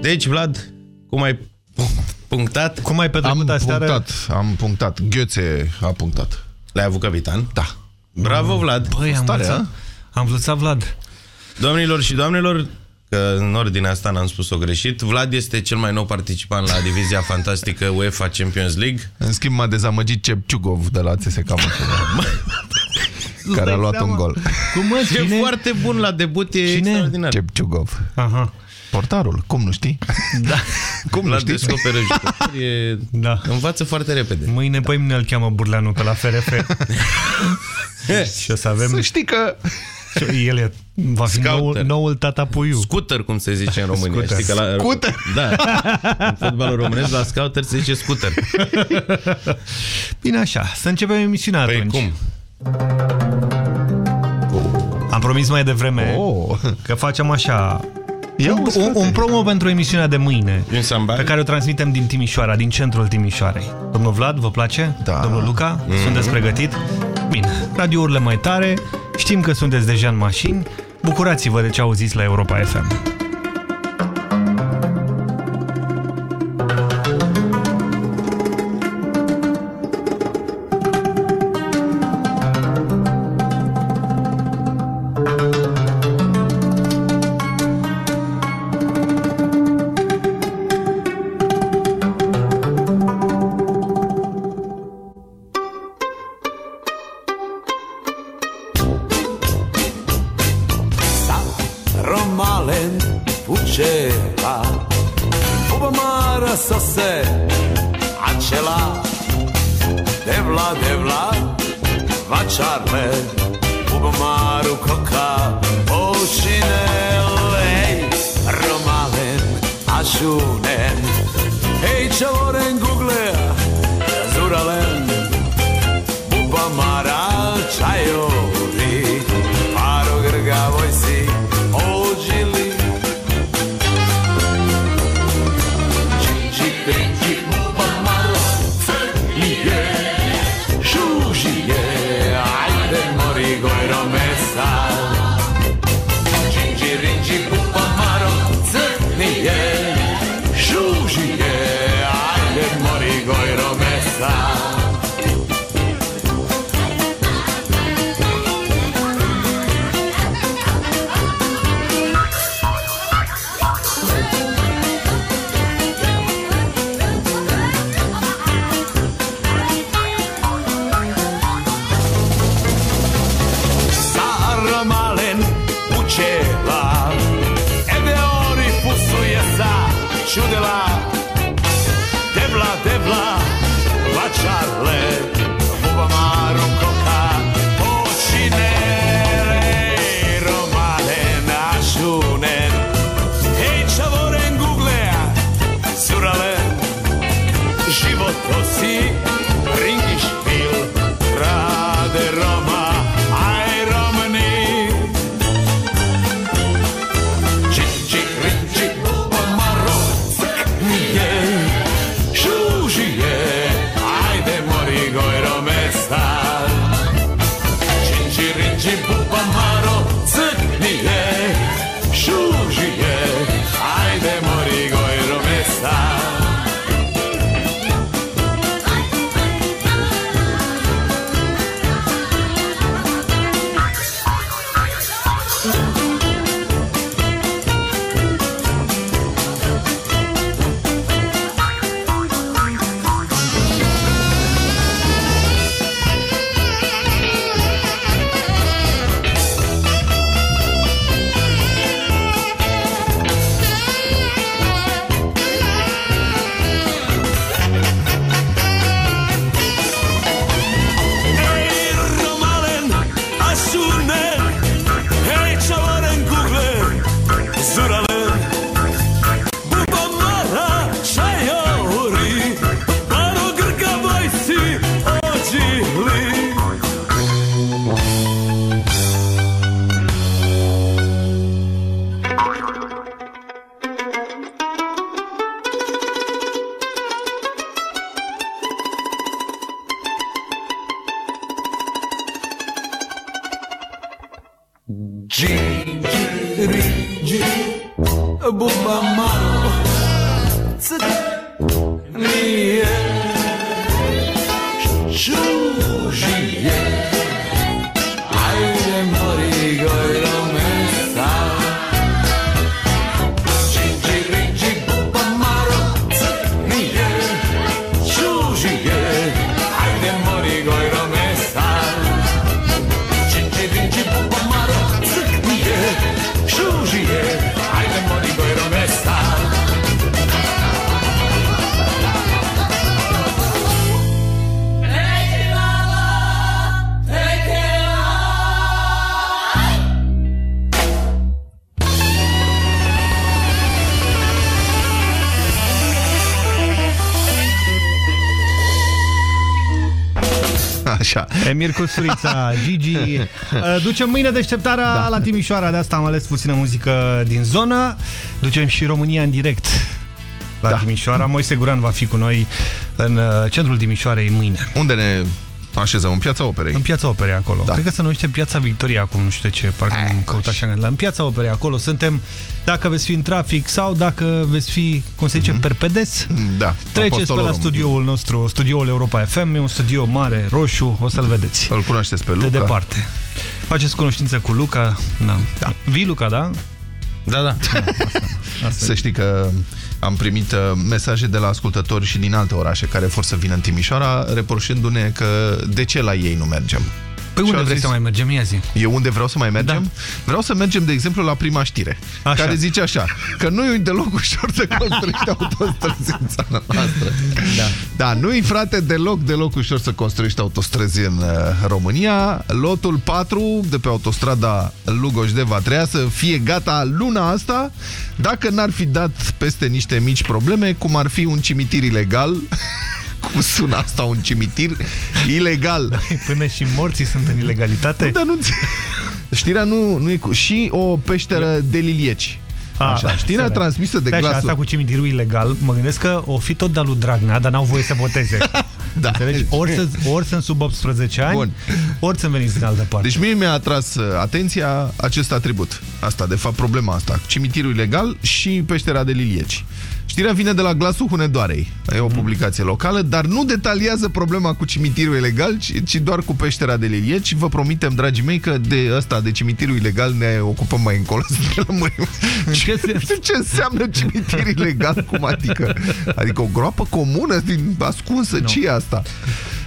Deci, Vlad, cum ai punctat? Cum ai petrecut am aseară? punctat, am punctat. Gheoțe a punctat. L-ai avut capitan? Da. Bravo, Vlad! Băi, am Stare, văzut, am văzut Vlad. Domnilor și doamnelor, că în ordinea asta n-am spus-o greșit, Vlad este cel mai nou participant la divizia fantastică UEFA Champions League. În schimb m-a dezamăgit Cepciugov de la CSKA Moscova. care a luat un gol. Cum mă, E cine? foarte bun la debut, e Cine? extraordinar. Cepciugov. Aha. Portarul, cum nu știi? Da. Cum nu Vlad știi? descoperă jucători, e... Da. învață foarte repede. Mâine, păi mine îl cheamă Burleanu pe la FRF. și o să avem... Să știi că... El e, va fi noul, Scouter. noul tata Puiu. Scooter, cum se zice în România. Scooter. Știi că la... Scooter? Da. În fotbalul românesc, la scouter se zice scooter. Bine așa, să începem emisiunea Păi atunci. cum? Am promis mai devreme Oh. că facem așa... Ia un, uzi, un, frate. un promo pentru emisiunea de mâine Un sambar? pe care o transmitem din Timișoara, din centrul Timișoarei. Domnul Vlad, vă place? Da. Domnul Luca, sunteți pregătit? Bine, radiourile mai tare, știm că sunteți deja în mașini, bucurați-vă de ce auziți la Europa FM. Emir Costurița, Gigi. Uh, Ducem mâine deșteptarea da. la Timișoara, de asta am ales puțină muzică din zonă. Ducem și România în direct la da. Timișoara. Moise Guran va fi cu noi în uh, centrul Timișoarei mâine. Unde ne așezăm? În Piața Operei? În Piața Operei acolo. Da. Cred că se numește Piața Victoria acum, nu știu de ce, parcă Eh, am căutat așa. La în Piața Operei acolo suntem, dacă veți fi în trafic sau dacă veți fi, cum se zice, perpedes, Da. treceți pe Apostolul la Român. studioul nostru, studioul Europa FM, e un studio mare, roșu, o să-l vedeți. Îl cunoașteți pe Luca? De departe. Faceți cunoștință cu Luca. Da. da. Vii, Luca, da? Da, da. Asta Să știi că am primit uh, mesaje de la ascultători și din alte orașe care vor să vină în Timișoara, reproșându-ne că de ce la ei nu mergem. Păi Și unde au vrei zis- să mai mergem? Ia zi. Eu unde vreau să mai mergem? Da. Vreau să mergem, de exemplu, la prima știre, Așa. care zice așa, că nu e deloc ușor să construiești autostrăzi în țara noastră. Da. Da, nu-i, frate, deloc, deloc ușor să construiești autostrăzi în uh, România. Lotul 4 de pe autostrada Lugoj-Deva treia să fie gata luna asta, dacă n-ar fi dat peste niște mici probleme, cum ar fi un cimitir ilegal. Cum sună asta, un cimitir ilegal? Până și morții sunt în ilegalitate? Dar nu Știrea nu, nu e cu... Și o peșteră de lilieci. A, Așa, știrea înțeleg. transmisă de Da, și glasul. asta cu cimitirul ilegal, mă gândesc că o fi tot de-al lui Dragnea, dar n-au voie să voteze. Da. Înțelegi? Ori, să, ori sunt sub 18 ani, Bun. ori sunt veniți din altă parte. Deci mie mi-a atras uh, atenția acest atribut. Asta, de fapt, problema asta. Cimitirul ilegal și peștera de lilieci. Știrea vine de la Glasul Hunedoarei. E o publicație locală, dar nu detaliază problema cu cimitirul ilegal, ci, ci doar cu peștera de lilieci. Vă promitem, dragii mei, că de ăsta, de cimitirul ilegal, ne ocupăm mai încolo să ne lămurim. În ce sens? Nu știu ce înseamnă cimitir ilegal, cum adică? Adică o groapă comună din ascunsă, no. ce e asta?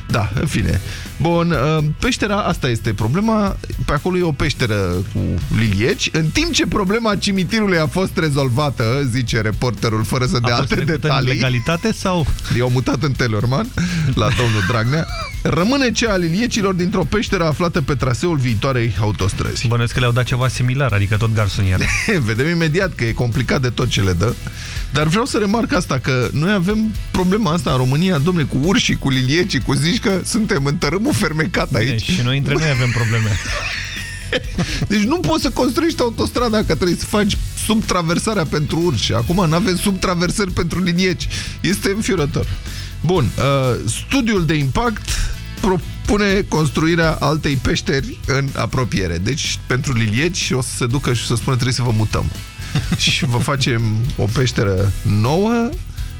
Da, în fine. Bun, uh, peștera, asta este problema. Pe acolo e o peșteră cu lilieci. În timp ce problema cimitirului a fost rezolvată, zice reporterul, fără să dea A fost alte trecută în detalii. legalitate sau... I-au mutat în Telorman, la domnul Dragnea. Rămâne cea a liliecilor dintr-o peșteră aflată pe traseul viitoarei autostrăzi. Bănuiesc că le-au dat ceva similar, adică tot garsonier. Vedem imediat că e complicat de tot ce le dă. Dar vreau să remarc asta, că noi avem problema asta în România, domnule, cu urși, cu liliecii, cu zici că suntem în tărâmul fermecat aici. Bine, și noi între noi avem probleme. Deci nu poți să construiești autostrada că trebuie să faci subtraversarea pentru urși. Acum nu avem subtraversări pentru linieci. Este înfiorător. Bun, uh, studiul de impact propune construirea altei peșteri în apropiere. Deci, pentru lilieci o să se ducă și să spună trebuie să vă mutăm. și vă facem o peșteră nouă,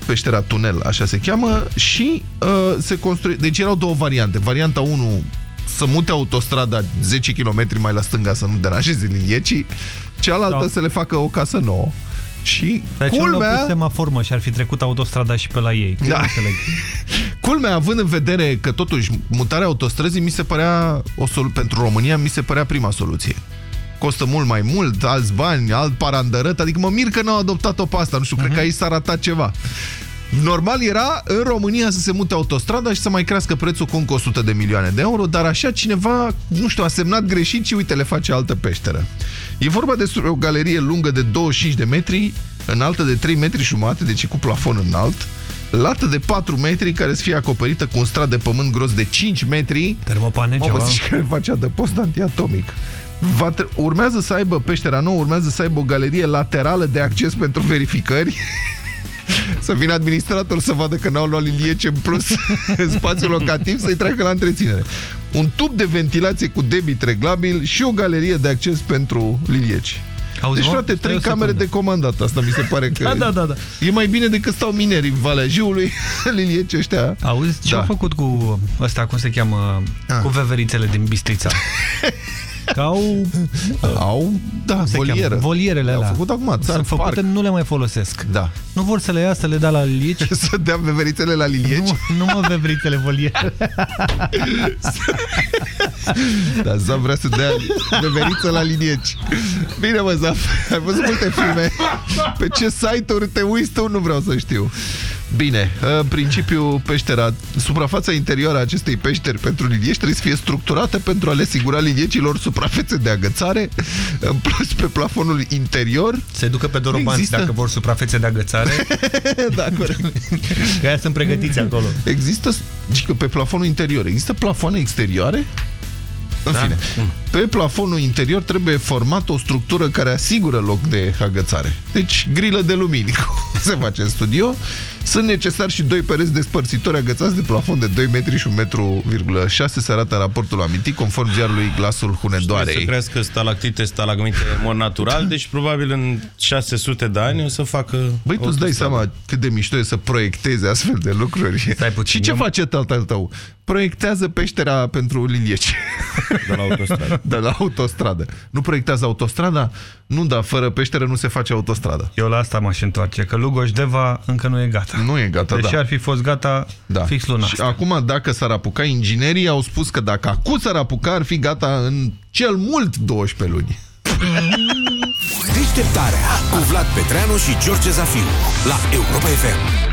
peștera tunel, așa se cheamă, și uh, se construie... Deci erau două variante. Varianta 1 să mute autostrada 10 km mai la stânga să nu deranjeze liniecii, cealaltă Da. să le facă o casă nouă. Și Dar ce nu au pus culmea, semaformă și ar fi trecut autostrada și pe la ei. Da. Da. Înțeleg. culmea, având în vedere că totuși mutarea autostrăzii mi se părea, o sol pentru România, mi se părea prima soluție. Costă mult mai mult, alți bani, alt parandărăt, adică mă mir că n-au adoptat-o pe asta, nu știu, uh -huh. cred că aici s-a ratat ceva. Normal era în România să se mute autostrada și să mai crească prețul cu încă 100 de milioane de euro, dar așa cineva, nu știu, a semnat greșit și uite, le face altă peșteră. E vorba despre o galerie lungă de 25 de metri, înaltă de 3 metri și jumate, deci e cu plafon înalt, lată de 4 metri care să fie acoperită cu un strat de pământ gros de 5 metri. Termopane, Mă, ceva. zici că face adăpost antiatomic. Va tre- urmează să aibă peștera nouă, urmează să aibă o galerie laterală de acces pentru verificări. Să vină administrator să vadă că n-au luat liliece în plus în spațiul locativ să-i treacă la întreținere. Un tub de ventilație cu debit reglabil și o galerie de acces pentru lilieci. Auzi, deci, mă? frate, Stai trei o camere secundă. de comandat. Asta mi se pare că... Da, da, da, da. E mai bine decât stau mineri în Valea Jiului, lilieci ăștia. Auzi, ce Da. au făcut cu ăsta, cum se cheamă, Ah. cu veverițele din Bistrița? Că au... Au, da, se volieră. cheamă? Volierele Le-au alea. făcut acum, țar Sunt făcute, parc. nu le mai folosesc. Da. Nu vor să le ia, să le dea la lilieci? Să dea veverițele la lilieci. Nu, nu mă veverițele voliere. Da, Zaf vrea să dea veveriță la linieci. Bine, mă, Zaf, ai văzut multe filme. Pe ce site-uri te uiți tu, nu vreau să știu. Bine, în principiu, peștera, suprafața interioară a acestei peșteri pentru linieci trebuie să fie structurată pentru a le asigura liniecilor suprafețe de agățare. În plus, pe plafonul interior, Se ducă pe dorobanți Există? dacă vor suprafețe de agățare, da, corect. că aia sunt pregătiți acolo. Există, zic că pe plafonul interior, există plafoane exterioare? În Da. fine, pe plafonul interior trebuie formată o structură care asigură loc de agățare. Deci, grilă de lumini, cum se face în studio. Sunt necesari și doi pereți despărțitori agățați de plafon de 2 metri și 1,6 m, se arată în raportul amintit, conform ziarului Glasul Trebuie să Hunedoarei. crească stalactite, stalagmite în mod natural, deci probabil în 600 de ani o să facă Băi, tu îți dai autostradă. seama cât de mișto e să proiecteze astfel de lucruri. Stai puțin, și ce eu- face tatăl tău? Proiectează peștera pentru lilieci. de la autostradă. De la autostradă. Nu proiectează autostrada? Nu, dar fără peșteră nu se face autostrada. Eu la asta m-aș întoarce, că Lugoș-Deva încă nu e gata. Nu e gata, Deși da. ar fi fost gata da. fix luna Și asta. acum, dacă s-ar apuca, inginerii au spus că dacă acum s-ar apuca, ar fi gata în cel mult 12 luni. Deșteptarea cu Vlad Petreanu și George Zafiu la Europa FM.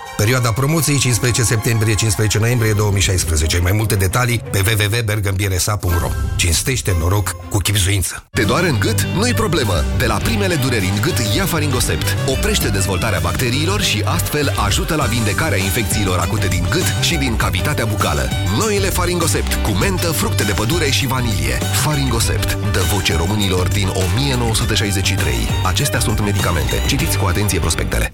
Perioada promoției 15 septembrie-15 noiembrie 2016. Mai multe detalii pe www.bergambiresa.ro Cinstește noroc cu chipzuință. Te doare în gât? Nu-i problemă. De la primele dureri în gât, ia Faringosept. Oprește dezvoltarea bacteriilor și astfel ajută la vindecarea infecțiilor acute din gât și din cavitatea bucală. Noile Faringosept cu mentă, fructe de pădure și vanilie. Faringosept dă voce românilor din 1963. Acestea sunt medicamente. Citiți cu atenție prospectele.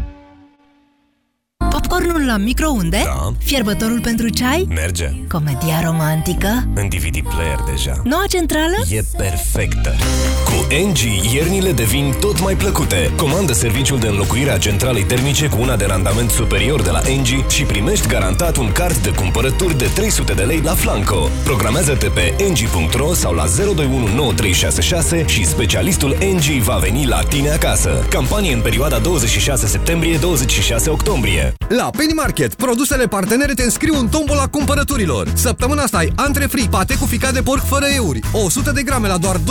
Popcornul la microunde? Da. Fierbătorul pentru ceai? Merge. Comedia romantică? În DVD player deja. Noua centrală? E perfectă. Cu NG, iernile devin tot mai plăcute. Comandă serviciul de înlocuire a centralei termice cu una de randament superior de la NG și primești garantat un card de cumpărături de 300 de lei la Flanco. Programează-te pe ng.ro sau la 0219366 și specialistul NG va veni la tine acasă. Campanie în perioada 26 septembrie-26 octombrie. La Penny Market, produsele partenere te înscriu în tombola cumpărăturilor. Săptămâna asta ai antre free, pate cu ficat de porc fără euri, 100 de grame la doar 2,05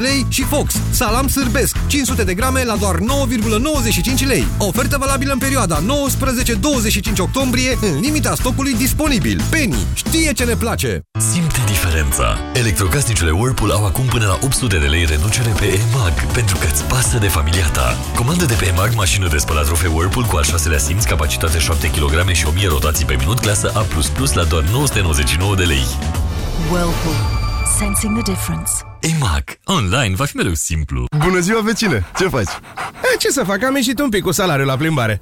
lei și Fox, salam sârbesc, 500 de grame la doar 9,95 lei. Ofertă valabilă în perioada 19-25 octombrie, în limita stocului disponibil. Penny știe ce ne place! Simte diferența! Electrocasnicele Whirlpool au acum până la 800 de lei reducere pe EMAG, pentru că îți pasă de familia ta. Comandă de pe EMAG mașină de spălat rufe Whirlpool cu al șaselea simț, capacitate 7 kg și 1000 rotații pe minut, clasă A++ la doar 999 de lei. Whirlpool. Sensing the difference. EMAG. Online va fi mereu simplu. Bună ziua, vecine! Ce faci? E, ce să fac? Am ieșit un pic cu salariul la plimbare.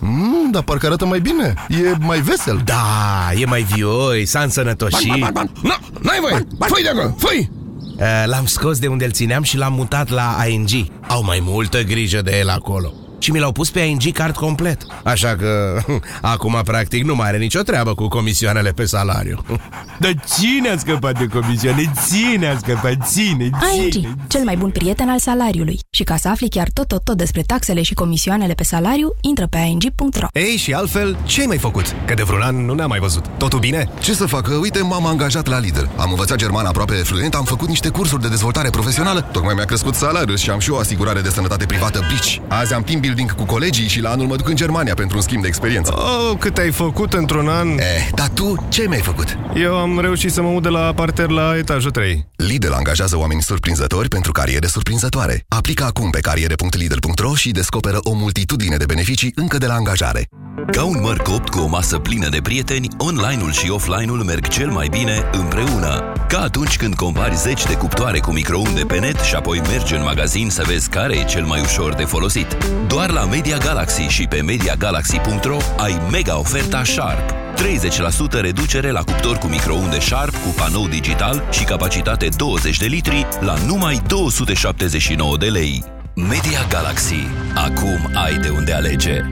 Mm, dar parcă arată mai bine. E mai vesel. Da, e mai vioi, s-a însănătoșit. Ban, ban, ban, Nu, n-ai voie! Fui de acolo, fui! Uh, L-am scos de unde îl țineam și l-am mutat la ING. Au mai multă grijă de el acolo. Și mi l-au pus pe ING card complet. Așa că acum practic nu mai are nicio treabă cu comisioanele pe salariu. Dar cine a scăpat de comisioane? Ține a scăpat, ține, ține. ING, cel mai bun prieten al salariului. Și ca să afli chiar tot, tot, tot despre taxele și comisioanele pe salariu, intră pe ing.ro. Ei, și altfel, ce ai mai făcut? Că de vreun an nu ne-am mai văzut. Totul bine? Ce să fac? Uite, m-am angajat la Lidl. Am învățat germană aproape fluent, am făcut niște cursuri de dezvoltare profesională, tocmai mi-a crescut salariul și am și o asigurare de sănătate privată Bici. Azi am team building cu colegii și la anul mă duc în Germania pentru un schimb de experiență. Oh, cât ai făcut într-un an? Eh, dar tu ce mi-ai făcut? Eu am reușit să mă mut de la parter la etajul 3. Lidl angajează oameni surprinzători pentru cariere surprinzătoare. Aplică acum pe cariere.lidl.ro și descoperă o multitudine de beneficii încă de la angajare. Ca un măr copt cu o masă plină de prieteni, online-ul și offline-ul merg cel mai bine împreună. Ca atunci când compari 10 de cuptoare cu microunde pe net și apoi mergi în magazin să vezi care e cel mai ușor de folosit. Doar la Media Galaxy și pe MediaGalaxy.ro ai mega oferta Sharp. 30% reducere la cuptor cu microunde Sharp cu panou digital și capacitate 20 de litri la numai 279 de lei. Media Galaxy. Acum ai de unde alege.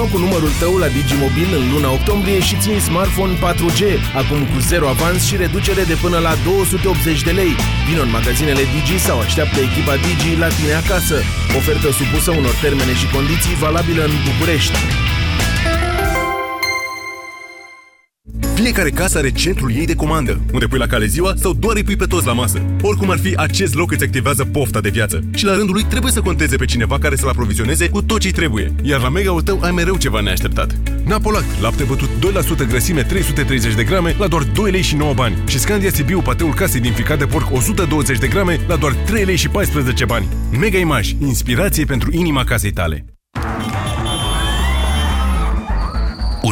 Vino cu numărul tău la Digimobil în luna octombrie și țin smartphone 4G, acum cu zero avans și reducere de până la 280 de lei. Vino în magazinele Digi sau așteaptă echipa Digi la tine acasă. Ofertă supusă unor termene și condiții valabilă în București. Fiecare casă are centrul ei de comandă, unde pui la cale ziua sau doar îi pui pe toți la masă. Oricum ar fi, acest loc îți activează pofta de viață și la rândul lui trebuie să conteze pe cineva care să-l aprovizioneze cu tot ce trebuie. Iar la mega-ul tău ai mereu ceva neașteptat. Napolac, lapte bătut 2% grăsime 330 de grame la doar 2 lei și 9 bani. Și Scandia Sibiu, pateul casei din ficat de porc 120 de grame la doar 3 lei și 14 bani. Mega Image, inspirație pentru inima casei tale.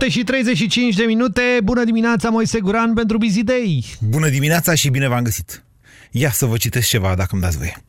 7 și 35 de minute, bună dimineața, Moise Guran pentru Busy Day. Bună dimineața și bine v-am găsit. Ia să vă citesc ceva, dacă îmi dați voie.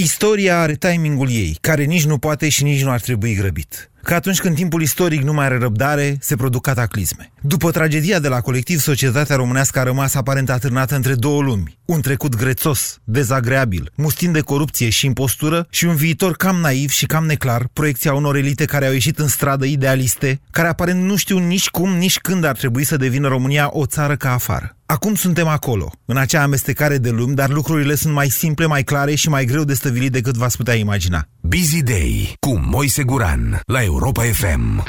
Istoria are timingul ei, care nici nu poate și nici nu ar trebui grăbit. Că atunci când timpul istoric nu mai are răbdare, se produc cataclisme. După tragedia de la colectiv, societatea românească a rămas aparent atârnată între două lumi. Un trecut grețos, dezagreabil, mustin de corupție și impostură și un viitor cam naiv și cam neclar, proiecția unor elite care au ieșit în stradă idealiste, care aparent nu știu nici cum, nici când ar trebui să devină România o țară ca afară. Acum suntem acolo, în acea amestecare de lumi, dar lucrurile sunt mai simple, mai clare și mai greu de stăvilit decât v-ați putea imagina. Busy Day cu Moise Guran la Europa FM.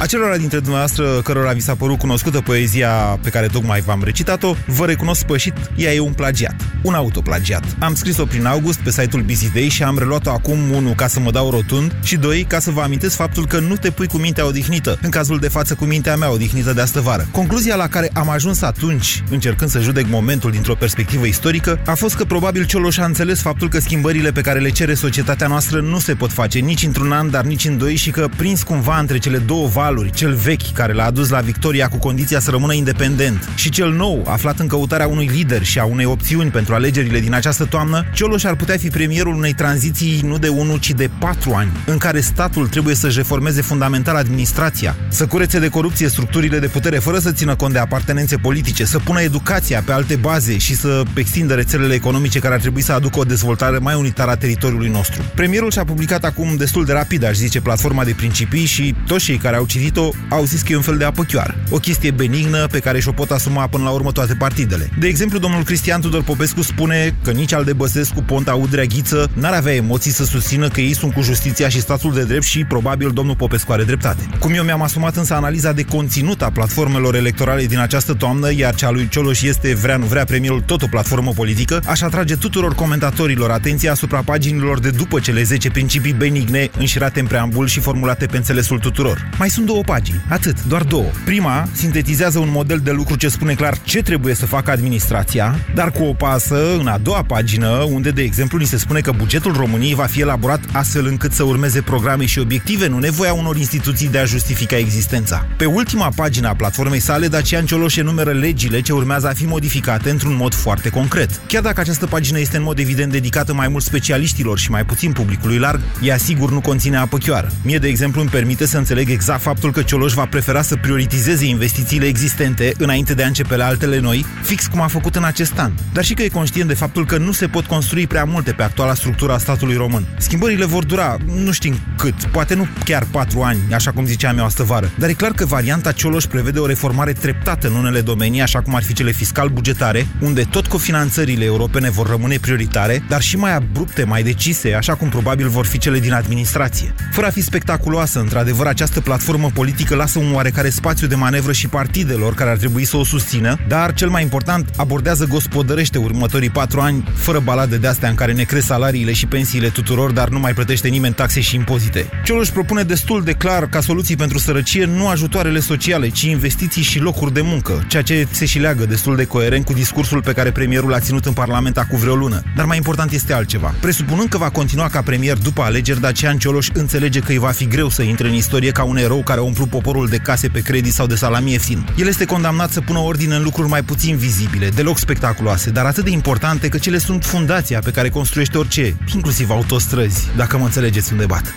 Acelora dintre dumneavoastră cărora vi s-a părut cunoscută poezia pe care tocmai v-am recitat-o, vă recunosc spășit, ea e un plagiat, un autoplagiat. Am scris-o prin august pe site-ul Busy Day și am reluat-o acum, unu, ca să mă dau rotund și doi, ca să vă amintesc faptul că nu te pui cu mintea odihnită, în cazul de față cu mintea mea odihnită de astă vară. Concluzia la care am ajuns atunci, încercând să judec momentul dintr-o perspectivă istorică, a fost că probabil Cioloș a înțeles faptul că schimbările pe care le cere societatea noastră nu se pot face nici într-un an, dar nici în doi și că, prins cumva între cele două valuri, cel vechi care l-a adus la victoria cu condiția să rămână independent și cel nou, aflat în căutarea unui lider și a unei opțiuni pentru alegerile din această toamnă, Cioloș ar putea fi premierul unei tranziții nu de unul, ci de patru ani, în care statul trebuie să-și reformeze fundamental administrația, să curețe de corupție structurile de putere fără să țină cont de apartenențe politice, să pună educația pe alte baze și să extindă rețelele economice care ar trebui să aducă o dezvoltare mai unitară a teritoriului nostru. Premierul și-a publicat acum destul de rapid, aș zice, platforma de principii și toți cei care au citit-o au zis că e un fel de apăchioară. O chestie benignă pe care și-o pot asuma până la urmă toate partidele. De exemplu, domnul Cristian Tudor Popescu spune că nici al de Băsescu, Ponta, Udrea, Ghiță n-ar avea emoții să susțină că ei sunt cu justiția și statul de drept și probabil domnul Popescu are dreptate. Cum eu mi-am asumat însă analiza de conținut a platformelor electorale din această toamnă, iar cea lui Cioloș este vrea nu vrea premierul tot o platformă politică, aș atrage tuturor comentatorilor atenția asupra paginilor de după cele 10 principii benigne înșirate în preambul și formulate pe înțelesul tuturor. Mai sunt două pagini, atât, doar două. Prima sintetizează un model de lucru ce spune clar ce trebuie să facă administrația, dar cu o pasă în a doua pagină, unde, de exemplu, ni se spune că bugetul României va fi elaborat astfel încât să urmeze programe și obiective, nu nevoia unor instituții de a justifica existența. Pe ultima pagină a platformei sale, Dacian Cioloș enumeră legile ce urmează a fi modificate într-un mod foarte concret. Chiar dacă această pagină este în mod evident dedicată mai mult specialiștilor și mai puțin publicului larg, ea sigur nu conține apăchioară. Mie, de exemplu, îmi permite să înțeleg exact faptul că Cioloș va prefera să prioritizeze investițiile existente înainte de a începe la altele noi, fix cum a făcut în acest an. Dar și că e conștient de faptul că nu se pot construi prea multe pe actuala structură a statului român. Schimbările vor dura, nu știm cât, poate nu chiar patru ani, așa cum ziceam eu astă vară, dar e clar că varianta Cioloș prevede o reformare treptată în unele domenii, așa cum ar fi cele fiscal-bugetare, unde tot cofinanțările europene vor rămâne prioritare, dar și mai abrupte, mai decise, așa cum probabil vor fi cele din administrație. Fără a fi spectaculoasă, într-adevăr, această platformă politică lasă un oarecare spațiu de manevră și partidelor care ar trebui să o susțină, dar, cel mai important, abordează gospodărește următorii patru ani, fără balade de astea în care ne cresc salariile și pensiile tuturor, dar nu mai plătește nimeni taxe și impozite. Cioloș propune destul de clar ca soluții pentru sărăcie nu ajutoarele sociale, ci investiții și locuri de muncă, ceea ce se și leagă destul de coerent cu discursul pe care premierul a ținut în Parlament acum vreo lună. Dar mai important este altceva. Presupunând că va continua ca premier după alegeri, Dacian Cioloș înțelege că îi va fi greu să intre în istorie ca un erou care a umplut poporul de case pe credit sau de salami ieftin. El este condamnat să pună ordine în lucruri mai puțin vizibile, deloc spectaculoase, dar atât de importante că cele sunt fundația pe care construiește orice, inclusiv autostrăzi, dacă mă înțelegeți unde bat.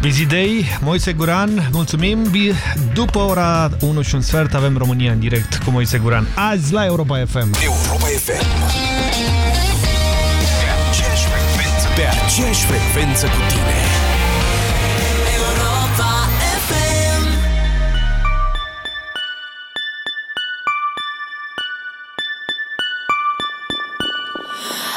Busy Day, Moise Guran, mulțumim. După ora 1 și un sfert avem România în direct cu Moise Guran. Azi la Europa FM. Europa FM. Pe aceeași frecvență, pe aceeași frecvență cu tine.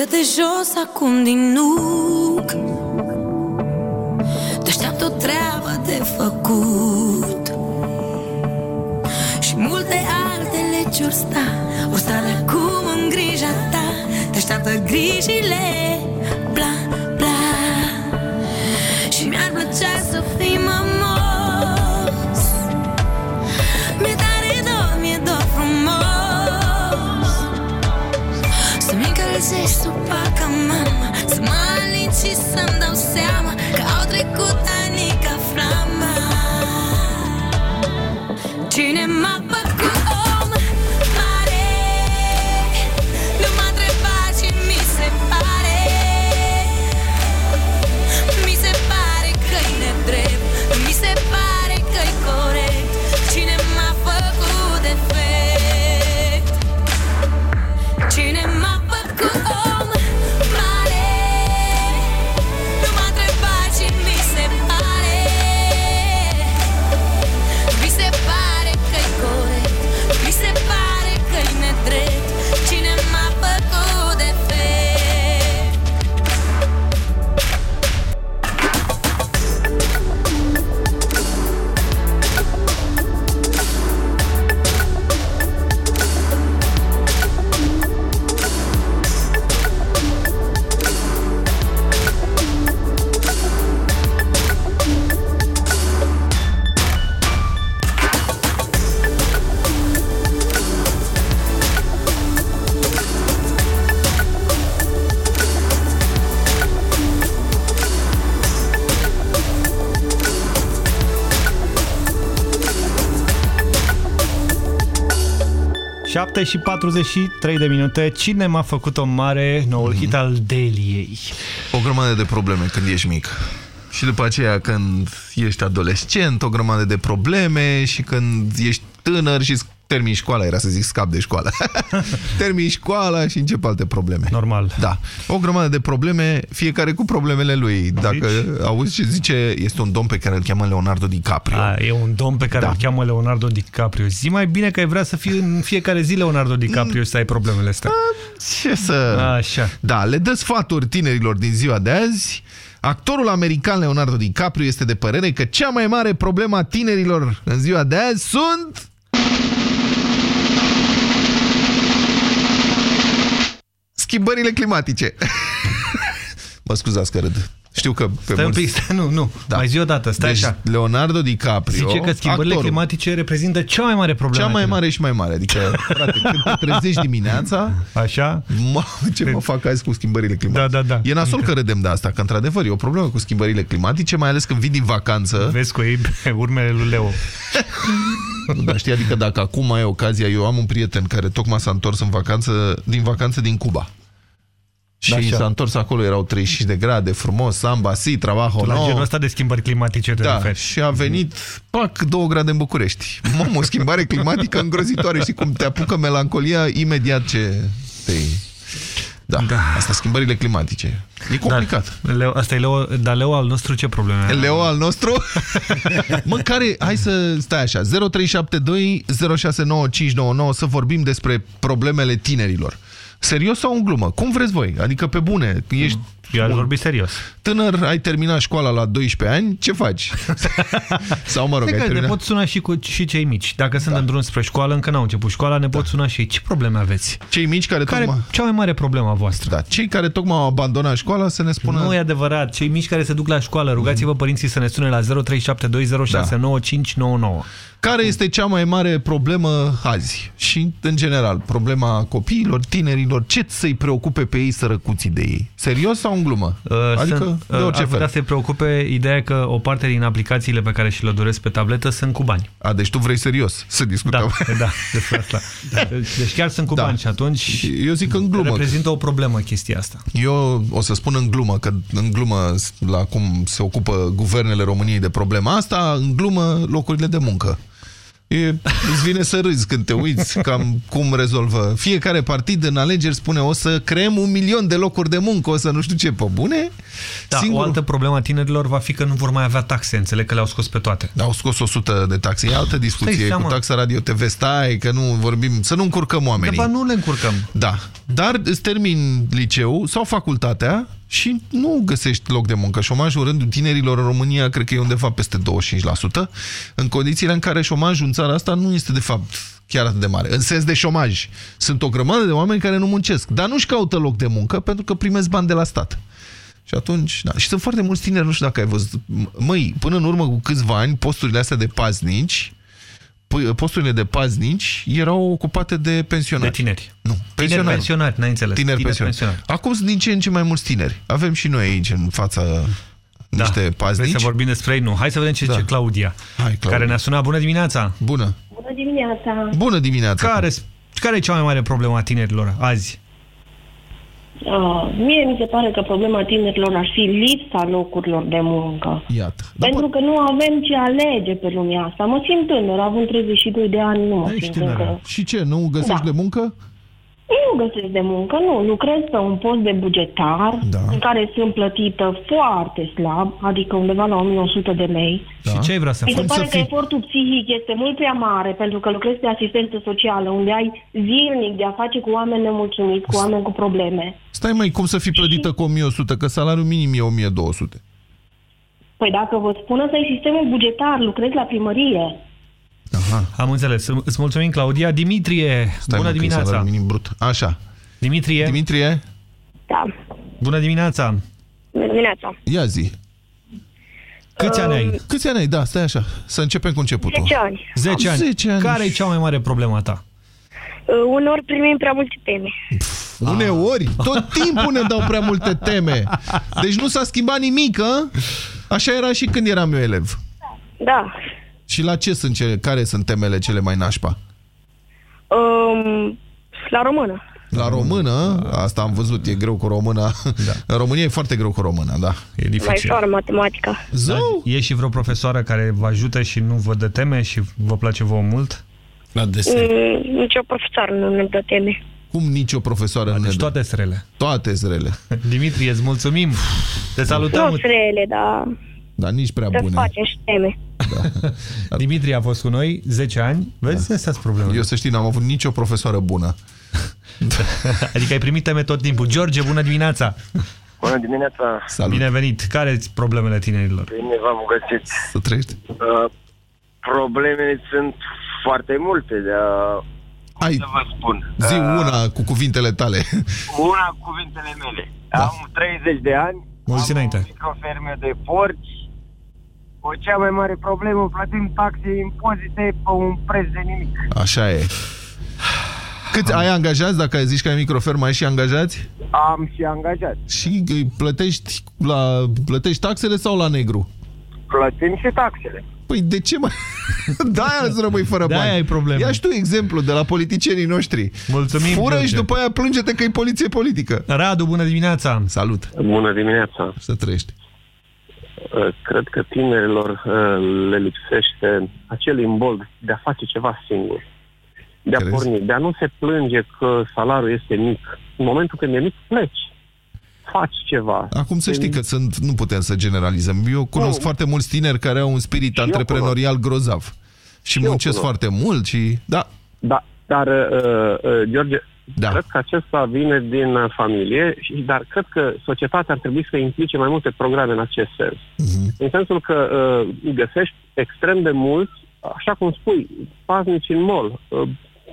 Dă-te jos acum din nuc 7 și 43 de minute. Cine m-a făcut-o mare noul mm -hmm. hit al Deliei? O grămadă de probleme când ești mic. Și după aceea când ești adolescent, o grămadă de probleme și când ești tânăr și termini școala, era să zic scap de școală. termini școala și încep alte probleme. Normal. Da. O grămadă de probleme, fiecare cu problemele lui. Dacă auzi ce zice, este un domn pe care îl cheamă Leonardo DiCaprio. A, e un domn pe care Da. îl cheamă Leonardo DiCaprio. Zi mai bine că ai vrea să fii în fiecare zi Leonardo DiCaprio și să ai problemele astea. Ce să... Așa. Da, le dă sfaturi tinerilor din ziua de azi. Actorul american Leonardo DiCaprio este de părere că cea mai mare problemă a tinerilor în ziua de azi sunt... Schimbările climatice. mă scuzați că râd. Știu că pe Stai un mulți... pic, stai, nu, nu. Da. Mai zi o dată, stai deci, așa. Leonardo DiCaprio, Zice că schimbările actorul, climatice reprezintă cea mai mare problemă. cea mai mare și mai mare. Adică, frate, când te trezești dimineața, Așa? mă, ce mă fac azi cu schimbările climatice? Da, da, da. E nasol că râdem de asta, că într-adevăr e o problemă cu schimbările climatice, mai ales când vii din vacanță. Vezi cu ei pe urmele lui Leo. Nu, dar știi, adică dacă acum ai ocazia, eu am un prieten care tocmai s-a întors în vacanță, din vacanță din Cuba. Și Așa. s-a întors acolo, erau 35 de grade, frumos, samba, si, trabajo, Tu la no. genul ăsta de schimbări climatice te Da, referi. și a venit, pac, 2 grade în București. Mamă, o schimbare climatică îngrozitoare. Știi cum te apucă melancolia imediat ce te... Da, da. asta schimbările climatice. E complicat. Da, Leo, asta e Leo, dar Leo al nostru ce probleme are? Leo al nostru? mă, care, hai să stai așa, 0372 069599 să vorbim despre problemele tinerilor. Serios sau în glumă? Cum vreți voi? Adică pe bune, ești Eu aș un vorbi serios. tânăr, ai terminat școala la 12 ani, ce faci? sau mă rog, Cred ai că ne terminat... pot suna și, cu, și cei mici. Dacă sunt în drum spre școală, încă n-au început școala, ne pot suna și ei. Ce probleme aveți? Cei mici care, Care tocmai... cea mai mare problemă a voastră? Da, cei care tocmai au abandonat școala să ne spună... Nu e adevărat. Cei mici care se duc la școală, rugați-vă părinții să ne sune la 0372069599. Care este cea mai mare problemă azi? Și, în general, problema copiilor, tinerilor, ce să-i preocupe pe ei sărăcuții de ei? Serios sau în glumă? adică, sunt, de orice ar putea fel. să-i preocupe ideea că o parte din aplicațiile pe care și le doresc pe tabletă sunt cu bani. A, deci tu vrei serios să discutăm. Da, da, despre asta. Deci chiar sunt cu Da. bani și atunci Eu zic în glumă. reprezintă o problemă chestia asta. Eu o să spun în glumă, că în glumă, la cum se ocupă guvernele României de problema asta, în glumă locurile de muncă. E, îți vine să râzi când te uiți cam cum rezolvă. Fiecare partid în alegeri spune o să creăm un milion de locuri de muncă, o să nu știu ce, pe bune? Da, Singur- O altă problemă a tinerilor va fi că nu vor mai avea taxe. Înțeleg că le-au scos pe toate. Au scos 100 de taxe. E altă Stai discuție seama. cu taxa Radio TV. Stai, că nu vorbim, să nu încurcăm oamenii. De fapt, nu le încurcăm. Da, dar îți termin liceu sau facultatea și nu găsești loc de muncă. Șomajul în rândul tinerilor în România cred că e undeva peste 25%, în condițiile în care șomajul în țara asta nu este de fapt chiar atât de mare. În sens de șomaj. Sunt o grămadă de oameni care nu muncesc, dar nu-și caută loc de muncă pentru că primesc bani de la stat. Și atunci, da. Și sunt foarte mulți tineri, nu știu dacă ai văzut. Măi, până în urmă cu câțiva ani, posturile astea de paznici, p- posturile de paznici erau ocupate de pensionari. De tineri. Nu, Tineri pensionari, n-ai înțeles. Tineri, Tineri pensionari. pensionari. Acum sunt din ce în ce mai mulți tineri. Avem și noi aici în fața niște Vrei paznici. să vorbim despre ei? Nu. Hai să vedem ce zice Claudia, Hai, Claudia. care ne-a sunat. Bună dimineața! Bună! Bună dimineața! Bună dimineața! Care, care e cea mai mare problemă a tinerilor azi? Uh, mie mi se pare că problema tinerilor ar fi lipsa locurilor de muncă. Iată. Pentru că nu avem ce alege pe lumea asta. Mă simt tânăr, având 32 de ani, nu mă simt încă. Și ce, nu găsești Da. de muncă? Nu găsesc de muncă, nu. Lucrez pe un post de bugetar Da. în care sunt plătită foarte slab, adică undeva la 1100 de lei. Și ce ai vrea să Mi se faci? pare că efortul psihic este mult prea mare pentru că lucrezi pe asistență socială, unde ai zilnic de a face cu oameni nemulțumiți, cu oameni cu probleme. Stai mai, cum să fii plătită cu 1100, că salariul minim e 1200. Păi dacă vă spun să e sistemul bugetar, lucrez la primărie. Aha. Am înțeles. Îți mulțumim, Claudia. Dimitrie, Stai, bună mă, că e dimineața! salariul minim brut. Așa. Dimitrie? Dimitrie? Da. Bună dimineața! Bună dimineața. Ia zi. Câți ani ai? Câți ani ai? Da, stai așa. Să începem cu începutul. 10 ani. 10 ani. 10 ani. Care e cea mai mare problemă a ta? Uh, uneori primim prea multe teme. Uneori, tot timpul ne dau prea multe teme. Deci nu s-a schimbat nimic, a? Așa era și când eram eu elev. Da. Și la ce sunt cele, care sunt temele cele mai nașpa? Um, la română. La română, asta am văzut, e greu cu româna. Da. În România e foarte greu cu româna, da. E Mai ușor matematica. Zău! E și vreo profesoară care vă ajută și nu vă dă teme și vă place vouă mult? La Mm, nicio profesoară nu ne dă teme. Cum nicio profesoară nu Deci ne dă? toate strele. Toate zrele. Dimitrie, îți mulțumim! Te Nu salutăm! sunt rele, dar Dar nici prea să bune. facem și teme. Dimitrie a fost cu noi 10 ani. Vezi, da. astea sunt probleme. Eu să știi, n-am avut nicio profesoară bună. Adică ai primit teme tot timpul. George, bună dimineața! Bună dimineața! Salut. Bine venit! Care sunt problemele tinerilor? Bine v-am găsit! Să trăiești! Uh, problemele sunt foarte multe, dar Ai, să vă spun. zi Uh, una cu cuvintele tale. Una cu cuvintele mele. Da. Am 30 de ani, Mulți înainte. microferme de porci. Cu cea mai mare problemă, plătim taxe, impozite pe un preț de nimic. Așa e. Cât ai angajați? Dacă ai zici că ai microfermă, ai și angajați? Am și angajat. Și îi plătești, la, plătești taxele sau la negru? Plătim și taxele. Păi de ce mai... Da, îți rămâi fără De-aia bani. ai probleme. Ia și tu exemplu de la politicienii noștri. Mulțumim, Fură George. și după aia plânge-te că e poliție politică. Radu, bună dimineața! Salut! Bună dimineața! Să trăiești. Uh, Cred că tinerilor uh, le lipsește acel imbold de a face ceva singur. De a Crezi? porni, de a nu se plânge că salariul este mic. În momentul când e mic, pleci. Faci ceva. Acum să știi că sunt, nu putem să generalizăm. Eu cunosc Nu. foarte mulți tineri care au un spirit eu antreprenorial grozav. Și eu muncesc cunosc. foarte mult și... Da, Da, dar, uh, uh, George, Da. cred că acesta vine din uh, familie, și, dar cred că societatea ar trebui să implice mai multe programe în acest sens. Mhm. În sensul că uh, găsești extrem de mulți, așa cum spui, paznici în mall, uh,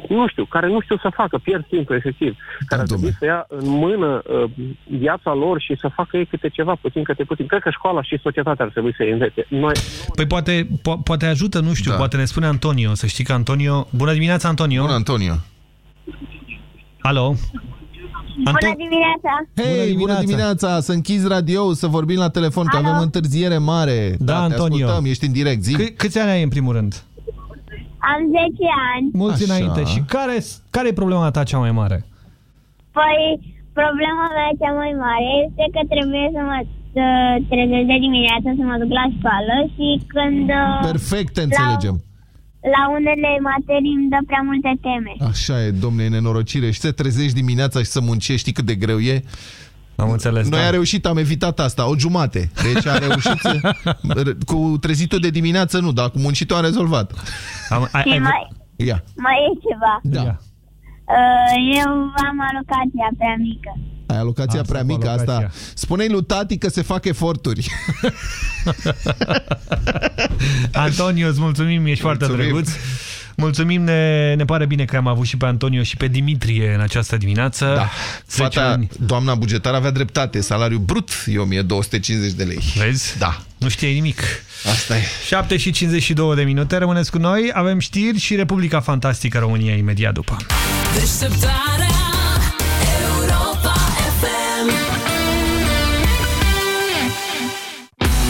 nu știu, care nu știu să facă, pierd timpul efectiv, care ar trebui să ia în mână uh, viața lor și să facă ei câte ceva, puțin câte puțin. Cred că școala și societatea ar trebui să învețe. Noi, Păi poate, po poate ajută, nu știu, Da. poate ne spune Antonio. Să știi că Antonio... Bună dimineața, Antonio! Bună, Antonio! Alo? Bună dimineața! Hei, bună dimineața. bună dimineața! Să închizi radio, să vorbim la telefon, că Alo? avem întârziere mare. Da, te Antonio. ascultăm, ești în direct, zi. C câți ani ai în primul rând? Am 10 ani. Mulți Așa. înainte. Și care, care e problema ta cea mai mare? Păi, problema mea cea mai mare este că trebuie să mă să trezesc de dimineață să mă duc la școală și când... uh, Perfect, te la- înțelegem. La unele materii îmi dă prea multe teme. Așa e, domne, e nenorocire. Și să trezești dimineața și să muncești, știi cât de greu e? Am înțeles, Noi da. am reușit, am evitat asta, o jumate. Deci am reușit să... Cu trezitul de dimineață nu, dar cu muncitul am rezolvat. Am, Și mai, Ia. mai e ceva. Da. Uh, eu am alocația prea mică. Ai alocația Asta prea cu mică, asta. alocația. Spune-i lui tati că se fac eforturi. Antonio, îți mulțumim, ești foarte Mulțumim. drăguț. Mulțumim, ne, ne pare bine că am avut și pe Antonio și pe Dimitrie în această dimineață. Da. 10 Fata, ani. doamna bugetar avea dreptate. Salariul brut e 1250 de lei. Vezi? Da. Nu știe nimic. Asta e. 7 și 52 de minute, rămâneți cu noi, avem știri și Republica Fantastică România imediat după. Deșteptarea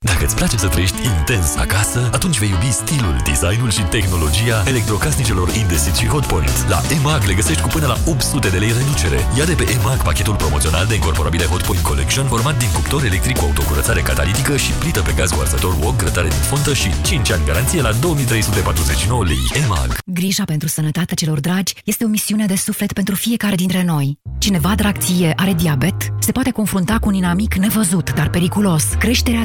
Dacă îți place să trăiești intens acasă, atunci vei iubi stilul, designul și tehnologia electrocasnicelor Indesit și Hotpoint. La EMAG le găsești cu până la 800 de lei reducere. Ia de pe EMAG pachetul promoțional de incorporabile Hotpoint Collection format din cuptor electric cu autocurățare catalitică și plită pe gaz cu arzător wok, grătare din fontă și 5 ani garanție la 2349 lei. EMAG. Grija pentru sănătatea celor dragi este o misiune de suflet pentru fiecare dintre noi. Cineva drag ție are diabet, se poate confrunta cu un inamic nevăzut, dar periculos, creșterea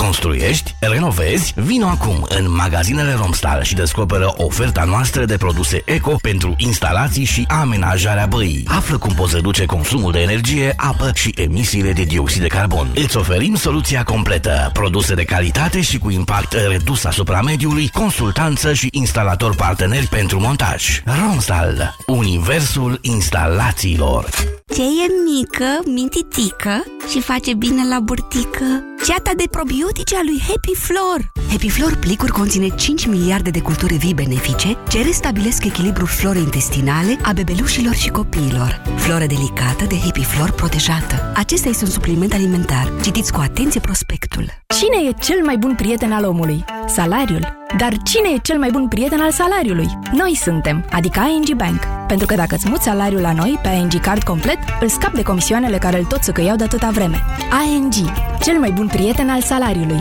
Construiești? Renovezi? Vino acum în magazinele Romstal și descoperă oferta noastră de produse eco pentru instalații și amenajarea băii. Află cum poți reduce consumul de energie, apă și emisiile de dioxid de carbon. Îți oferim soluția completă. Produse de calitate și cu impact redus asupra mediului, consultanță și instalator parteneri pentru montaj. Romstal. Universul instalațiilor. Ce e mică, mintitică și face bine la burtică? Ceata de probiotice a lui Happy Flor. Happy Flor plicuri conține 5 miliarde de culturi vii benefice ce restabilesc echilibrul florei intestinale a bebelușilor și copiilor. Floră delicată de Happy Flor protejată. Acesta este un supliment alimentar. Citiți cu atenție prospectul. Cine e cel mai bun prieten al omului? Salariul. Dar cine e cel mai bun prieten al salariului? Noi suntem, adică ING Bank. Pentru că dacă îți muți salariul la noi pe ING Card complet, îl scap de comisioanele care îl tot săcăiau de atâta vreme. ING, cel mai bun prieten al salariului.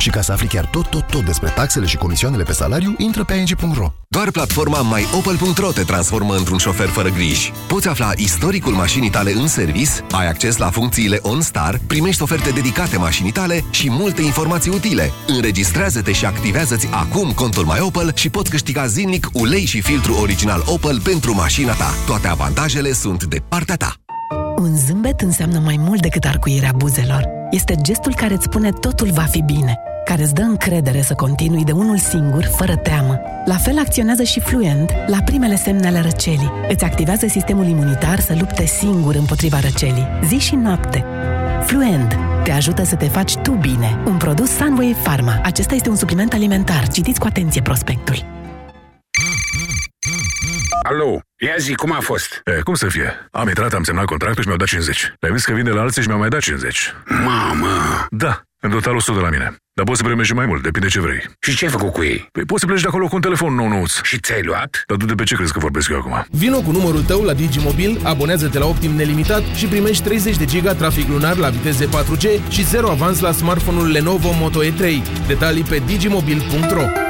Și ca să afli chiar tot, tot, tot despre taxele și comisioanele pe salariu, intră pe ing.ro. Doar platforma myopel.ro te transformă într-un șofer fără griji. Poți afla istoricul mașinii tale în servis, ai acces la funcțiile OnStar, primești oferte dedicate mașinii tale și multe informații utile. Înregistrează-te și activează-ți acum contul MyOpel și poți câștiga zilnic ulei și filtru original Opel pentru mașina ta. Toate avantajele sunt de partea ta. Un zâmbet înseamnă mai mult decât arcuirea buzelor. Este gestul care îți spune totul va fi bine, care îți dă încredere să continui de unul singur, fără teamă. La fel acționează și Fluent la primele semne ale răcelii. Îți activează sistemul imunitar să lupte singur împotriva răcelii, zi și noapte. Fluent te ajută să te faci tu bine. Un produs Sunway Pharma. Acesta este un supliment alimentar. Citiți cu atenție prospectul. Alo, ia zi, cum a fost? E, cum să fie? Am intrat, am semnat contractul și mi-au dat 50. Le-am zis că vin de la alții și mi-au mai dat 50. Mamă! Da, în total 100 de la mine. Dar poți să primești și mai mult, depinde ce vrei. Și ce ai făcut cu ei? Păi poți să pleci de acolo cu un telefon nou nouț. Și ți-ai luat? Dar tu de pe ce crezi că vorbesc eu acum? Vino cu numărul tău la Digimobil, abonează-te la Optim nelimitat și primești 30 de giga trafic lunar la viteze 4G și 0 avans la smartphone-ul Lenovo Moto E3. Detalii pe digimobil.ro Puh,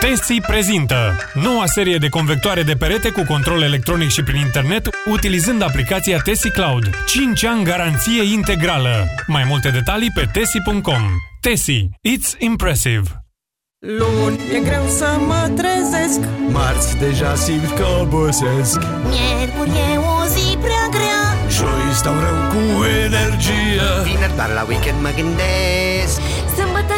Tesi prezintă noua serie de convectoare de perete cu control electronic și prin internet utilizând aplicația Tesi Cloud. 5 ani garanție integrală. Mai multe detalii pe tesi.com. Tesi. It's impressive. Luni e greu să mă trezesc Marți deja simt că obosesc Miercuri e o zi prea grea Joi stau rău cu energie Vineri doar la weekend mă gândesc Sâmbătă n-apuc să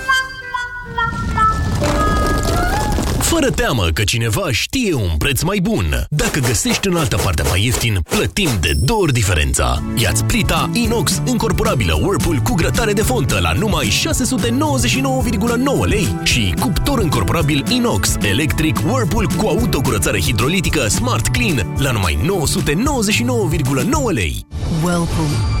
Fără teamă că cineva știe un preț mai bun. Dacă găsești în altă parte mai ieftin, plătim de două ori diferența. Ia-ți plita inox încorporabilă Whirlpool cu grătare de fontă la numai 699,9 lei și cuptor încorporabil inox electric Whirlpool cu autocurățare hidrolitică Smart Clean la numai 999,9 lei. Whirlpool.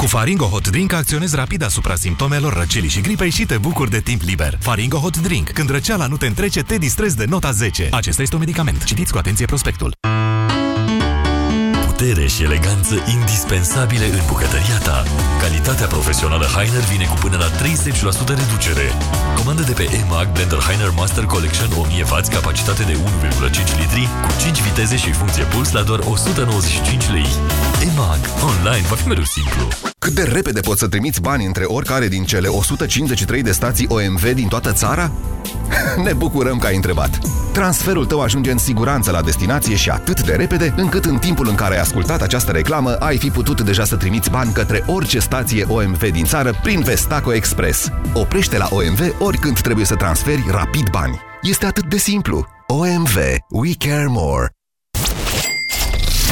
Cu Faringo Hot Drink acționezi rapid asupra simptomelor răcelii și gripei și te bucuri de timp liber. Faringo Hot Drink. Când răceala nu te întrece, te distrezi de nota 10. Acesta este un medicament. Citiți cu atenție prospectul. Putere și eleganță indispensabile în bucătăria ta. Calitatea profesională Heiner vine cu până la 30% reducere. Comandă de pe EMAG Blender Heiner Master Collection 1000W, capacitate de 1,5 litri, cu 5 viteze și funcție puls la doar 195 lei. EMAG. Online va fi mereu simplu. Cât de repede poți să trimiți bani între oricare din cele 153 de stații OMV din toată țara? Ne bucurăm că ai întrebat! Transferul tău ajunge în siguranță la destinație și atât de repede, încât în timpul în care ai ascultat această reclamă, ai fi putut deja să trimiți bani către orice stație OMV din țară prin Vestaco Express. Oprește la OMV oricând trebuie să transferi rapid bani. Este atât de simplu. OMV. We care more.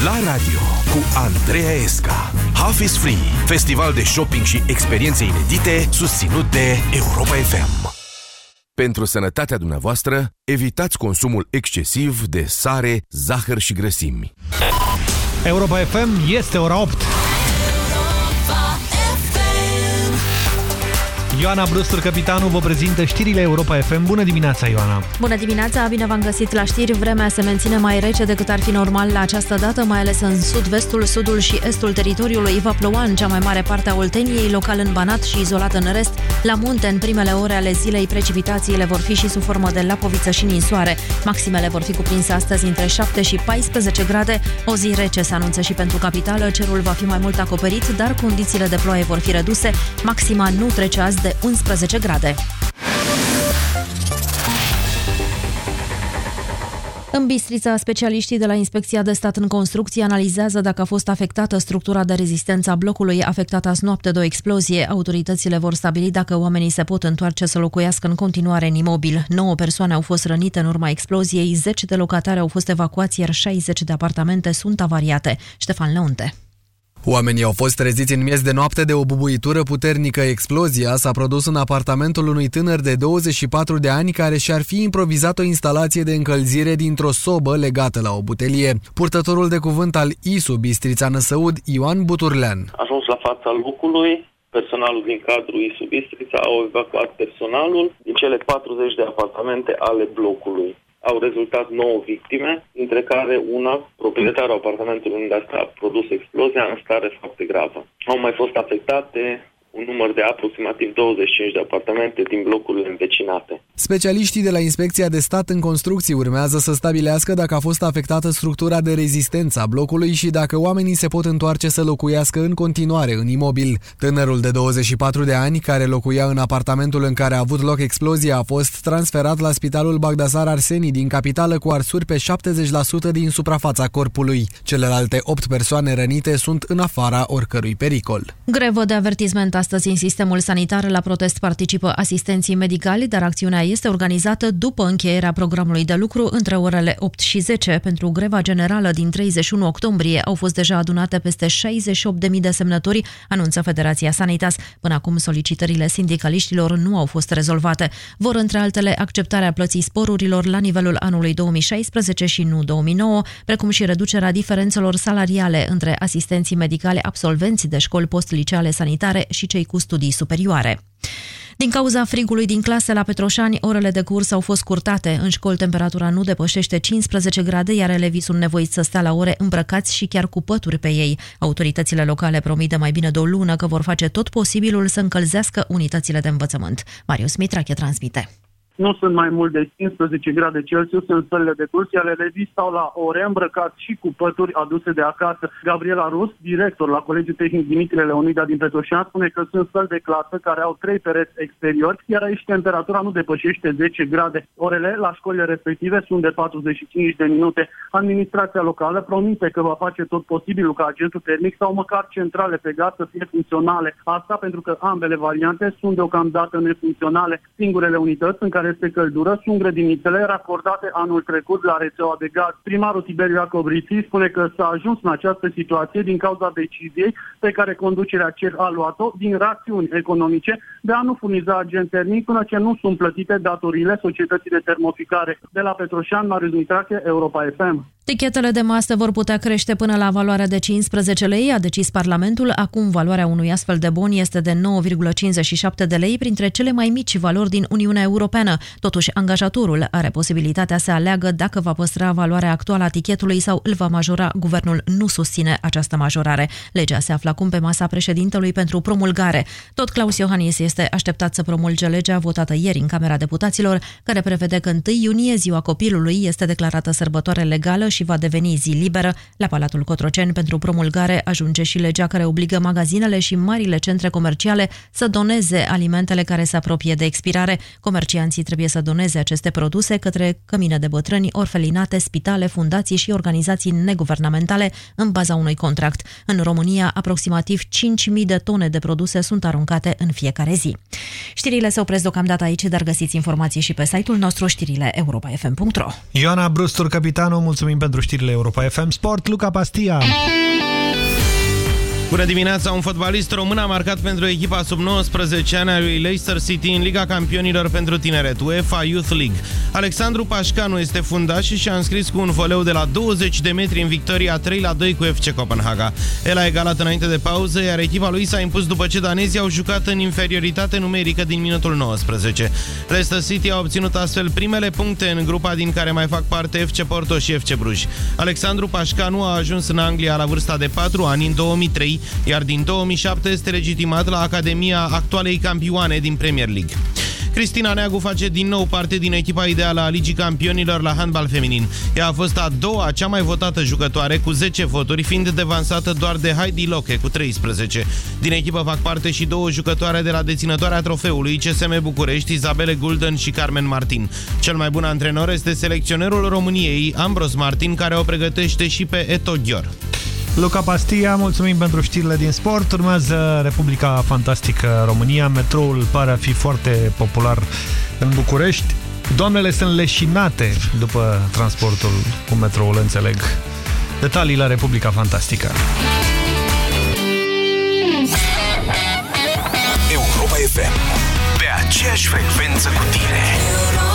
La radio cu Andreea Esca. Half is Free, festival de shopping și experiențe inedite susținut de Europa FM. Pentru sănătatea dumneavoastră, evitați consumul excesiv de sare, zahăr și grăsimi. Europa FM este ora 8. Ioana Brustur, capitanul, vă prezintă știrile Europa FM. Bună dimineața, Ioana! Bună dimineața, bine v-am găsit la știri. Vremea se menține mai rece decât ar fi normal la această dată, mai ales în sud-vestul, sudul și estul teritoriului. Va ploua în cea mai mare parte a Olteniei, local în Banat și izolat în rest. La munte, în primele ore ale zilei, precipitațiile vor fi și sub formă de lapoviță și ninsoare. Maximele vor fi cuprinse astăzi între 7 și 14 grade. O zi rece se anunță și pentru capitală. Cerul va fi mai mult acoperit, dar condițiile de ploaie vor fi reduse. Maxima nu trece azi de 11 grade. În Bistrița, specialiștii de la Inspecția de Stat în Construcție analizează dacă a fost afectată structura de rezistență a blocului afectată azi noapte de o explozie. Autoritățile vor stabili dacă oamenii se pot întoarce să locuiască în continuare în imobil. 9 persoane au fost rănite în urma exploziei, 10 de locatari au fost evacuați, iar 60 de apartamente sunt avariate. Ștefan Leonte. Oamenii au fost treziți în miez de noapte de o bubuitură puternică. Explozia s-a produs în apartamentul unui tânăr de 24 de ani care și-ar fi improvizat o instalație de încălzire dintr-o sobă legată la o butelie. Purtătorul de cuvânt al ISU Bistrița Năsăud, Ioan Buturlean. Ajuns la fața locului, personalul din cadrul ISU Bistrița au evacuat personalul din cele 40 de apartamente ale blocului au rezultat 9 victime, dintre care una, proprietarul apartamentului unde a produs explozia, în stare foarte gravă. Au mai fost afectate un număr de aproximativ 25 de apartamente din blocurile învecinate. Specialiștii de la Inspecția de Stat în Construcții urmează să stabilească dacă a fost afectată structura de rezistență a blocului și dacă oamenii se pot întoarce să locuiască în continuare în imobil. Tânărul de 24 de ani, care locuia în apartamentul în care a avut loc explozia, a fost transferat la Spitalul Bagdasar Arseni din capitală cu arsuri pe 70% din suprafața corpului. Celelalte 8 persoane rănite sunt în afara oricărui pericol. Grevă de avertisment astăzi în sistemul sanitar. La protest participă asistenții medicali, dar acțiunea este organizată după încheierea programului de lucru între orele 8 și 10. Pentru greva generală din 31 octombrie au fost deja adunate peste 68.000 de semnături, anunță Federația Sanitas. Până acum solicitările sindicaliștilor nu au fost rezolvate. Vor, între altele, acceptarea plății sporurilor la nivelul anului 2016 și nu 2009, precum și reducerea diferențelor salariale între asistenții medicale absolvenți de școli post-liceale sanitare și cei cu studii superioare. Din cauza frigului din clase la Petroșani, orele de curs au fost curtate. În școli temperatura nu depășește 15 grade, iar elevii sunt nevoiți să stea la ore îmbrăcați și chiar cu pături pe ei. Autoritățile locale promit de mai bine de o lună că vor face tot posibilul să încălzească unitățile de învățământ. Marius Mitrache transmite. Nu sunt mai mult de 15 grade Celsius în sălile de curs, iar elevii stau la ore îmbrăcați și cu pături aduse de acasă. Gabriela Rus, director la Colegiul Tehnic Dimitrie Leonida din Petroșan, spune că sunt săli de clasă care au trei pereți exteriori, iar aici temperatura nu depășește 10 grade. Orele la școlile respective sunt de 45 de minute. Administrația locală promite că va face tot posibilul ca agentul termic sau măcar centrale pe gaz să fie funcționale. Asta pentru că ambele variante sunt deocamdată nefuncționale. Singurele unități în care este căldură sunt grădinițele racordate anul trecut la rețeaua de gaz. Primarul Tiberiu Iacobriții spune că s-a ajuns în această situație din cauza deciziei pe care conducerea CER a luat-o din rațiuni economice de a nu furniza agent termic până ce nu sunt plătite datorile societății de termoficare. De la Petroșan, Marius Mitrache, Europa FM. Tichetele de masă vor putea crește până la valoarea de 15 lei, a decis Parlamentul. Acum valoarea unui astfel de bon este de 9,57 de lei, printre cele mai mici valori din Uniunea Europeană. Totuși, angajatorul are posibilitatea să aleagă dacă va păstra valoarea actuală a tichetului sau îl va majora. Guvernul nu susține această majorare. Legea se află acum pe masa președintelui pentru promulgare. Tot Claus Iohannis este așteptat să promulge legea votată ieri în Camera Deputaților, care prevede că 1 iunie, ziua copilului, este declarată sărbătoare legală și va deveni zi liberă. La Palatul Cotroceni, pentru promulgare, ajunge și legea care obligă magazinele și marile centre comerciale să doneze alimentele care se apropie de expirare. Comercianții trebuie să doneze aceste produse către cămine de bătrâni, orfelinate, spitale, fundații și organizații neguvernamentale în baza unui contract. În România, aproximativ 5.000 de tone de produse sunt aruncate în fiecare zi. Știrile se opresc deocamdată aici, dar găsiți informații și pe site-ul nostru știrile europa.fm.ro Ioana Brustur, capitanul, mulțumim pentru știrile Europa FM Sport, Luca Pastia. Bună dimineața! Un fotbalist român a marcat pentru echipa sub 19 ani a lui Leicester City în Liga Campionilor pentru Tineret, UEFA Youth League. Alexandru Pașcanu este fundaș și și-a înscris cu un voleu de la 20 de metri în victoria 3 la 2 cu FC Copenhaga. El a egalat înainte de pauză, iar echipa lui s-a impus după ce danezii au jucat în inferioritate numerică din minutul 19. Leicester City a obținut astfel primele puncte în grupa din care mai fac parte FC Porto și FC Bruj. Alexandru Pașcanu a ajuns în Anglia la vârsta de 4 ani în 2003 iar din 2007 este legitimat la Academia actualei campioane din Premier League. Cristina Neagu face din nou parte din echipa ideală a Ligii Campionilor la handbal feminin. Ea a fost a doua, cea mai votată jucătoare cu 10 voturi, fiind devansată doar de Heidi Loche cu 13. Din echipă fac parte și două jucătoare de la deținătoarea trofeului CSM București, Isabele Gulden și Carmen Martin. Cel mai bun antrenor este selecționerul României, Ambros Martin, care o pregătește și pe Eto Ghior. Luca Pastia, mulțumim pentru știrile din sport. Urmează Republica Fantastică România. Metroul pare a fi foarte popular în București. Doamnele sunt leșinate după transportul cu metroul, înțeleg. Detalii la Republica Fantastică. Europa FM. Pe aceeași frecvență cu tine.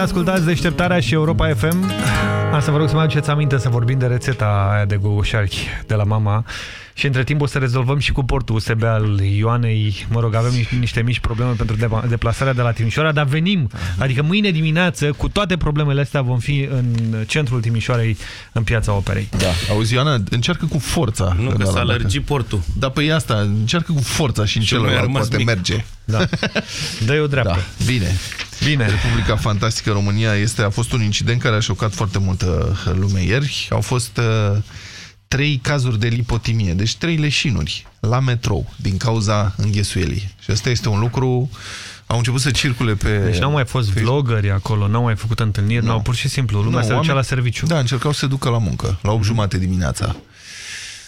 Ascultați Deșteptarea și Europa FM. Asta vă rog să mă aduceți aminte să vorbim de rețeta aia de gogoșarchi de la mama Și între timp o să rezolvăm și cu portul USB al Ioanei. Mă rog, avem niște mici probleme pentru deplasarea de la Timișoara, dar venim. Adică mâine dimineață, cu toate problemele astea, vom fi în centrul Timișoarei, în piața operei. Da. Auzi, Ioana, încearcă cu forța. Nu, că s-a alergit portul. Da, păi asta, încearcă cu forța și în celălalt poate mic. merge. Da. Dă-i o dreaptă. Da. Bine. Bine. Republica Fantastică România este, a fost un incident care a șocat foarte multă lume ieri. Au fost uh, trei cazuri de lipotimie, deci trei leșinuri la metrou din cauza înghesuielii. Și asta este un lucru... Au început să circule pe... Deci n-au mai fost vloggeri acolo, n-au mai făcut întâlniri, n-au pur și simplu. Lumea no, se ducea la serviciu. Da, încercau să se ducă la muncă, la 8 jumate dimineața.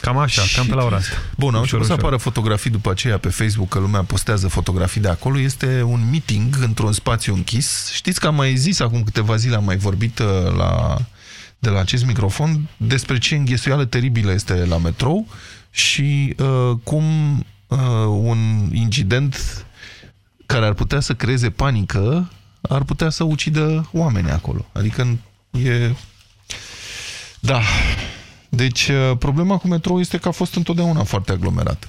Cam așa, și... cam pe la ora asta. Bun, au început să apară fotografii după aceea pe Facebook, că lumea postează fotografii de acolo. Este un meeting într-un spațiu închis. Știți că am mai zis acum câteva zile, am mai vorbit uh, la, de la acest microfon despre ce înghesuială teribilă este la metrou și uh, cum uh, un incident care ar putea să creeze panică ar putea să ucidă oameni acolo. Adică e... Da, deci, uh, problema cu metrou este că a fost întotdeauna foarte aglomerat.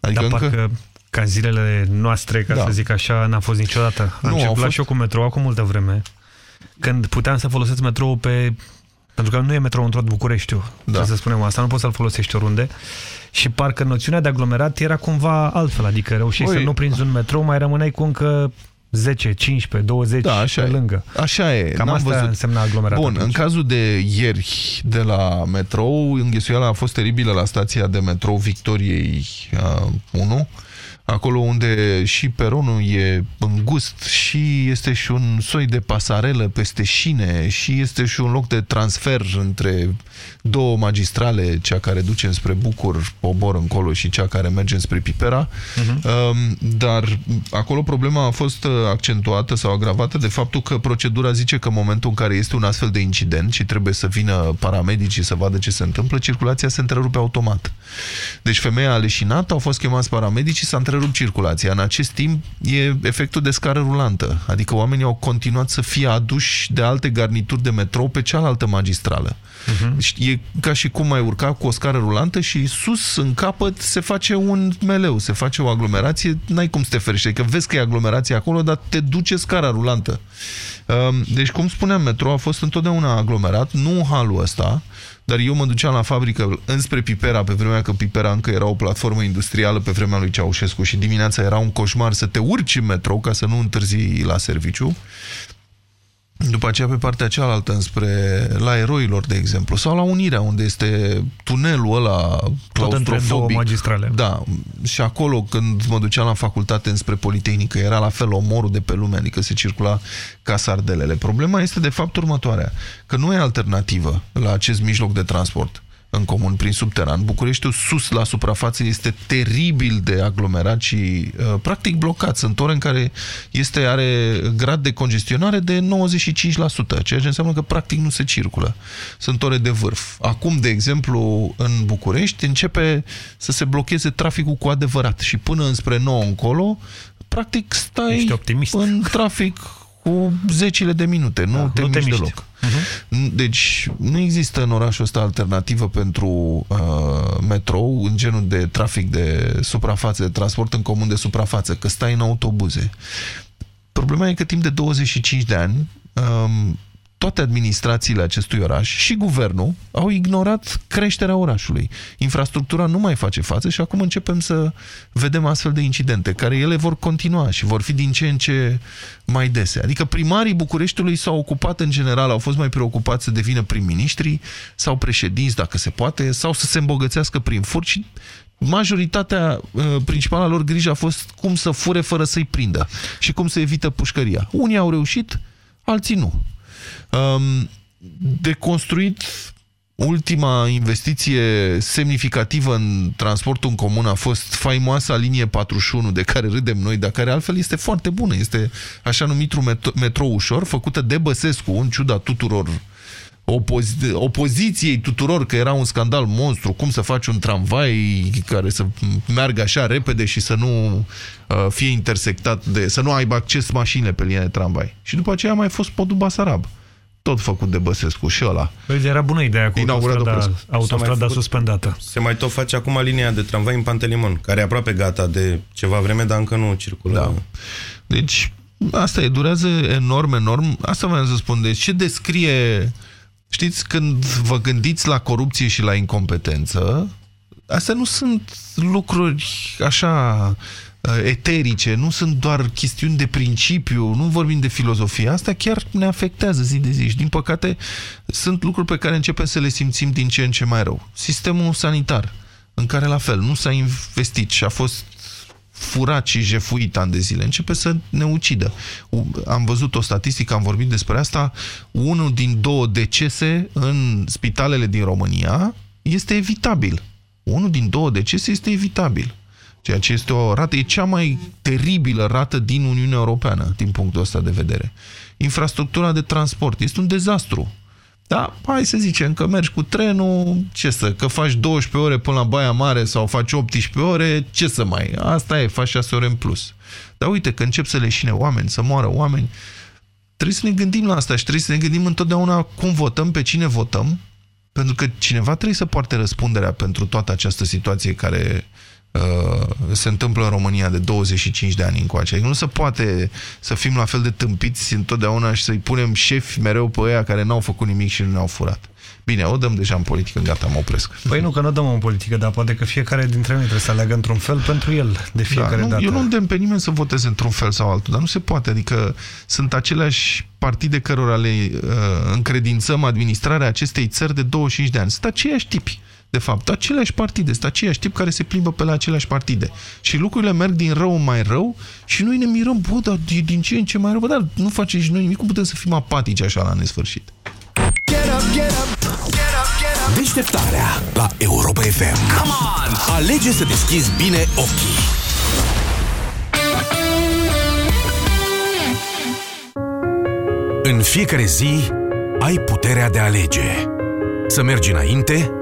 Adică da, încă... parcă ca zilele noastre, ca da. să zic așa, n-a fost niciodată. Am nu, fost... și eu cu metrou acum multă vreme, când puteam să folosesc metrou pe... Pentru că nu e metrou în tot Bucureștiul, da. să spunem asta, nu poți să-l folosești oriunde. Și parcă noțiunea de aglomerat era cumva altfel, adică reușeai Oi, să nu prinzi un metrou, mai rămâneai cu încă 10, 15, 20 da, așa pe e. lângă. Așa e. Cam asta văzut. însemna aglomerat. Bun, atunci. în cazul de ieri de la metrou, înghesuiala a fost teribilă la stația de metrou Victoriei uh, 1 acolo unde și peronul e îngust și este și un soi de pasarelă peste șine și este și un loc de transfer între două magistrale, cea care duce spre Bucur, Obor încolo și cea care merge spre Pipera. Uh mhm. -huh. Dar acolo problema a fost uh, accentuată sau agravată de faptul că procedura zice că în momentul în care este un astfel de incident și trebuie să vină paramedicii să vadă ce se întâmplă, circulația se întrerupe automat. Deci femeia a leșinat, au fost chemați paramedicii, s-a întrerupt circulația. În acest timp e efectul de scară rulantă, adică oamenii au continuat să fie aduși de alte garnituri de metrou pe cealaltă magistrală. Uh mhm. -huh. E ca și cum ai urca cu o scară rulantă și sus, în capăt, se face un meleu, se face o aglomerație, n-ai cum să te ferești, că vezi că e aglomerație acolo, dar te duce scara rulantă. Um, deci, cum spuneam, metrou a fost întotdeauna aglomerat, nu halul ăsta, dar eu mă duceam la fabrică înspre Pipera, pe vremea că Pipera încă era o platformă industrială pe vremea lui Ceaușescu și dimineața era un coșmar să te urci în metrou ca să nu întârzi la serviciu. După aceea pe partea cealaltă, înspre la eroilor, de exemplu, sau la Unirea, unde este tunelul ăla claustrofobic. magistrale. Da, și acolo când mă duceam la facultate înspre Politehnică, era la fel omorul de pe lume, adică se circula ca sardelele. Problema este de fapt următoarea, că nu e alternativă la acest mijloc de transport în comun, prin subteran. Bucureștiul sus la suprafață este teribil de aglomerat și uh, practic blocat. Sunt ore în care este, are grad de congestionare de 95%, ceea ce înseamnă că practic nu se circulă. Sunt ore de vârf. Acum, de exemplu, în București începe să se blocheze traficul cu adevărat și până înspre nou încolo, practic stai în trafic cu zecile de minute, nu da, te, nu te miști deloc. Uh -huh. Deci nu există în orașul ăsta alternativă pentru uh, metrou în genul de trafic de suprafață, de transport în comun de suprafață, că stai în autobuze. Problema e că timp de 25 de ani um, toate administrațiile acestui oraș și guvernul au ignorat creșterea orașului. Infrastructura nu mai face față și acum începem să vedem astfel de incidente, care ele vor continua și vor fi din ce în ce mai dese. Adică primarii Bucureștiului s-au ocupat în general, au fost mai preocupați să devină prim-ministri sau președinți, dacă se poate, sau să se îmbogățească prin furt și majoritatea uh, principala lor grijă a fost cum să fure fără să-i prindă și cum să evită pușcăria. Unii au reușit, alții nu. Um, de construit ultima investiție semnificativă în transportul în comun a fost faimoasa linie 41 de care râdem noi, dar care altfel este foarte bună. Este așa numitul metro, metrou ușor, făcută de Băsescu, în ciuda tuturor opozi opoziției tuturor, că era un scandal monstru, cum să faci un tramvai care să meargă așa repede și să nu uh, fie intersectat de, să nu aibă acces mașinile pe linia de tramvai. Și după aceea a mai fost podul Basarab tot făcut de Băsescu și ăla. Păi era bună ideea cu autostrada, autostrada suspendată. Se mai tot face acum linia de tramvai în Pantelimon, care e aproape gata de ceva vreme, dar încă nu circulă. Da. Deci, asta e, durează enorm, enorm. Asta vreau să spun. Deci, ce descrie... Știți, când vă gândiți la corupție și la incompetență, astea nu sunt lucruri așa uh, eterice, nu sunt doar chestiuni de principiu, nu vorbim de filozofie. Asta chiar ne afectează zi de zi și, din păcate, sunt lucruri pe care începem să le simțim din ce în ce mai rău. Sistemul sanitar, în care, la fel, nu s-a investit și a fost furat și jefuit ani de zile, începe să ne ucidă. Am văzut o statistică, am vorbit despre asta, unul din două decese în spitalele din România este evitabil. Unul din două decese este evitabil. Ceea ce este o rată, e cea mai teribilă rată din Uniunea Europeană, din punctul ăsta de vedere. Infrastructura de transport este un dezastru. Da, hai să zicem că mergi cu trenul, ce să, că faci 12 ore până la Baia Mare sau faci 18 ore, ce să mai, asta e, faci 6 ore în plus. Dar uite, că încep să leșine oameni, să moară oameni, trebuie să ne gândim la asta și trebuie să ne gândim întotdeauna cum votăm, pe cine votăm, pentru că cineva trebuie să poarte răspunderea pentru toată această situație care uh, se întâmplă în România de 25 de ani încoace. Nu se poate să fim la fel de tâmpiți întotdeauna și să-i punem șefi mereu pe ăia care n-au făcut nimic și nu ne-au furat. Bine, o dăm deja în politică, gata, mă opresc. Păi nu, că nu dăm în politică, dar poate că fiecare dintre noi trebuie să aleagă într-un fel pentru el, de fiecare da, nu, dată. Eu nu îndemn pe nimeni să voteze într-un fel sau altul, dar nu se poate. Adică sunt aceleași partide cărora le uh, încredințăm administrarea acestei țări de 25 de ani. Sunt aceiași tipi de fapt, aceleași partide, sunt aceiași tip care se plimbă pe la aceleași partide. Și lucrurile merg din rău în mai rău și noi ne mirăm, bă, dar din ce în ce mai rău, bă, dar nu face și noi nimic, cum putem să fim apatici așa la nesfârșit? Get up, get up, get up, get up. Deșteptarea la Europa FM. Come on! Alege să deschizi bine ochii. În fiecare zi ai puterea de a alege. Să mergi înainte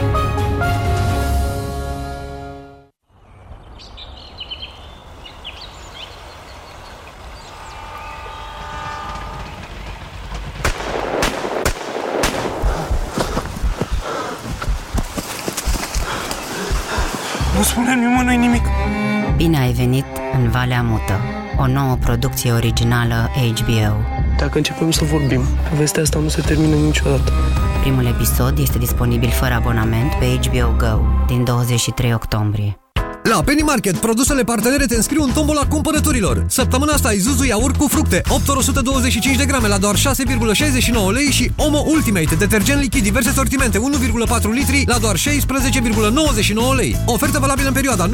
O nouă producție originală HBO. Dacă începem să vorbim, povestea asta nu se termină niciodată. Primul episod este disponibil fără abonament pe HBO Go din 23 octombrie. La Penny Market, produsele partenere te înscriu în tombola cumpărăturilor. Săptămâna asta ai Zuzu iaurt cu fructe, 8 ori 125 de grame la doar 6,69 lei și Omo Ultimate, detergent lichid diverse sortimente, 1,4 litri la doar 16,99 lei. Ofertă valabilă în perioada 19-25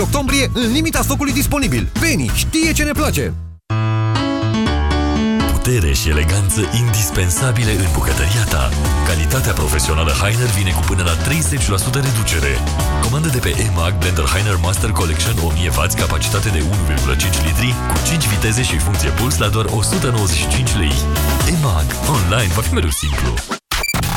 octombrie, în limita stocului disponibil. Penny știe ce ne place! Putere și eleganță indispensabile în bucătăria ta. Calitatea profesională Heiner vine cu până la 30% reducere. Comandă de pe EMAG Blender Heiner Master Collection 1000W, capacitate de 1,5 litri, cu 5 viteze și funcție puls la doar 195 lei. EMAG. Online va fi mereu simplu.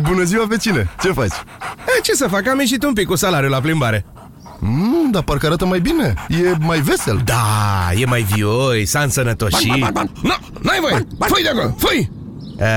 Bună ziua, vecine! Ce faci? E, ce să fac? Am ieșit un pic cu salariul la plimbare. Mm, dar parcă arată mai bine. E mai vesel. Da, e mai vioi, s-a însănătoșit. Ban, ban, ban, No, n-ai voie! Fui de acolo, fui!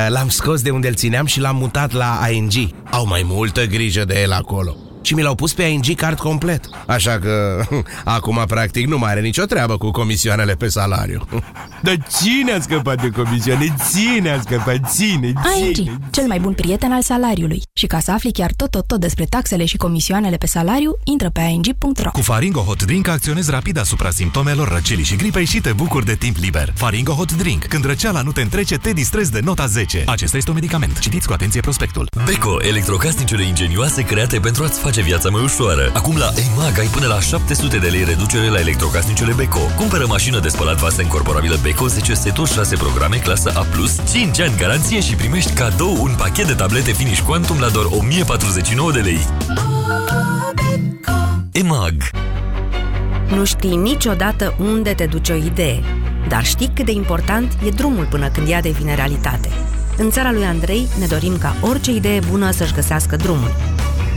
L-am scos de unde îl țineam și l-am mutat la ING. Au mai multă grijă de el acolo. Și mi l-au pus pe ING card complet. Așa că acum practic nu mai are nicio treabă cu comisioanele pe salariu. Dar cine a scăpat de comisioane? Ține a scăpat, ține, ține. ING, cel mai bun prieten al salariului. Și ca să afli chiar tot, tot, tot despre taxele și comisioanele pe salariu, intră pe ing.ro. Cu Faringo Hot Drink acționezi rapid asupra simptomelor răcelii și gripei și te bucuri de timp liber. Faringo Hot Drink. Când răceala nu te întrece, te distrezi de nota 10. Acesta este un medicament. Citiți cu atenție prospectul. Beko, electrocasnicele ingenioase create pentru a-ți face viața mai ușoară. Acum la EMAG ai până la 700 de lei reducere la electrocasnicele Beko. Cumpără mașină de spălat vase incorporabilă Beko 10 seturi 6 programe clasă A+, 5 ani garanție și primești cadou un pachet de tablete Finish Quantum la doar 1049 de lei. EMAG Nu știi niciodată unde te duce o idee, dar știi cât de important e drumul până când ea devine realitate. În țara lui Andrei ne dorim ca orice idee bună să-și găsească drumul.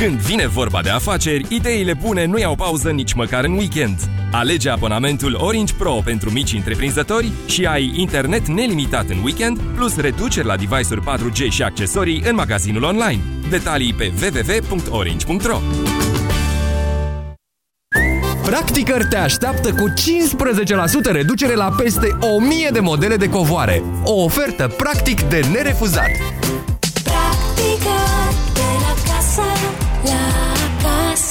Când vine vorba de afaceri, ideile bune nu iau pauză nici măcar în weekend. Alege abonamentul Orange Pro pentru mici întreprinzători și ai internet nelimitat în weekend, plus reduceri la device-uri 4G și accesorii în magazinul online. Detalii pe www.orange.ro Practicăr te așteaptă cu 15% reducere la peste 1000 de modele de covoare. O ofertă practic de nerefuzat.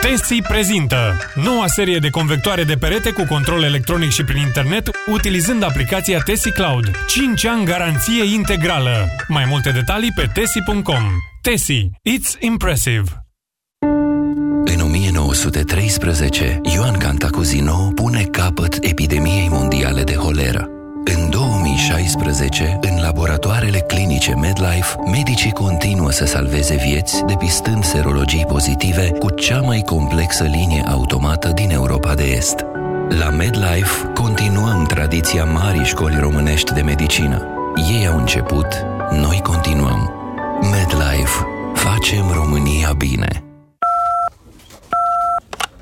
Tesi prezintă noua serie de convectoare de perete cu control electronic și prin internet utilizând aplicația Tesi Cloud. 5 ani garanție integrală. Mai multe detalii pe tesi.com. Tesi. It's impressive. În 1913, Ioan Cantacuzino pune capăt epidemiei mondiale de holeră. În 2016, în laboratoarele clinice MedLife, medicii continuă să salveze vieți, depistând serologii pozitive cu cea mai complexă linie automată din Europa de Est. La MedLife continuăm tradiția marii școli românești de medicină. Ei au început, noi continuăm. MedLife. Facem România bine.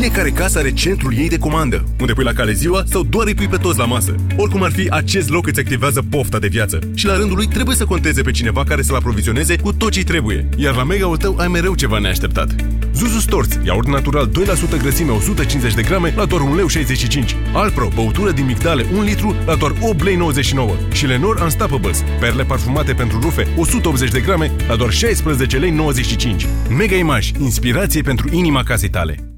Fiecare casă are centrul ei de comandă, unde pui la cale ziua sau doar îi pui pe toți la masă. Oricum ar fi, acest loc îți activează pofta de viață și la rândul lui trebuie să conteze pe cineva care să-l aprovizioneze cu tot ce trebuie. Iar la mega-ul tău ai mereu ceva neașteptat. Zuzu Storz, iaurt natural 2% grăsime 150 de grame la doar 1,65 lei. Alpro, băutură din migdale 1 litru la doar 8,99 lei. Și Lenor Unstoppables, perle parfumate pentru rufe 180 de grame la doar 16,95 lei. Mega Image, inspirație pentru inima casei tale.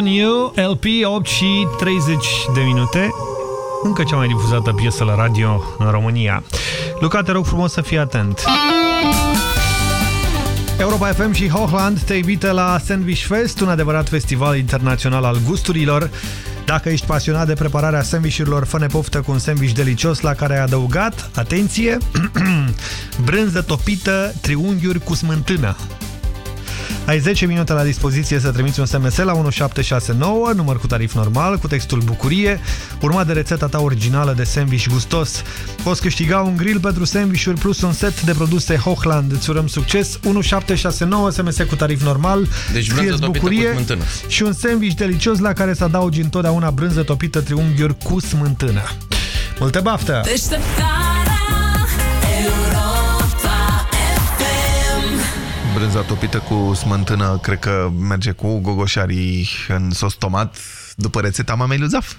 on You, LP, 8 și 30 de minute. Încă cea mai difuzată piesă la radio în România. Luca, te rog frumos să fii atent. Europa FM și Hochland te invită la Sandwich Fest, un adevărat festival internațional al gusturilor. Dacă ești pasionat de prepararea sandvișurilor, fă poftă cu un sandwich delicios la care ai adăugat, atenție, brânză topită, triunghiuri cu smântână. Ai 10 minute la dispoziție să trimiți un SMS la 1769, număr cu tarif normal, cu textul Bucurie, urmat de rețeta ta originală de sandwich gustos. Poți câștiga un grill pentru sandvișuri plus un set de produse Hochland. Îți urăm succes! 1769, SMS cu tarif normal, deci brânză Bucurie cu smântână. și un sandwich delicios la care să adaugi întotdeauna brânză topită triunghiuri cu smântână. Multă baftă! Brânza topită cu smântână cred că merge cu gogoșarii în sos tomat după rețeta mamei lui Zaf.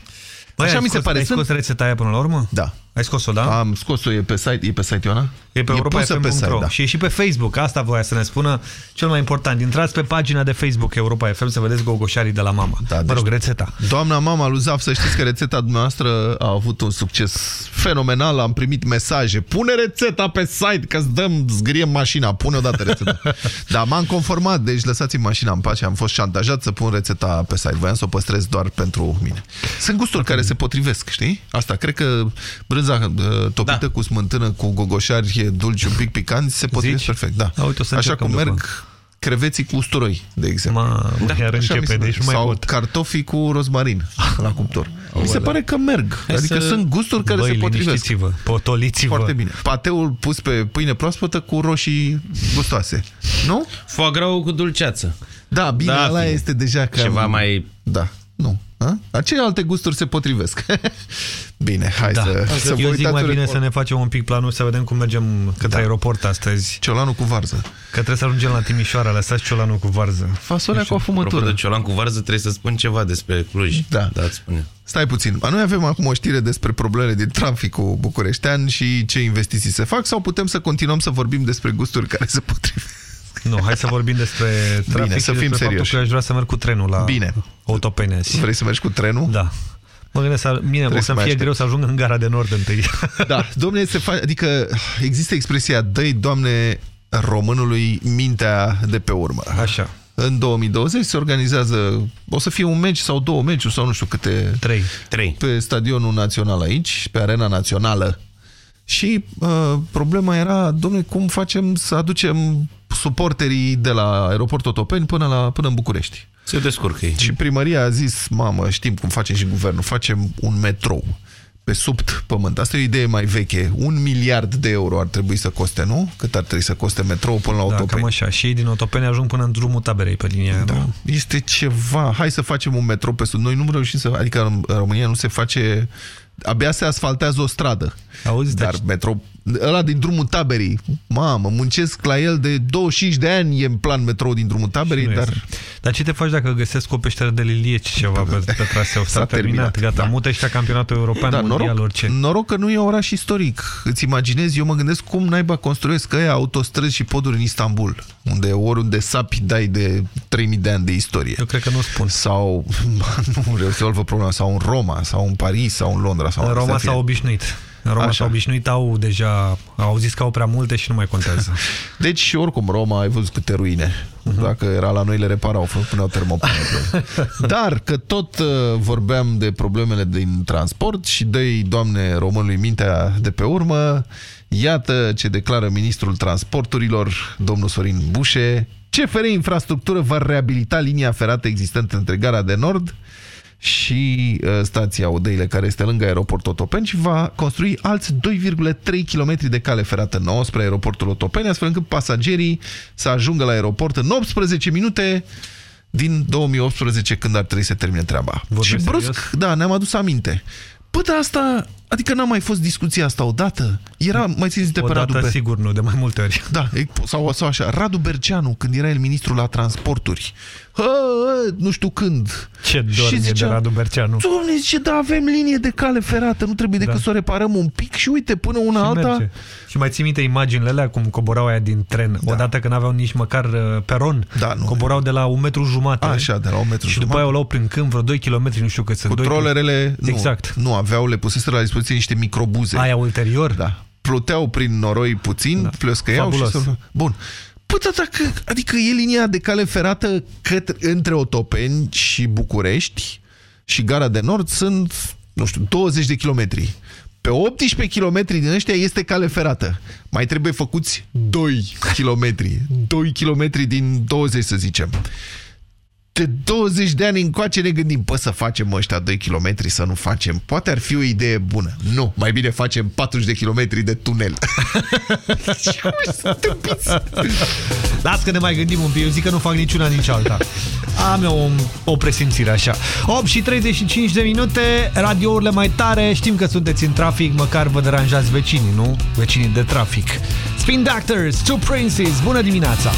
Băi, Așa ai mi se scos, pare. Ai scos rețeta aia până la urmă? Da. Ai scos-o, da? Am scos-o, e pe site, e pe site, Ioana? E pe pusă pe site, europa.fm.ro da. și e și pe Facebook. Asta voia să ne spună cel mai important. Intrați pe pagina de Facebook Europa FM să vedeți gogoșarii de la mama. Da, mă deci, rog, rețeta. Doamna mama lui Zaf, să știți că rețeta dumneavoastră a avut un succes fenomenal. Am primit mesaje. Pune rețeta pe site, că îți dăm, zgriem mașina. Pune odată rețeta. da, m-am conformat, deci lăsați-mi mașina în pace. Am fost șantajat să pun rețeta pe site. Voiam să o păstrez doar pentru mine. Sunt gusturi care se potrivesc, știi? Asta, cred că brânza uh, topită da. cu smântână, cu gogoșari dulci, un pic picanți, se potrivesc perfect. Da. Da, uite, o să Așa încercăm cum merg după. creveții cu usturoi, de exemplu. Ma, da, iar așa mi se începe, pare. deci nu mai Sau pot. cartofii cu rozmarin la cuptor. Mi se Aoleu. pare că merg. Hai adică să- sunt gusturi care Băi, se potrivesc. liniștiți-vă, potoliți-vă. Foarte bine. Pateul pus pe pâine proaspătă cu roșii gustoase. Nu? Foagrau cu dulceață. Da, bine, Da, ăla fine. este deja cam... Ceva mai... Da, nu. A? Acele alte gusturi se potrivesc. bine, hai Da. să, să vă Eu zic uitați mai un bine report. să ne facem un pic planul, să vedem cum mergem către Da. aeroport astăzi. Ciolanul cu varză. Că trebuie să ajungem la Timișoara, lăsați ciolanul cu varză. Fasolea cu Apropo afumătură. de ciolan cu varză, trebuie să spun ceva despre Cluj. Da. Da, îți spune. Stai puțin. Ba, Noi avem acum o știre despre problemele din traficul bucureștean și ce investiții se fac sau putem să continuăm să vorbim despre gusturi care se potrivesc? Nu, hai să vorbim despre trafic Bine, să și fim despre serioși. faptul că aș vrea să merg cu trenul la Bine. Otopeni azi. Vrei să mergi cu trenul? Da. Mă gândesc, să, mine, o Trebuie să să-mi mai fie aștept. greu să ajung în gara de nord întâi. Da, domne, se fa... adică există expresia dă doamne, românului mintea de pe urmă. Așa. În 2020 se organizează, o să fie un meci sau două meciuri sau nu știu câte... Trei. Trei. Pe stadionul național aici, pe arena națională. Și uh, problema era, domne, cum facem să aducem suporterii de la aeroportul Otopeni până, la, până în București. Se descurcă ei. Și primăria a zis, mamă, știm cum facem și guvernul, facem un metrou pe sub pământ. Asta e o idee mai veche. Un miliard de euro ar trebui să coste, nu? Cât ar trebui să coste metrou până la Da, Otopeni? cam așa. Și ei din Otopeni ajung până în drumul taberei pe linia aia, Da. nu? Este ceva. Hai să facem un metrou pe sud. Noi nu reușim să... Adică în România nu se face... Abia se asfaltează o stradă. Auzi, Dar deci- metrou... Ăla din drumul taberii. Mamă, muncesc la el de 25 de ani. E în plan metrou din drumul taberii, Nu dar... este. Dar ce te faci dacă găsesc o peșteră de lilieci ceva pe, pe traseu? S-a S-a terminat, terminat. gata. Da. Mută ăștia campionatul european, Da, mondial, noroc, orice. noroc că nu e oraș istoric. Îți imaginezi, eu mă gândesc cum naiba construiesc ăia autostrăzi și poduri în Istanbul, unde oriunde sapi dai de 3000 de ani de istorie. Eu cred că nu spun. Sau, nu rezolvă problema, sau în Roma, sau în Paris, sau în Londra. Sau În Roma să fie. s-au obișnuit. În Roma Așa. s-au obișnuit, au deja, au zis că au prea multe și nu mai contează. Deci, oricum, Roma, ai văzut câte ruine. Mhm. Dacă era la noi, le reparau, fă- puneau termopanele. Dar, că tot uh, vorbeam de problemele din transport și dă doamne, românului mintea de pe urmă, iată ce declară ministrul transporturilor, domnul Sorin Bușe, CFR Infrastructură va reabilita linia ferată existentă între Gara de Nord și uh, stația Odeile, care este lângă aeroportul Otopeni și va construi alți 2,3 km de cale ferată nouă spre aeroportul Otopeni, astfel încât pasagerii să ajungă la aeroport în 18 minute din 2018, când ar trebui să termine treaba. Vorbesc și brusc, serios? da, ne-am adus aminte. Păi dar asta Adică n-a mai fost discuția asta odată? Era, mai țineți de pe Radu Odată Ber... sigur nu, de mai multe ori. Da, e- sau, sau așa, Radu Berceanu, când era el ministru la transporturi, hă, hă, nu știu când. Ce dor mi-e de Radu Berceanu. Doamne, zice, da, avem linie de cale ferată, nu trebuie decât Da. să o reparăm un pic și uite, până una Și alta... merge. Și mai ții minte imaginile alea cum coborau aia din tren, da. odată când aveau nici măcar uh, peron, da, nu. coborau de la un metru jumate. Așa, de la un metru și jumate. după aia o luau prin câmp vreo 2 km, nu știu cât sunt. Cu doi trollerele nu, Exact. nu aveau, le puseseră la dispoziție niște microbuze. Aia ulterior? Da. Pluteau prin noroi puțin, da. plăscăiau și Fabulos. să... Bun. Păi, da, dacă, adică e linia de cale ferată către, între Otopeni și București și Gara de Nord sunt, nu știu, 20 de kilometri. Pe 18 km din ăștia este cale ferată. Mai trebuie făcuți 2 km. 2 km din 20, să zicem. De 20 de ani încoace ne gândim, pă, să facem ăștia 2 km, să nu facem. Poate ar fi o idee bună. Nu, mai bine facem 40 de km de tunel. Las că ne mai gândim un pic, eu zic că nu fac niciuna nici alta. Am eu o, o presimțire așa. 8 și 35 de minute, radiourile mai tare, știm că sunteți în trafic, măcar vă deranjați vecinii, nu? Vecinii de trafic. Spin Doctors, Two Princes, bună dimineața!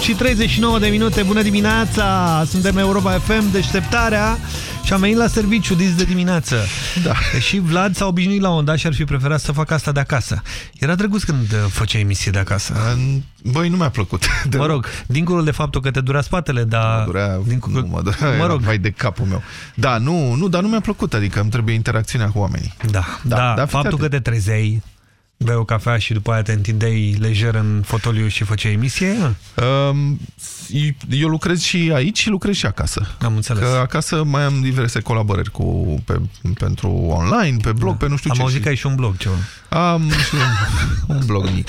8 și 39 de minute, bună dimineața! Suntem Europa FM, deșteptarea și am venit la serviciu dis de dimineață. Da. Și Vlad s-a obișnuit la onda și ar fi preferat să facă asta de acasă. Era drăguț când uh, făcea emisie de acasă. Băi, nu mi-a plăcut. De mă rog, dincolo de faptul că te durea spatele, dar... Mă durea, dincolo... nu, mă durea, mă rog. vai de capul meu. Da, nu, nu, dar nu mi-a plăcut, adică îmi trebuie interacțiunea cu oamenii. Da, da, da, da faptul că te trezeai, beai o cafea și după aia te întindeai lejer în fotoliu și făceai emisie? Um, eu lucrez și aici și lucrez și acasă. Am înțeles. Că acasă mai am diverse colaborări cu, pe, pentru online, pe blog, da. pe nu știu am ce. Am auzit și... că ai și un blog, ceva. Am și un, un blog mic.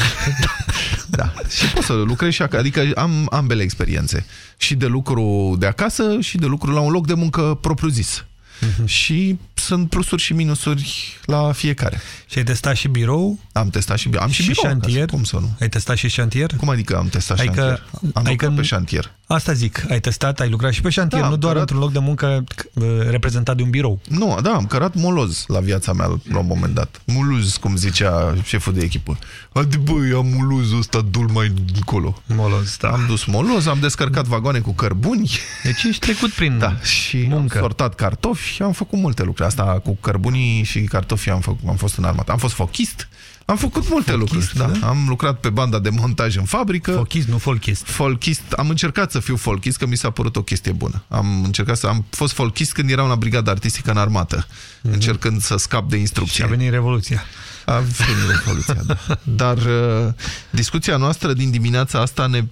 da. Și pot să lucrez și acasă. Adică am ambele experiențe. Și de lucru de acasă și de lucru la un loc de muncă propriu-zis. Uh -huh. Și sunt plusuri și minusuri la fiecare. Și ai testat și birou? Am testat și birou. Am și, și birou șantier? Acasă. Cum să nu? Ai testat și șantier? Cum adică am testat ai șantier? Că, am ai lucrat că, pe șantier. Asta zic, ai testat, ai lucrat și pe șantier, da, nu doar cărat... într-un loc de muncă reprezentat de un birou. Nu, da, am cărat moloz la viața mea la un moment dat. Muluz, cum zicea șeful de echipă. Adi băi, am muluzul ăsta, dul mai încolo. Moloz, da. Am dus moloz, am descărcat vagoane cu cărbuni. Deci ești trecut prin da, și muncă. am sortat cartofi, am făcut multe lucruri. Asta cu cărbunii și cartofii am, făcut, am fost în armată. Am fost fochist. Am făcut multe folchist, lucruri. Da. Am lucrat pe banda de montaj în fabrică. Folchist, nu folchist. Folchist. Am încercat să fiu folchist, că mi s-a părut o chestie bună. Am încercat să am fost folchist când eram la brigada artistică în armată, mm -hmm. încercând să scap de instrucție. Și a venit Revoluția. A venit Revoluția, da. Dar uh, discuția noastră din dimineața asta ne,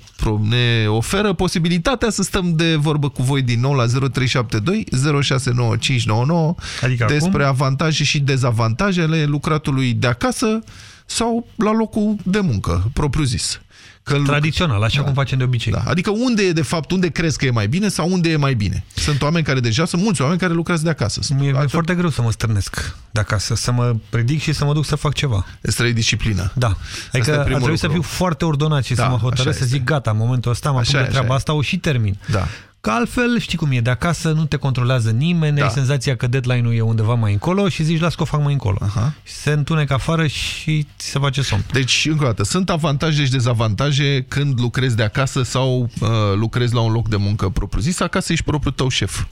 ne oferă posibilitatea să stăm de vorbă cu voi din nou la 0372 069599 adică despre acum? avantaje și dezavantajele lucratului de acasă sau la locul de muncă, propriu-zis. Că Tradițional, așa da. cum facem de obicei. Da. Adică unde e, de fapt, unde crezi că e mai bine sau unde e mai bine? Sunt oameni care deja, sunt mulți oameni care lucrează de acasă. Sunt e altă... foarte greu să mă strânesc de acasă, să mă predic și să mă duc să fac ceva. Îți trebuie disciplină. Da. Adică ar trebui lucru. să fiu foarte ordonat și da, să mă hotărăsc să zic gata, în momentul ăsta mă apuc de treaba asta, o și termin. Da. Că altfel, știi cum e, de acasă nu te controlează nimeni, da. ai senzația că deadline-ul e undeva mai încolo și zici, las că o fac mai încolo. Aha. Și se întunecă afară și ți se face somn. Deci, încă o dată, sunt avantaje și dezavantaje când lucrezi de acasă sau uh, lucrezi la un loc de muncă propriu-zis, acasă ești propriul tău șef.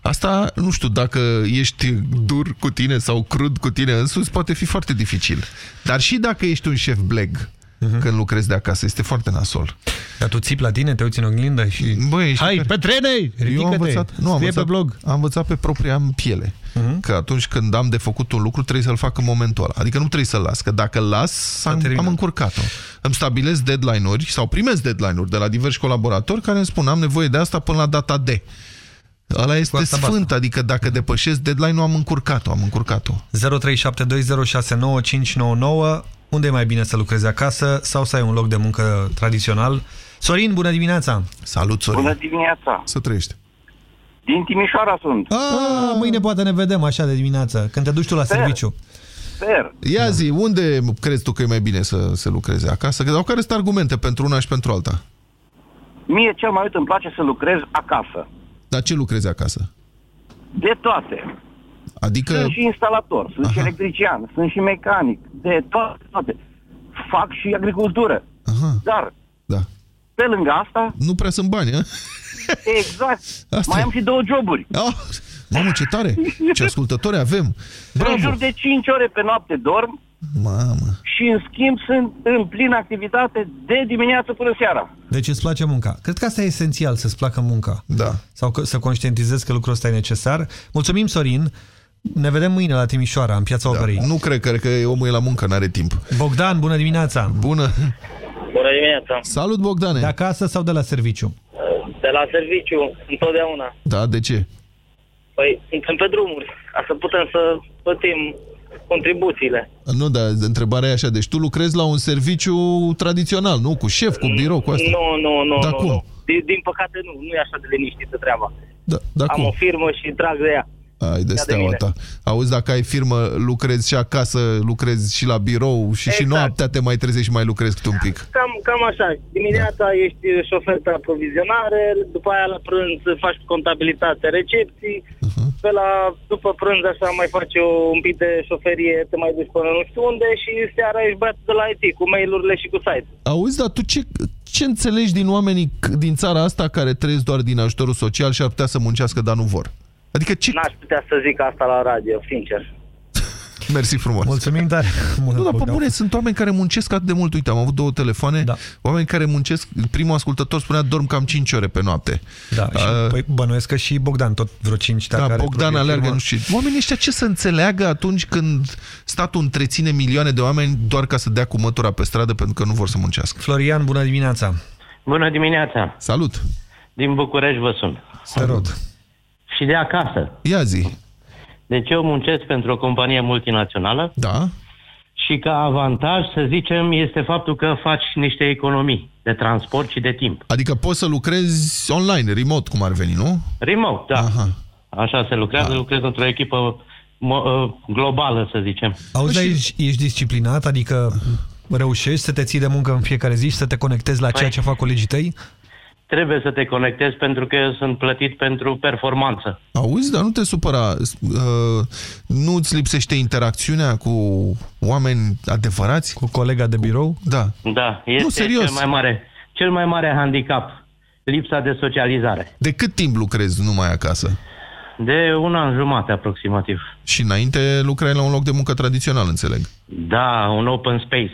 Asta, nu știu, dacă ești dur cu tine sau crud cu tine însuți, poate fi foarte dificil. Dar și dacă ești un șef bleg, uh-huh. când lucrezi de acasă. Este foarte nasol. Dar tu țipi la tine, te uiți în oglindă și... Băi, Hai, pe trene! Eu am învățat, nu, am învățat, pe blog. am învățat pe propria piele. Uh-huh. Că atunci când am de făcut un lucru, trebuie să-l fac în momentul ăla. Adică nu trebuie să-l las. Că dacă îl las, am, am încurcat-o. Îmi stabilesc deadline-uri sau primesc deadline-uri de la diversi colaboratori care îmi spun am nevoie de asta până la data D. Ăla este sfânt, basta. adică dacă depășesc deadline-ul, am încurcat-o, am încurcat-o. 0372069599 unde e mai bine să lucrezi acasă sau să ai un loc de muncă tradițional? Sorin, bună dimineața! Salut, Sorin! Bună dimineața! Să trăiești! Din Timișoara sunt. Ah, mâine poate ne vedem așa de dimineață, când te duci tu la Sper. serviciu. Sper. Ia zi, unde crezi tu că e mai bine să se lucreze acasă? Sau care sunt argumente pentru una și pentru alta? Mie cel mai mult îmi place să lucrez acasă. Dar ce lucrezi acasă? De toate. Adică... Sunt și instalator, sunt Aha. și electrician, sunt și mecanic, de toate, toate. Fac și agricultură. Aha. Dar, da. pe lângă asta... Nu prea sunt bani, a? Exact. Asta mai e. am și două joburi. Oh, mamă, ce tare! Ce ascultători avem! Bravo! În jur de 5 ore pe noapte dorm. Mamă! Și, în schimb, sunt în plină activitate de dimineață până seara. Deci îți place munca. Cred că asta e esențial, să-ți placă munca. Da. Sau că, să conștientizezi că lucrul ăsta e necesar. Mulțumim, Sorin! Ne vedem mâine la Timișoara, în Piața Da. Operei. Nu cred, cred că omul e la muncă, n-are timp. Bogdan, bună dimineața! Bună! Bună dimineața! Salut, Bogdane! De acasă sau de la serviciu? De la serviciu, întotdeauna. Da, de ce? Păi, suntem pe drumuri, ca să putem să plătim contribuțiile. Nu, dar întrebarea e așa, deci tu lucrezi la un serviciu tradițional, nu? Cu șef, cu birou, cu asta? Nu, nu, nu, Dar nu, cum? nu. Din, din păcate nu, nu e așa de liniștită treaba. Da, da Am cum? o firmă și trag de ea. Ai de Ia de steaua mine. ta. Auzi, dacă ai firmă, lucrezi și acasă, lucrezi și la birou și și Exact. noaptea te mai trezești și mai lucrezi câte un pic. Cam, cam așa. Dimineața ești șofer pe aprovizionare, după aia la prânz faci contabilitate, recepții, Uh-huh. pe la, după prânz așa mai faci o, un pic de șoferie, te mai duci până nu știu unde și seara ești băiat de la IT cu mail-urile și cu site. Auzi, dar tu ce, ce înțelegi din oamenii c- din țara asta care trăiesc doar din ajutorul social și ar putea să muncească, dar nu vor? Adică ce... N-aș putea să zic asta la radio, sincer. Mersi frumos. Mulțumim tare mult, Nu, dar pe Bogdan. bune, sunt oameni care muncesc atât de mult. Uite, am avut două telefoane. Da. Oameni care muncesc, primul ascultător spunea, dorm cam 5 ore pe noapte. Da, și Uh, păi, bănuiesc că și Bogdan tot vreo 5 Da, Bogdan alergă, nu știu. ce. Oamenii ăștia ce să înțeleagă atunci când statul întreține milioane de oameni doar ca să dea cu mătura pe stradă pentru că nu vor să muncească? Florian, bună dimineața! Bună dimineața! Salut! Din București vă sun. Te rog. Și de acasă. Ia zi. Deci eu muncesc pentru o companie multinațională. Da. Și ca avantaj, să zicem, este faptul că faci niște economii de transport și de timp. Adică poți să lucrezi online, remote, cum ar veni, nu? Remote, da. Aha. Așa se lucrează, Da. lucrez într-o echipă mo- uh, globală, să zicem. Auzi, dar ești, ești disciplinat? Adică reușești să te ții de muncă în fiecare zi și să te conectezi la ceea ce fac colegii tăi? Trebuie să te conectezi pentru că eu sunt plătit pentru performanță. Auzi, dar nu te supăra. Uh, nu îți lipsește interacțiunea cu oameni adevărați? Cu colega de birou? Da. Da, este Nu, serios. cel mai mare, cel mai mare handicap, lipsa de socializare. De cât timp lucrezi numai acasă? De un an jumate aproximativ. Și înainte lucrai la un loc de muncă tradițional, înțeleg. Da, un open space.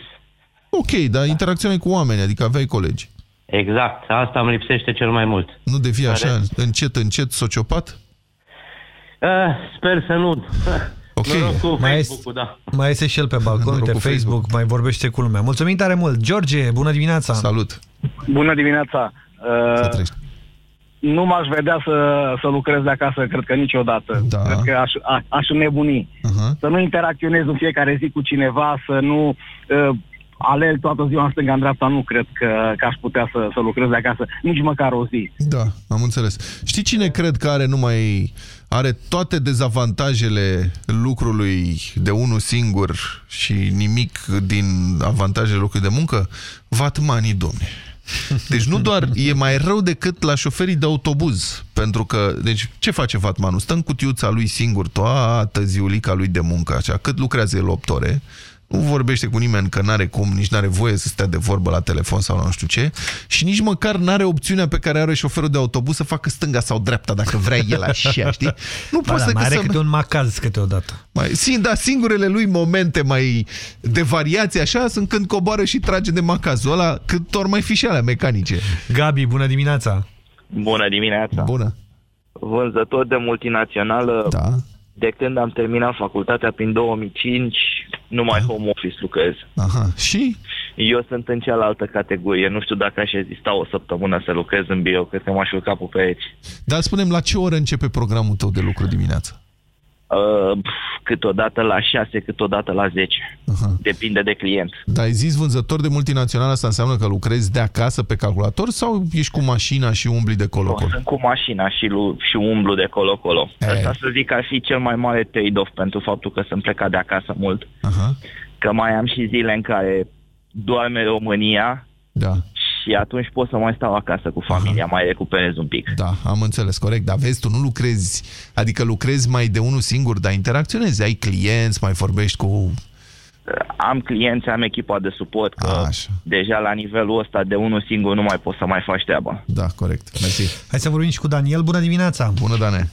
Ok, dar interacționai cu oameni, adică aveai colegi. Exact, asta îmi lipsește cel mai mult. Nu devii așa, Care? încet, încet, sociopat? Uh, sper să nu. Ok. Noroc cu Mai Facebook-ul, da. Mai este și el pe balcon, Noroc uite, cu Facebook, mai vorbește cu lumea. Mulțumim tare mult! George, bună dimineața! Salut! Bună dimineața! Uh, nu m-aș vedea să, să lucrez de acasă, cred că niciodată. Da. Cred că aș, a, aș înnebuni. Uh-huh. Să nu interacționez în fiecare zi cu cineva, să nu uh, alerg toată ziua în stânga, în dreapta, nu cred că, că aș putea să, să lucrez de acasă, nici măcar o zi. Da, am înțeles. Știi cine cred că are numai are toate dezavantajele lucrului de unul singur și nimic din avantajele locului de muncă? Vatmanii, domne. Deci nu doar, e mai rău decât la șoferii de autobuz. Pentru că, deci ce face Vatmanul? Stă în cutiuța lui singur toată ziulica lui de muncă, așa, cât lucrează el 8 ore, nu vorbește cu nimeni că n-are cum, nici n-are voie să stea de vorbă la telefon sau la nu știu ce și nici măcar n-are opțiunea pe care are șoferul de autobuz să facă stânga sau dreapta dacă vrea el așa, știi? Nu Ba poți da, să mai are să... câte un macaz câteodată. Mai, sin, da, singurele lui momente mai de variație așa sunt când coboară și trage de macazul ăla, cât ori mai fi și alea mecanice. Gabi, bună dimineața! Bună dimineața! Bună! Vânzător de multinațională, da. De când am terminat facultatea prin 2005, numai home office lucrez. Aha. Și? Eu sunt în cealaltă categorie. Nu știu dacă aș exista o săptămână să lucrez în bio, cred că m-aș urca pe pereți. Dar spunem la ce oră începe programul tău de lucru dimineața? Uh, pf, câteodată la 6, câteodată la 10. Aha. Depinde de client. Dar ai zis vânzător de multinațională, asta înseamnă că lucrezi de acasă pe calculator sau ești cu mașina și umbli de colo-colo? Sunt cu mașina și, lu- și umblu de colo-colo. Asta să zic că ar fi cel mai mare trade-off pentru faptul că sunt plecat de acasă mult. Aha. Că mai am și zile în care doarme România Da. Și atunci pot să mai stau acasă cu familia, mai recuperez un pic. Da, am înțeles, corect. Dar vezi, tu nu lucrezi, adică lucrezi mai de unul singur, dar interacționezi, ai clienți, mai vorbești cu... Am clienți, am echipa de suport, că Așa. deja la nivelul ăsta de unul singur nu mai poți să mai faci treaba. Da, corect. Mersi. Hai să vorbim și cu Daniel. Bună dimineața! Bună, Dane!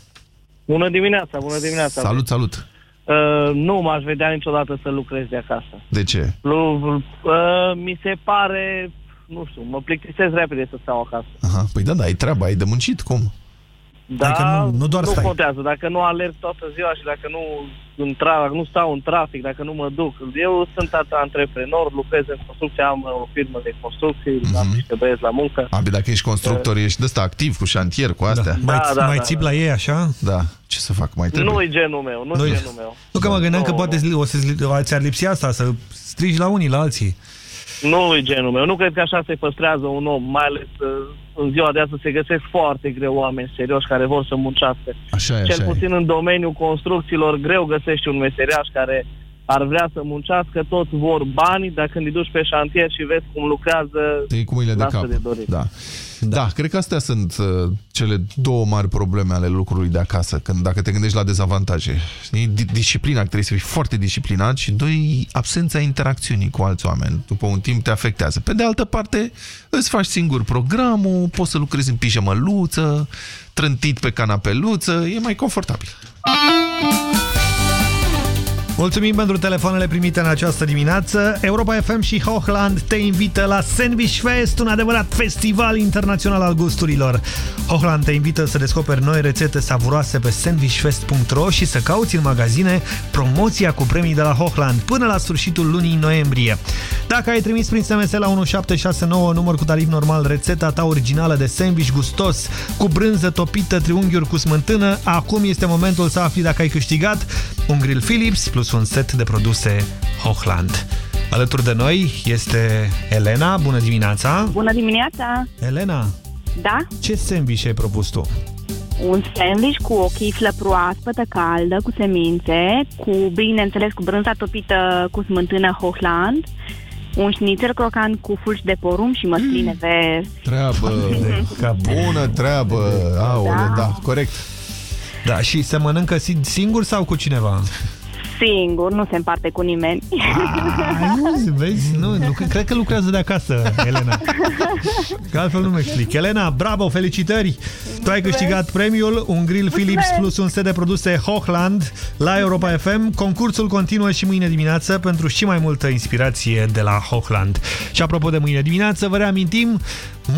Bună dimineața, bună dimineața. Salut, salut! Uh, nu m-aș vedea niciodată să lucrez de acasă. De ce? Lu, uh, mi se pare, nu știu, mă plictisesc repede să stau acasă. Aha, păi da, da, ai treaba, ai de muncit, cum? Da, Adică nu- nu doar nu stai. contează. Dacă nu alerg toată ziua și dacă nu, în tra- dacă nu stau în trafic, dacă nu mă duc. Eu sunt atât antreprenor, lucrez în construcție, am o firmă de construcții, Mhm. am niște băieți la muncă. Abi, dacă ești constructor, ești de ăsta activ, cu șantier, cu astea. Da. Mai, da, mai da, țip da. la ei așa? Da, ce să fac, mai trebuie. Nu-i genul meu, nu-i Nu-i- genul meu. Nu că mă gândeam că Nu, poate o să ți-ar lipsi asta, să strigi la unii, la alții. Nu-i genul meu. Nu cred că așa se păstrează un om, mai ales uh, în ziua de astăzi se găsesc foarte greu oameni serioși care vor să muncească. Așa e, Cel așa e. puțin în domeniul construcțiilor greu găsești un meseriaș care ar vrea să muncească, toți vor bani, dar când îi duci pe șantier și vezi cum lucrează, E cu mâinile de lasă cap. de dorit. Da. Da. cred că astea sunt uh, cele două mari probleme ale lucrului de acasă, când dacă te gândești la dezavantaje. Știi? Di- Disciplina, că trebuie să fii foarte disciplinat și doi, absența interacțiunii cu alți oameni. După un timp te afectează. Pe de altă parte, îți faci singur programul, poți să lucrezi în pijamăluță, trântit pe canapeluță, e mai confortabil. Mulțumim pentru telefoanele primite în această dimineață. Europa FM și Hochland te invită la Sandwich Fest, un adevărat festival internațional al gusturilor. Hochland te invită să descoperi noi rețete savuroase pe sandwichfest.ro și să cauți în magazine promoția cu premii de la Hochland până la sfârșitul lunii noiembrie. Dacă ai trimis prin SMS la 1769 număr cu tarif normal rețeta ta originală de sandwich gustos cu brânză topită, triunghiuri cu smântână, acum este momentul să afli dacă ai câștigat un grill Philips plus un set de produse Hochland. Alături de noi este Elena. Bună dimineața! Bună dimineața! Elena, Da? ce sandwich ai propus tu? Un sandwich cu o chiflă proaspătă, caldă, cu semințe, cu, bineînțeles, cu brânza topită cu smântână Hochland, un șnițel crocant cu fulgi de porumb și măsline verzi. Treabă! Bună treabă! Aole, da. da, corect. Da, și se mănâncă si- singur sau cu cineva? Singur, nu se împarte cu nimeni. Nu, vezi? Nu, nu, cred că lucrează de acasă, Elena. Că altfel nu mi explic. Elena, bravo, felicitări! Tu ai câștigat premiul, un grill Philips plus un set de produse Hochland la Europa FM. Concursul continuă și mâine dimineață pentru și mai multă inspirație de la Hochland. Și apropo de mâine dimineață, vă reamintim,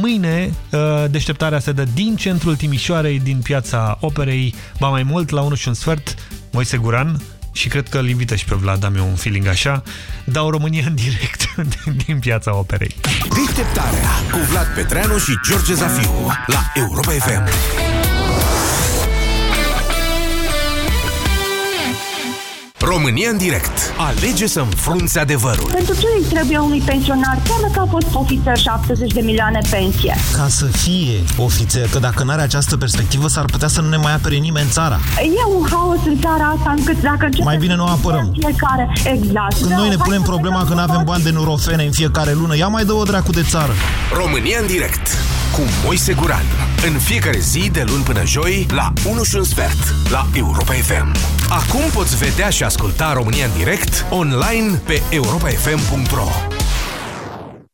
mâine uh, deșteptarea se dă din centrul Timișoarei, din piața Operei, ba mai mult, la 1 și un sfert, Moise Guran, și cred că îl invită și pe Vlad, am eu un feeling așa, dau România în direct din piața Operei. Deșteptarea cu Vlad Petreanu și George Zafiu la Europa FM. România în direct. Alege să înfrunți adevărul. Pentru ce îi trebuie unui pensionar, chiar dacă a fost ofițer 70 de milioane pensie? Ca să fie ofițer, că dacă nu are această perspectivă, s-ar putea să nu ne mai apere nimeni țara. E un haos în țara asta încât dacă începem Mai bine nu o apărăm. Fiecare, exact. Când noi ne punem problema că nu avem bani de nurofene în fiecare lună, ia mai dă o dracu de țară. România în direct cu Moise Guran. În fiecare zi de luni până joi la 1 și un sfert la Europa FM. Acum poți vedea și asculta România în direct online pe europafm.ro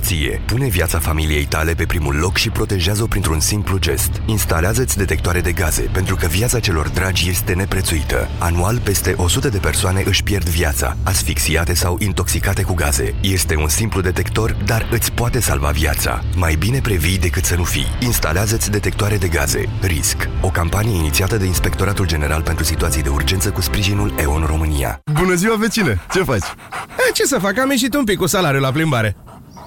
ție. Pune viața familiei tale pe primul loc și protejează-o printr-un simplu gest. Instalează-ți detectoare de gaze, pentru că viața celor dragi este neprețuită. Anual, peste 100 de persoane își pierd viața, asfixiate sau intoxicate cu gaze. Este un simplu detector, dar îți poate salva viața. Mai bine previi decât să nu fii. Instalează-ți detectoare de gaze. RISC. O campanie inițiată de Inspectoratul General pentru Situații de Urgență cu sprijinul EON România. Bună ziua, vecine! Ce faci? E, ce să fac? Am ieșit un pic cu salariul la plimbare.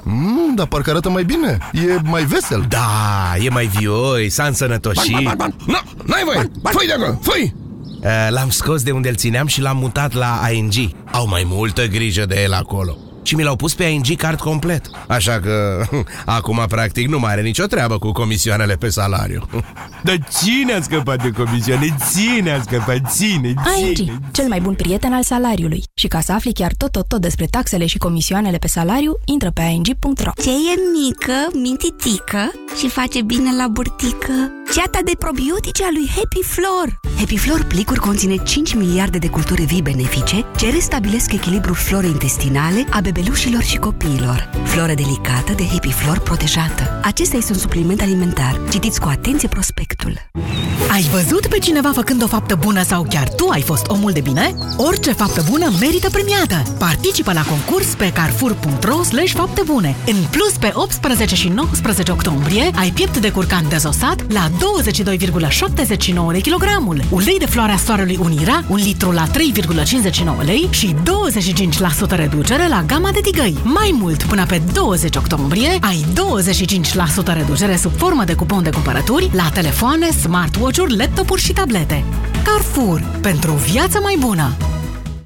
Mm, dar parcă arată mai bine. E mai vesel. Da, e mai vioi, s-a însănătoșit. Nu, n-ai voie! Fui de acolo, fui! Uh, L-am scos de unde îl țineam și l-am mutat la ING. Au mai multă grijă de el acolo. Și mi l-au pus pe ING card complet. Așa că acum practic nu mai are nicio treabă cu comisioanele pe salariu. Dar cine a scăpat de comisioane? Ține a scăpat, ține, ține. ING, cel mai bun prieten al salariului. Și ca să afli chiar tot, tot, tot despre taxele și comisioanele pe salariu, intră pe ing.ro. Ce e mică, mintitică și face bine la burtică? Ceata de probiotice a lui Happy Flor. Happy Flor plicuri conține 5 miliarde de culturi vii benefice ce restabilesc echilibrul florei intestinale a bebelușilor și copiilor. Floră delicată de Happy Flor protejată. Acesta este un supliment alimentar. Citiți cu atenție prospect efectul. Ai văzut pe cineva făcând o faptă bună sau chiar tu ai fost omul de bine? Orice faptă bună merită premiată. Participă la concurs pe carrefour.ro slash fapte bune. În plus, pe 18 și 19 octombrie ai piept de curcan dezosat la 22,79 lei kilogramul, ulei de floarea soarelui Unira, un litru la 3,59 lei și 25% reducere la gama de tigăi. Mai mult, până pe 20 octombrie, ai 25% reducere sub formă de cupon de cumpărături la telefoane, smartwatch-uri, laptopuri și tablete. Carrefour. Pentru o viață mai bună!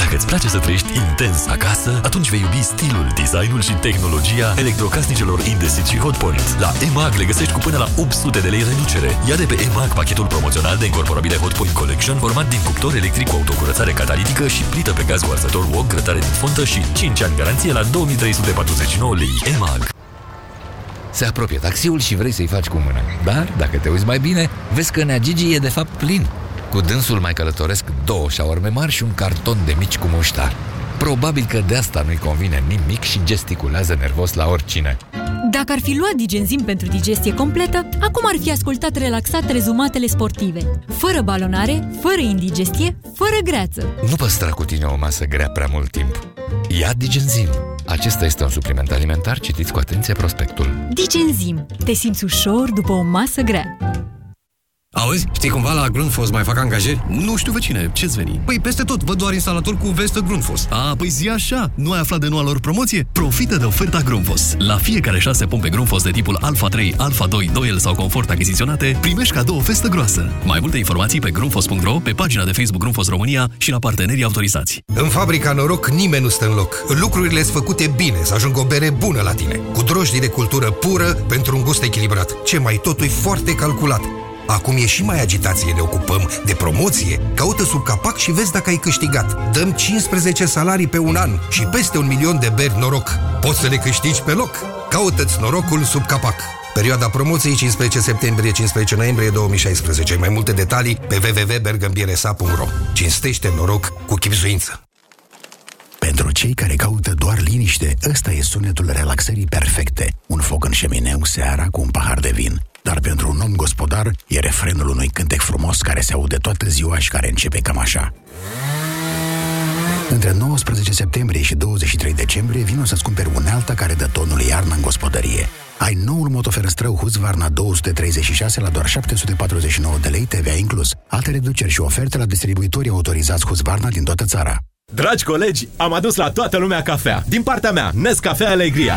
Dacă îți place să trăiești intens acasă, atunci vei iubi stilul, designul și tehnologia electrocasnicelor Indesit și Hotpoint. La EMAG le găsești cu până la 800 de lei reducere. Ia de pe EMAG pachetul promoțional de incorporabile Hotpoint Collection format din cuptor electric cu autocurățare catalitică și plită pe gaz cu arsător wok, grătare din fontă și 5 ani garanție la 2349 lei. EMAG. Se apropie taxiul și vrei să-i faci cu mână. Dar, dacă te uiți mai bine, vezi că Nea Gigi e de fapt plin. Cu dânsul mai călătoresc două șaorme mari și un carton de mici cu muștar. Probabil că de asta nu-i convine nimic și gesticulează nervos la oricine. Dacă ar fi luat digenzim pentru digestie completă, acum ar fi ascultat relaxat rezumatele sportive. Fără balonare, fără indigestie, fără greață. Nu păstra cu tine o masă grea prea mult timp. Ia Digenzim. Acesta este un supliment alimentar, citiți cu atenție prospectul. Digenzim. Te simți ușor după o masă grea. Auzi, știi cumva la Grundfos mai fac angajări? Nu știu vecine, ce-ți veni? Păi peste tot, văd doar instalator cu vestă Grundfos. A, păi zi așa, nu ai aflat de noua lor promoție? Profită de oferta Grundfos. La fiecare șase pompe Grundfos de tipul Alpha 3, Alpha 2, 2L sau Confort achiziționate, primești cadou o vestă groasă. Mai multe informații pe grundfos.ro, pe pagina de Facebook Grundfos România și la partenerii autorizați. În fabrica Noroc nimeni nu stă în loc. Lucrurile sunt făcute bine, să ajungă o bere bună la tine. Cu drojdii de cultură pură pentru un gust echilibrat. Ce mai totul e foarte calculat. Acum e și mai agitație, ne ocupăm de promoție. Caută sub capac și vezi dacă ai câștigat. Dăm 15 salarii pe un an și peste un milion de beri noroc. Poți să le câștigi pe loc. Caută-ți norocul sub capac. Perioada promoției 15 septembrie-15 noiembrie 2016. Mai multe detalii pe www.bergambiresa.ro Cinstește noroc cu chipzuință. Pentru cei care caută doar liniște, ăsta e sunetul relaxării perfecte. Un foc în șemineu seara cu un pahar de vin. Dar pentru un om gospodar e refrenul unui cântec frumos care se aude toată ziua și care începe cam așa. Între 19 septembrie și 23 decembrie vin să-ți cumperi unealta care dă tonul iarnă în gospodărie. Ai noul motoferăstrău Husqvarna 236 la doar 749 de lei TVA inclus. Alte reduceri și oferte la distribuitorii autorizați Husqvarna din toată țara. Dragi colegi, am adus la toată lumea cafea. Din partea mea, Nescafea Alegria.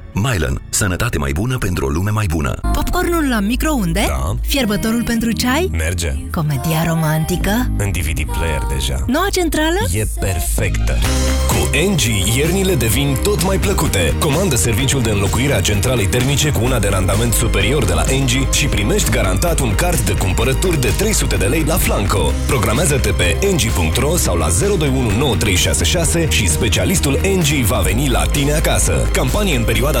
Mylan. Sănătate mai bună pentru o lume mai bună. Popcornul la microunde? Da. Fierbătorul pentru ceai? Merge. Comedia romantică? În DVD player deja. Noua centrală? E perfectă. Cu NG, iernile devin tot mai plăcute. Comandă serviciul de înlocuire a centralei termice cu una de randament superior de la NG și primești garantat un card de cumpărături de 300 de lei la Flanco. Programează-te pe ng.ro sau la 0219366 și specialistul NG va veni la tine acasă. Campanie în perioada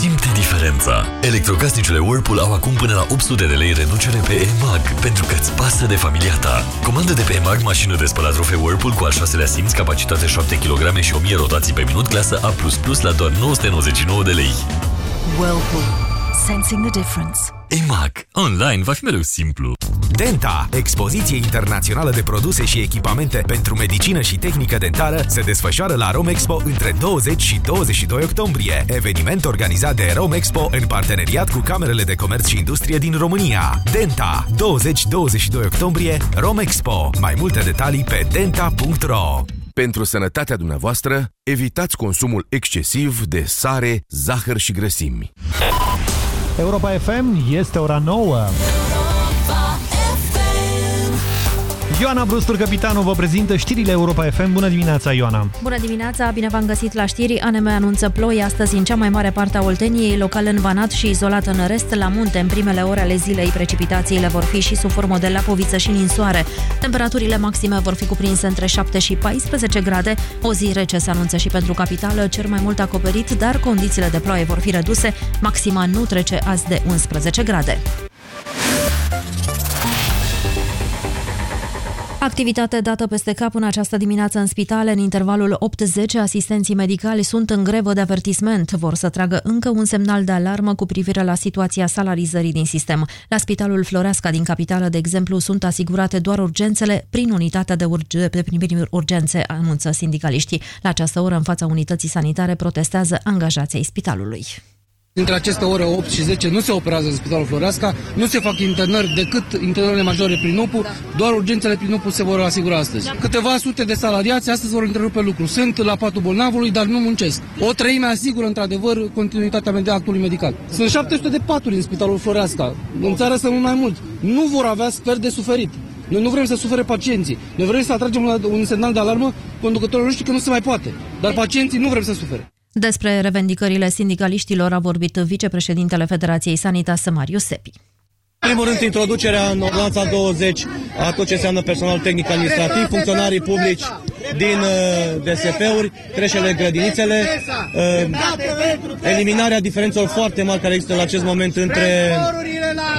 Simte diferența. Electrocasnicele Whirlpool au acum până la 800 de lei reducere pe EMAG, pentru că îți pasă de familia ta. Comandă de pe EMAG mașină de spălat rufe Whirlpool cu al șaselea simț, capacitate 7 kg și 1000 rotații pe minut, clasă A++ la doar 999 de lei. Whirlpool. Sensing the difference. EMAG. Online va fi mereu simplu. Denta, expoziție internațională de produse și echipamente pentru medicină și tehnică dentară, se desfășoară la Romexpo între 20 și 22 octombrie. Eveniment organizat de Romexpo în parteneriat cu Camerele de Comerț și Industrie din România. Denta, 20-22 octombrie, Romexpo. Mai multe detalii pe denta.ro pentru sănătatea dumneavoastră, evitați consumul excesiv de sare, zahăr și grăsimi. Europa FM este ora 9. Ioana Brustur, capitanul, vă prezintă știrile Europa FM. Bună dimineața, Ioana! Bună dimineața, bine v-am găsit la știri. ANM anunță ploi astăzi în cea mai mare parte a Olteniei, local în Banat și izolat în rest. La munte, în primele ore ale zilei, precipitațiile vor fi și sub formă de lapoviță și ninsoare. Temperaturile maxime vor fi cuprinse între 7 și 14 grade. O zi rece se anunță și pentru capitală, cer mai mult acoperit, dar condițiile de ploaie vor fi reduse. Maxima nu trece azi de 11 grade. Activitate dată peste cap în această dimineață în spitale. În intervalul 8-10, asistenții medicali sunt în grevă de avertisment. Vor să tragă încă un semnal de alarmă cu privire la situația salarizării din sistem. La Spitalul Floreasca din capitală, de exemplu, sunt asigurate doar urgențele prin unitatea de, urge, de prin urgențe, anunță sindicaliștii. La această oră, în fața unității sanitare, protestează angajații spitalului. Între aceste ore 8 și 10 nu se operează în Spitalul Floreasca, nu se fac internări decât internările majore prin UPU, doar urgențele prin UPU se vor asigura astăzi. Câteva sute de salariați astăzi vor întrerupe lucru. Sunt la patul bolnavului, dar nu muncesc. O treime asigură într-adevăr continuitatea de actului medical. Sunt 700 de paturi în Spitalul Floreasca. În țară sunt mult mai mult. Nu vor avea scări de suferit. Noi nu vrem să sufere pacienții. Noi vrem să atragem un semnal de alarmă conducătorilor noștri că nu se mai poate. Dar pacienții nu vrem să sufere. Despre revendicările sindicaliștilor a vorbit vicepreședintele Federației Sanitas, Marius Sepi. În primul rând, introducerea în ordonanța 20 a tot ce înseamnă personal tehnic administrativ, funcționarii publici din uh, DSP-uri, creșele, grădinițele, uh, eliminarea diferențelor foarte mari care există la acest moment între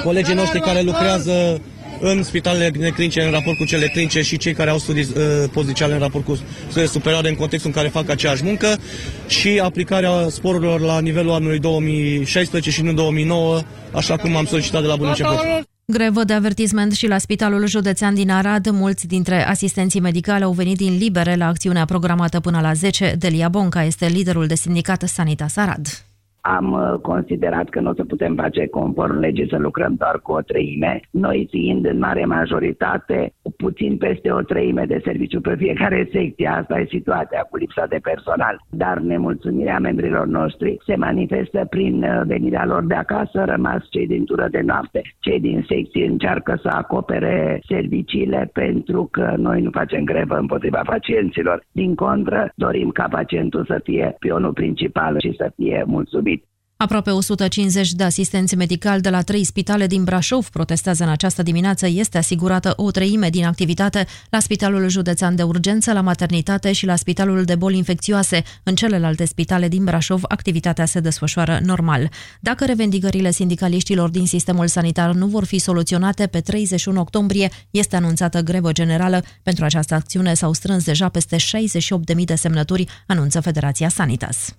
colegii noștri care lucrează în spitalele neclinice în raport cu cele clinice și cei care au studii uh, pozițiale în raport cu studii superioare în contextul în care fac aceeași muncă și aplicarea sporurilor la nivelul anului 2016 și nu 2009, așa cum am solicitat de la bun început. Grevă de avertisment și la Spitalul Județean din Arad. Mulți dintre asistenții medicali au venit din libere la acțiunea programată până la 10. Delia Bonca este liderul de sindicat Sanitas Arad am uh, considerat că nu o să putem face conform legii să lucrăm doar cu o treime, noi fiind în mare majoritate puțin peste o treime de serviciu pe fiecare secție. Asta e situația cu lipsa de personal. Dar nemulțumirea membrilor noștri se manifestă prin uh, venirea lor de acasă, rămas cei din tură de noapte. Cei din secție încearcă să acopere serviciile pentru că noi nu facem grevă împotriva pacienților. Din contră, dorim ca pacientul să fie pionul principal și să fie mulțumit Aproape 150 de asistenți medicali de la trei spitale din Brașov protestează în această dimineață. Este asigurată o treime din activitate la Spitalul Județean de Urgență, la Maternitate și la Spitalul de Boli Infecțioase. În celelalte spitale din Brașov, activitatea se desfășoară normal. Dacă revendicările sindicaliștilor din sistemul sanitar nu vor fi soluționate, pe 31 octombrie este anunțată grevă generală. Pentru această acțiune s-au strâns deja peste 68.000 de semnături, anunță Federația Sanitas.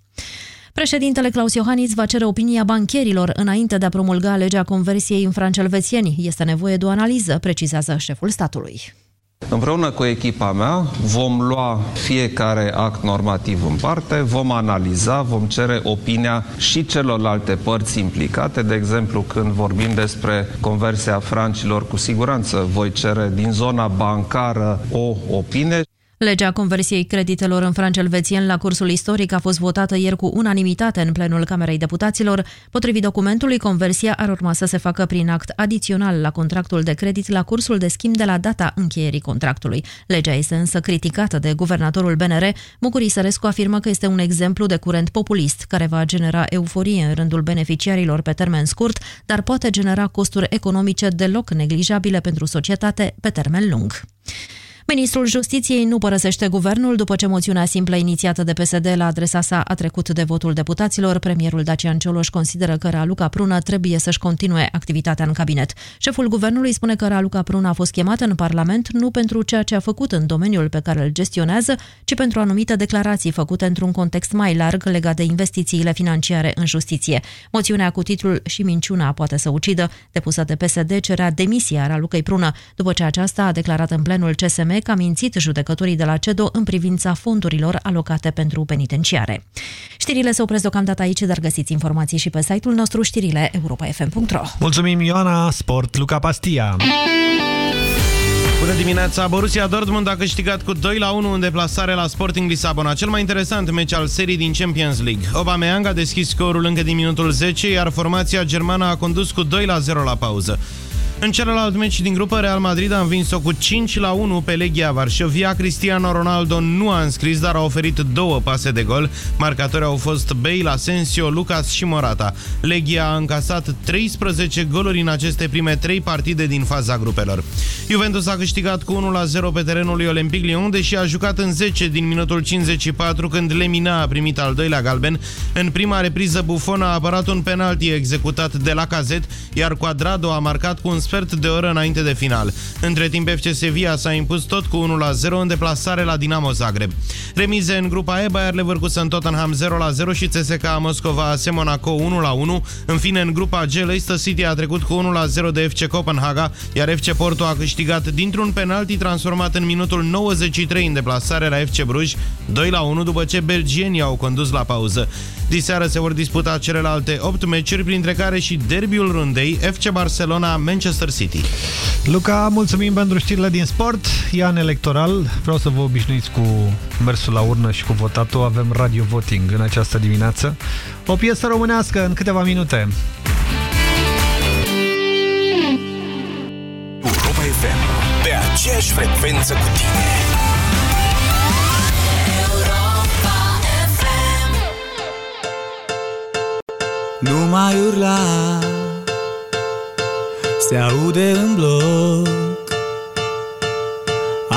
Președintele Claus Iohannis va cere opinia bancherilor înainte de a promulga legea conversiei în franci elvețieni. Este nevoie de o analiză, precizează șeful statului. Împreună cu echipa mea vom lua fiecare act normativ în parte, vom analiza, vom cere opinia și celorlalte părți implicate. De exemplu, când vorbim despre conversia francilor, cu siguranță voi cere din zona bancară o opinie. Legea conversiei creditelor în franc elvețien la cursul istoric a fost votată ieri cu unanimitate în plenul Camerei Deputaților. Potrivit documentului, conversia ar urma să se facă prin act adițional la contractul de credit la cursul de schimb de la data încheierii contractului. Legea este însă criticată de guvernatorul BNR. Bucurii Sărescu afirmă că este un exemplu de curent populist care va genera euforie în rândul beneficiarilor pe termen scurt, dar poate genera costuri economice deloc neglijabile pentru societate pe termen lung. Ministrul Justiției nu părăsește guvernul după ce moțiunea simplă inițiată de PSD la adresa sa a trecut de votul deputaților. Premierul Dacian Cioloș consideră că Raluca Prună trebuie să-și continue activitatea în cabinet. Șeful guvernului spune că Raluca Prună a fost chemat în Parlament nu pentru ceea ce a făcut în domeniul pe care îl gestionează, ci pentru anumite declarații făcute într-un context mai larg legat de investițiile financiare în justiție. Moțiunea cu titlul Și minciuna poate să ucidă, depusă de PSD, cerea demisia Ralucăi Prună, după ce aceasta a declarat în plenul CSM că a mințit judecătorii de la CEDO în privința fondurilor alocate pentru penitenciare. Știrile se opresc deocamdată aici, dar găsiți informații și pe site-ul nostru știrile europa.fm.ro Mulțumim, Ioana! Sport, Luca Pastia! Bună dimineața! Borussia Dortmund a câștigat cu 2 la 1 în deplasare la Sporting Lisabona, cel mai interesant meci al serii din Champions League. Aubameyang a deschis scorul încă din minutul 10, iar formația germană a condus cu 2 la 0 la pauză. În celălalt meci din grupă, Real Madrid a învins-o cu 5 la 1 pe Legia Varșovia. Cristiano Ronaldo nu a înscris, dar a oferit două pase de gol. Marcatori au fost Bale, Asensio, Lucas și Morata. Legia a încasat 13 goluri în aceste prime trei partide din faza grupelor. Juventus a câștigat cu 1 la 0 pe terenul lui Olympic Lyon, deși a jucat în 10 din minutul 54 când Lemina a primit al doilea galben. În prima repriză Buffon a apărat un penalti executat de la cazet, iar Quadrado a marcat cu un sfert de oră înainte de final. Între timp, FC Sevilla s-a impus tot cu 1-0 în deplasare la Dinamo Zagreb. Remize în grupa E, Bayer Leverkusen Tottenham 0-0 și CSKA Moscova AS Monaco 1-1. În fine, în grupa G, Leicester City a trecut cu 1-0 de FC Copenhaga, iar FC Porto a câștigat dintr-un penalti transformat în minutul 93 în deplasare la FC Bruj 2-1 după ce belgienii au condus la pauză. Diseară se vor disputa celelalte 8 meciuri, printre care și derbiul rundei FC Barcelona Manchester City. Luca, mulțumim pentru știrile din sport. E an electoral. Vreau să vă obișnuiți cu mersul la urnă și cu votatul. Avem radio voting în această dimineață. O piesă românească în câteva minute. Europa FM. Pe aceeași frecvență cu tine. Nu mai urla. Se aude în bloc.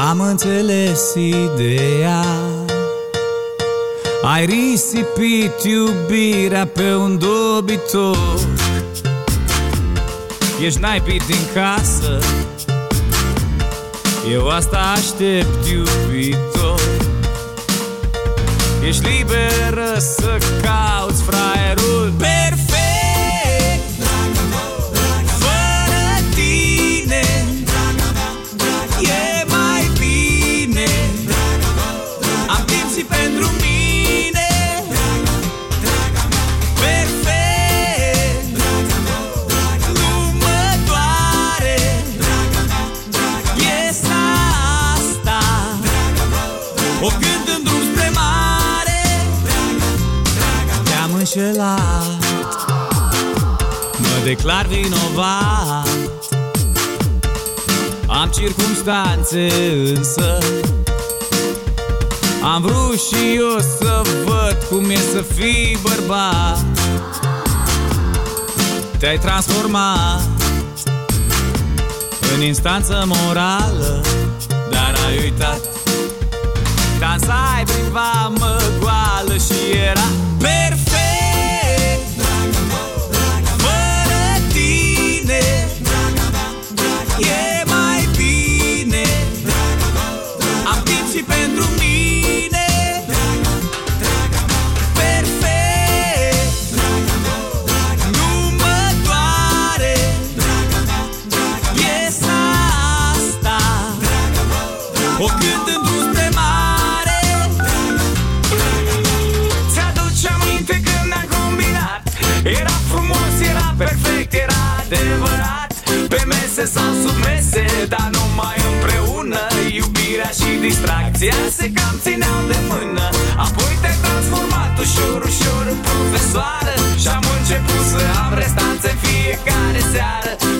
Am înțeles ideea. Ai risipit iubirea pe un dobitor. Ești naipit din casă. Eu asta aștept iubitor. Ești liberă să cauți fraierul Te-am înșelat. Mă declar vinovat. Am circumstanțe însă. Am vrut și eu să văd cum e să fii bărbat. Te-ai transformat În instanță morală Dar ai uitat. Dansai prin vamă goală și era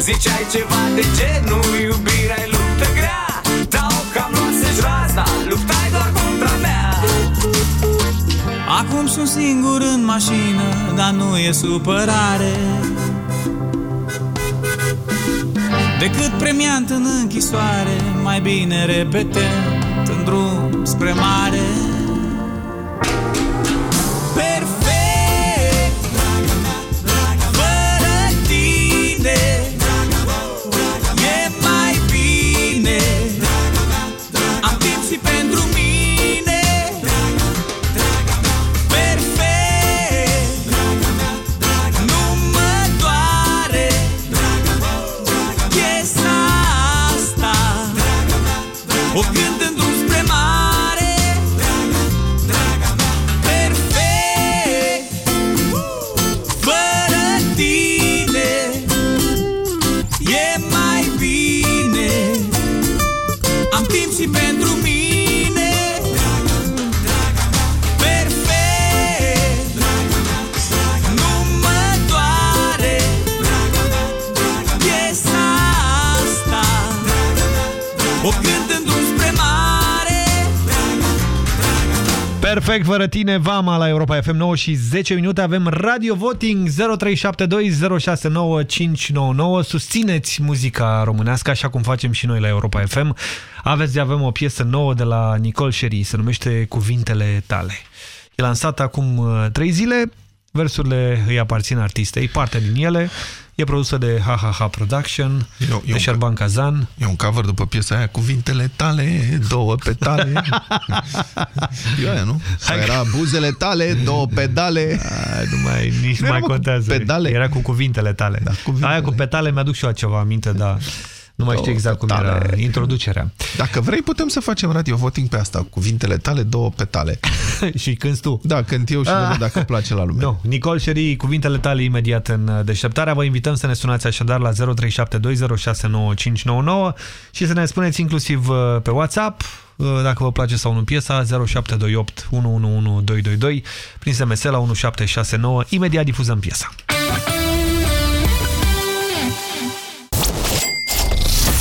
Ziceai ceva de genul Iubirea e luptă grea. Dar o cam luase-și razna Luptai doar contra mea. Acum sunt singur în mașină, dar nu e supărare. Decât premiant în închisoare, mai bine repetent în drum spre mare fără tine, Vama la Europa FM 9 și 10 minute. Avem Radio Voting 0372069599. Susțineți muzica românească, așa cum facem și noi la Europa FM. Aveți, avem o piesă nouă de la Nicole Sherry, se numește Cuvintele tale. E lansată acum 3 zile, versurile îi aparțin artistei, parte din ele. E produsă de HHH Production, eu, de Șerban Kazan. E un cover după piesa aia, cuvintele tale, două petale. e aia, nu? Sau era buzele tale, două pedale. Ai, nu mai, nici nu mai contează. Pedale. Era cu cuvintele tale. Da, cuvintele. Aia cu petale mi-aduc și eu ceva aminte, dar nu mai știu exact cum era introducerea. Dacă vrei, putem să facem radio voting pe asta. Cuvintele tale, două petale. și când tu. Da, când eu și Ah. vedem dacă place la lume. Nu. Nicol Șeri, cuvintele tale imediat în uh, deșteptarea. Vă invităm să ne sunați așadar la 0372069599 și să ne spuneți inclusiv uh, pe WhatsApp uh, dacă vă place sau nu piesa 0728 111222 prin SMS la 1769. Imediat difuzăm piesa.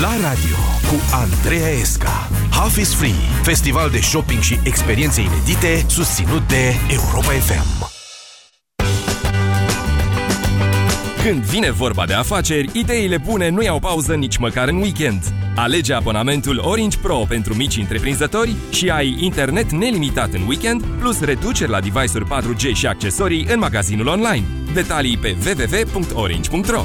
La radio cu Andreea Esca. Half is Free, festival de shopping și experiențe inedite susținut de Europa FM. Când vine vorba de afaceri, ideile bune nu iau pauză nici măcar în weekend. Alege abonamentul Orange Pro pentru mici întreprinzători și ai internet nelimitat în weekend, plus reduceri la device-uri 4G și accesorii în magazinul online. Detalii pe www.orange.ro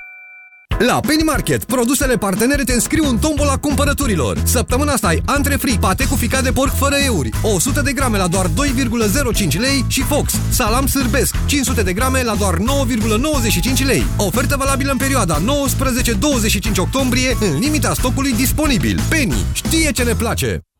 La Penny Market, produsele partenere te înscriu în tombola cumpărăturilor. Săptămâna asta ai antre free, pate cu ficat de porc fără euri, 100 de grame la doar 2,05 lei și Fox, salam sârbesc, 500 de grame la doar 9,95 lei. Ofertă valabilă în perioada 19-25 octombrie, în limita stocului disponibil. Penny știe ce ne place!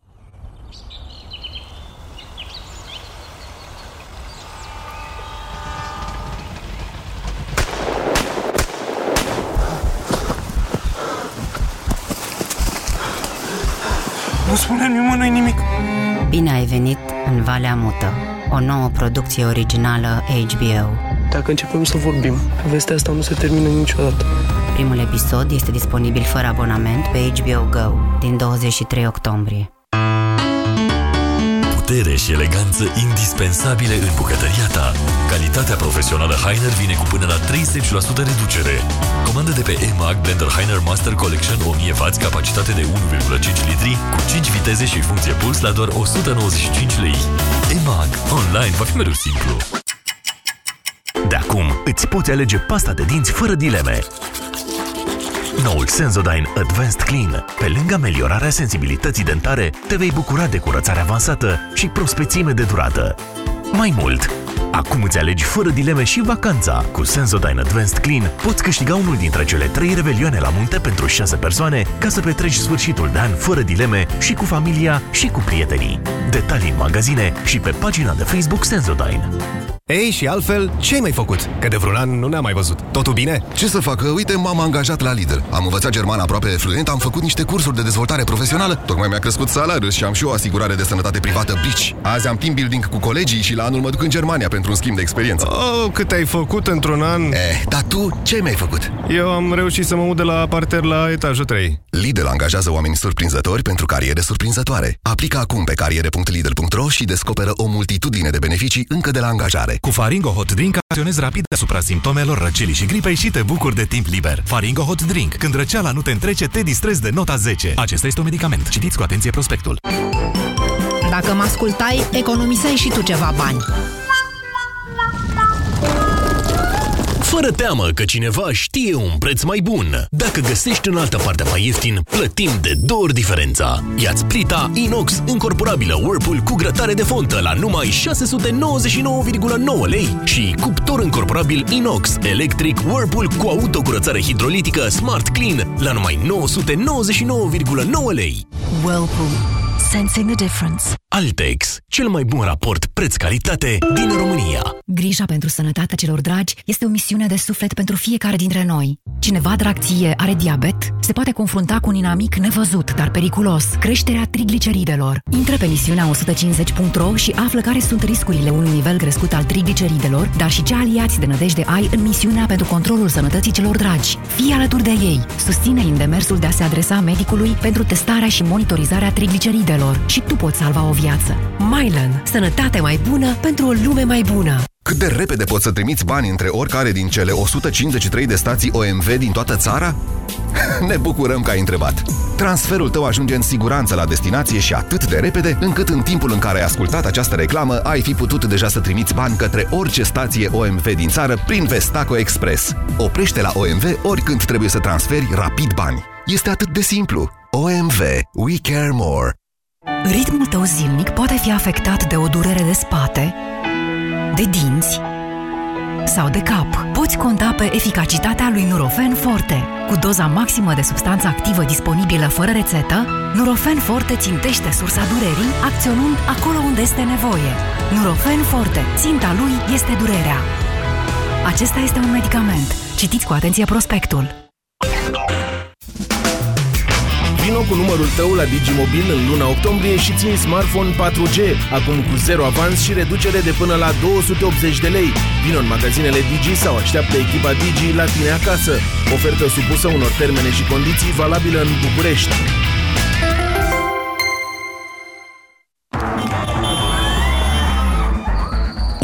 Bine ai venit în Valea Mută, o nouă producție originală HBO. Dacă începem să vorbim, povestea asta nu se termină niciodată. Primul episod este disponibil fără abonament pe HBO Go din 23 octombrie. Putere și eleganță indispensabile în bucătăria ta. Calitatea profesională Heiner vine cu până la 30% reducere. Comandă de pe EMAG Blender Heiner Master Collection 1000W, capacitate de 1,5 litri, cu 5 viteze și funcție puls la doar 195 lei. EMAG. Online va fi mereu simplu. De acum îți poți alege pasta de dinți fără dileme. Noul Sensodyne Advanced Clean. Pe lângă ameliorarea sensibilității dentare, te vei bucura de curățare avansată și prospețime de durată. Mai mult, acum îți alegi fără dileme și vacanța. Cu Sensodyne Advanced Clean poți câștiga unul dintre cele trei revelioane la munte pentru 6 persoane ca să petreci sfârșitul de an fără dileme și cu familia și cu prietenii. Detalii în magazine și pe pagina de Facebook Sensodyne. Ei, și altfel, ce ai mai făcut? Că de vreun an nu ne-am mai văzut. Totul bine? Ce să fac? Uite, m-am angajat la Lidl. Am învățat germană aproape fluent, am făcut niște cursuri de dezvoltare profesională, tocmai mi-a crescut salariul și am și o asigurare de sănătate privată Bici. Azi am team building cu colegii și la anul mă duc în Germania pentru un schimb de experiență. Oh, cât ai făcut într-un an? Eh, dar tu ce mi-ai făcut? Eu am reușit să mă mut de la parter la etajul 3. Lidl angajează oameni surprinzători pentru cariere surprinzătoare. Aplică acum pe cariere.lidl.ro și descoperă o multitudine de beneficii încă de la angajare. Cu Faringo Hot Drink acționezi rapid asupra simptomelor răcelii și gripei și te bucuri de timp liber. Faringo Hot Drink. Când răceala nu te întrece, te distrezi de nota 10. Acesta este un medicament. Citiți cu atenție prospectul. Dacă mă ascultai, economiseai și tu ceva bani. Fără teamă că cineva știe un preț mai bun. Dacă găsești în altă parte mai ieftin, plătim de două ori diferența. Iați plita inox încorporabilă Whirlpool cu grătare de fontă la numai 699,9 lei și cuptor încorporabil inox electric Whirlpool cu autocurățare hidrolitică Smart Clean la numai 999,9 lei. Whirlpool. Sensing the difference. Altex, cel mai bun raport preț-calitate din România. Grija pentru sănătatea celor dragi este o misiune de suflet pentru fiecare dintre noi. Cineva drag ție are diabet, se poate confrunta cu un inamic nevăzut, dar periculos, creșterea trigliceridelor. Intră pe misiunea 150.ro și află care sunt riscurile unui nivel crescut al trigliceridelor, dar și ce aliați de nădejde ai în misiunea pentru controlul sănătății celor dragi. Fii alături de ei. Susține în demersul de a se adresa medicului pentru testarea și monitorizarea trigliceridelor și tu poți salva o viață. Mylan. Sănătate mai bună pentru o lume mai bună. Cât de repede poți să trimiți bani între oricare din cele 153 de stații OMV din toată țara? Ne bucurăm că ai întrebat! Transferul tău ajunge în siguranță la destinație și atât de repede, încât în timpul în care ai ascultat această reclamă, ai fi putut deja să trimiți bani către orice stație OMV din țară prin Vestaco Express. Oprește la OMV oricând trebuie să transferi rapid bani. Este atât de simplu. OMV. We care more. Ritmul tău zilnic poate fi afectat de o durere de spate, de dinți sau de cap. Poți conta pe eficacitatea lui Nurofen Forte. Cu doza maximă de substanță activă disponibilă fără rețetă, Nurofen Forte țintește sursa durerii, acționând acolo unde este nevoie. Nurofen Forte. Ținta lui este durerea. Acesta este un medicament. Citiți cu atenție prospectul. Vino cu numărul tău la Digimobil în luna octombrie și țin smartphone 4G, acum cu zero avans și reducere de până la 280 de lei. Vino în magazinele Digi sau așteaptă echipa Digi la tine acasă. Ofertă supusă unor termene și condiții valabilă în București.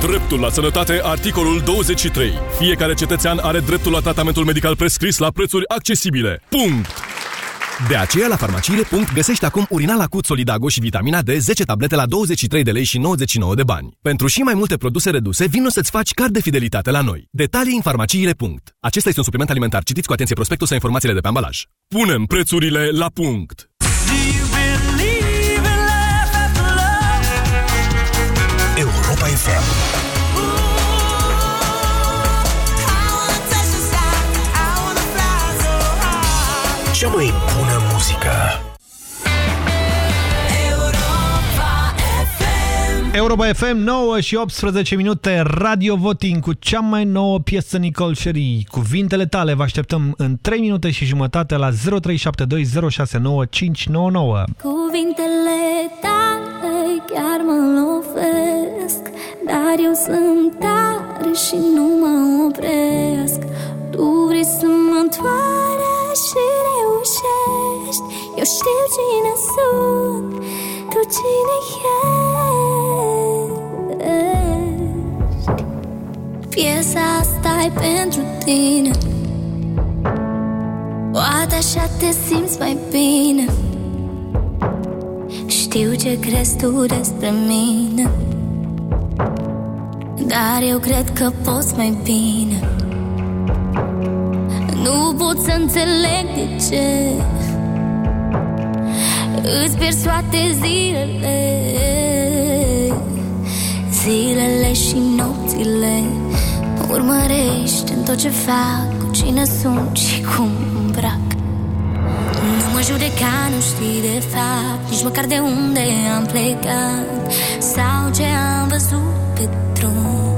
Dreptul la sănătate, articolul 23. Fiecare cetățean are dreptul la tratamentul medical prescris la prețuri accesibile. Punct! De aceea, la farmaciile. găsești acum urinal acut Solidago și vitamina D 10 tablete la 23 de lei și 99 de bani. Pentru și mai multe produse reduse, vino să-ți faci card de fidelitate la noi. Detalii în farmaciile. Acesta este un supliment alimentar. Citiți cu atenție prospectul sau informațiile de pe ambalaj. Punem prețurile la punct! Europa FM. Cea mai bună muzică. Europa FM 9 și 18 minute Radio Voting cu cea mai nouă piesă Nicole Sherry. Cuvintele tale vă așteptăm în 3 minute și jumătate la 0372069599. Cuvintele tale chiar mă lovesc Dar eu sunt tare și nu mă opresc Tu vrei să mă întoară și reușești Eu știu cine sunt, tu cine ești. Piesa asta e pentru tine. Poate așa te simți mai bine. Știu ce crezi tu despre mine. Dar eu cred că poți mai bine. Nu pot să înțeleg de ce Îți pierzi toate zilele Zilele și nopțile. Urmărești în tot ce fac Cu cine sunt și cum îmbrac. Nu mă judeca, nu știi de fapt Nici măcar de unde am plecat Sau ce am văzut pe drum.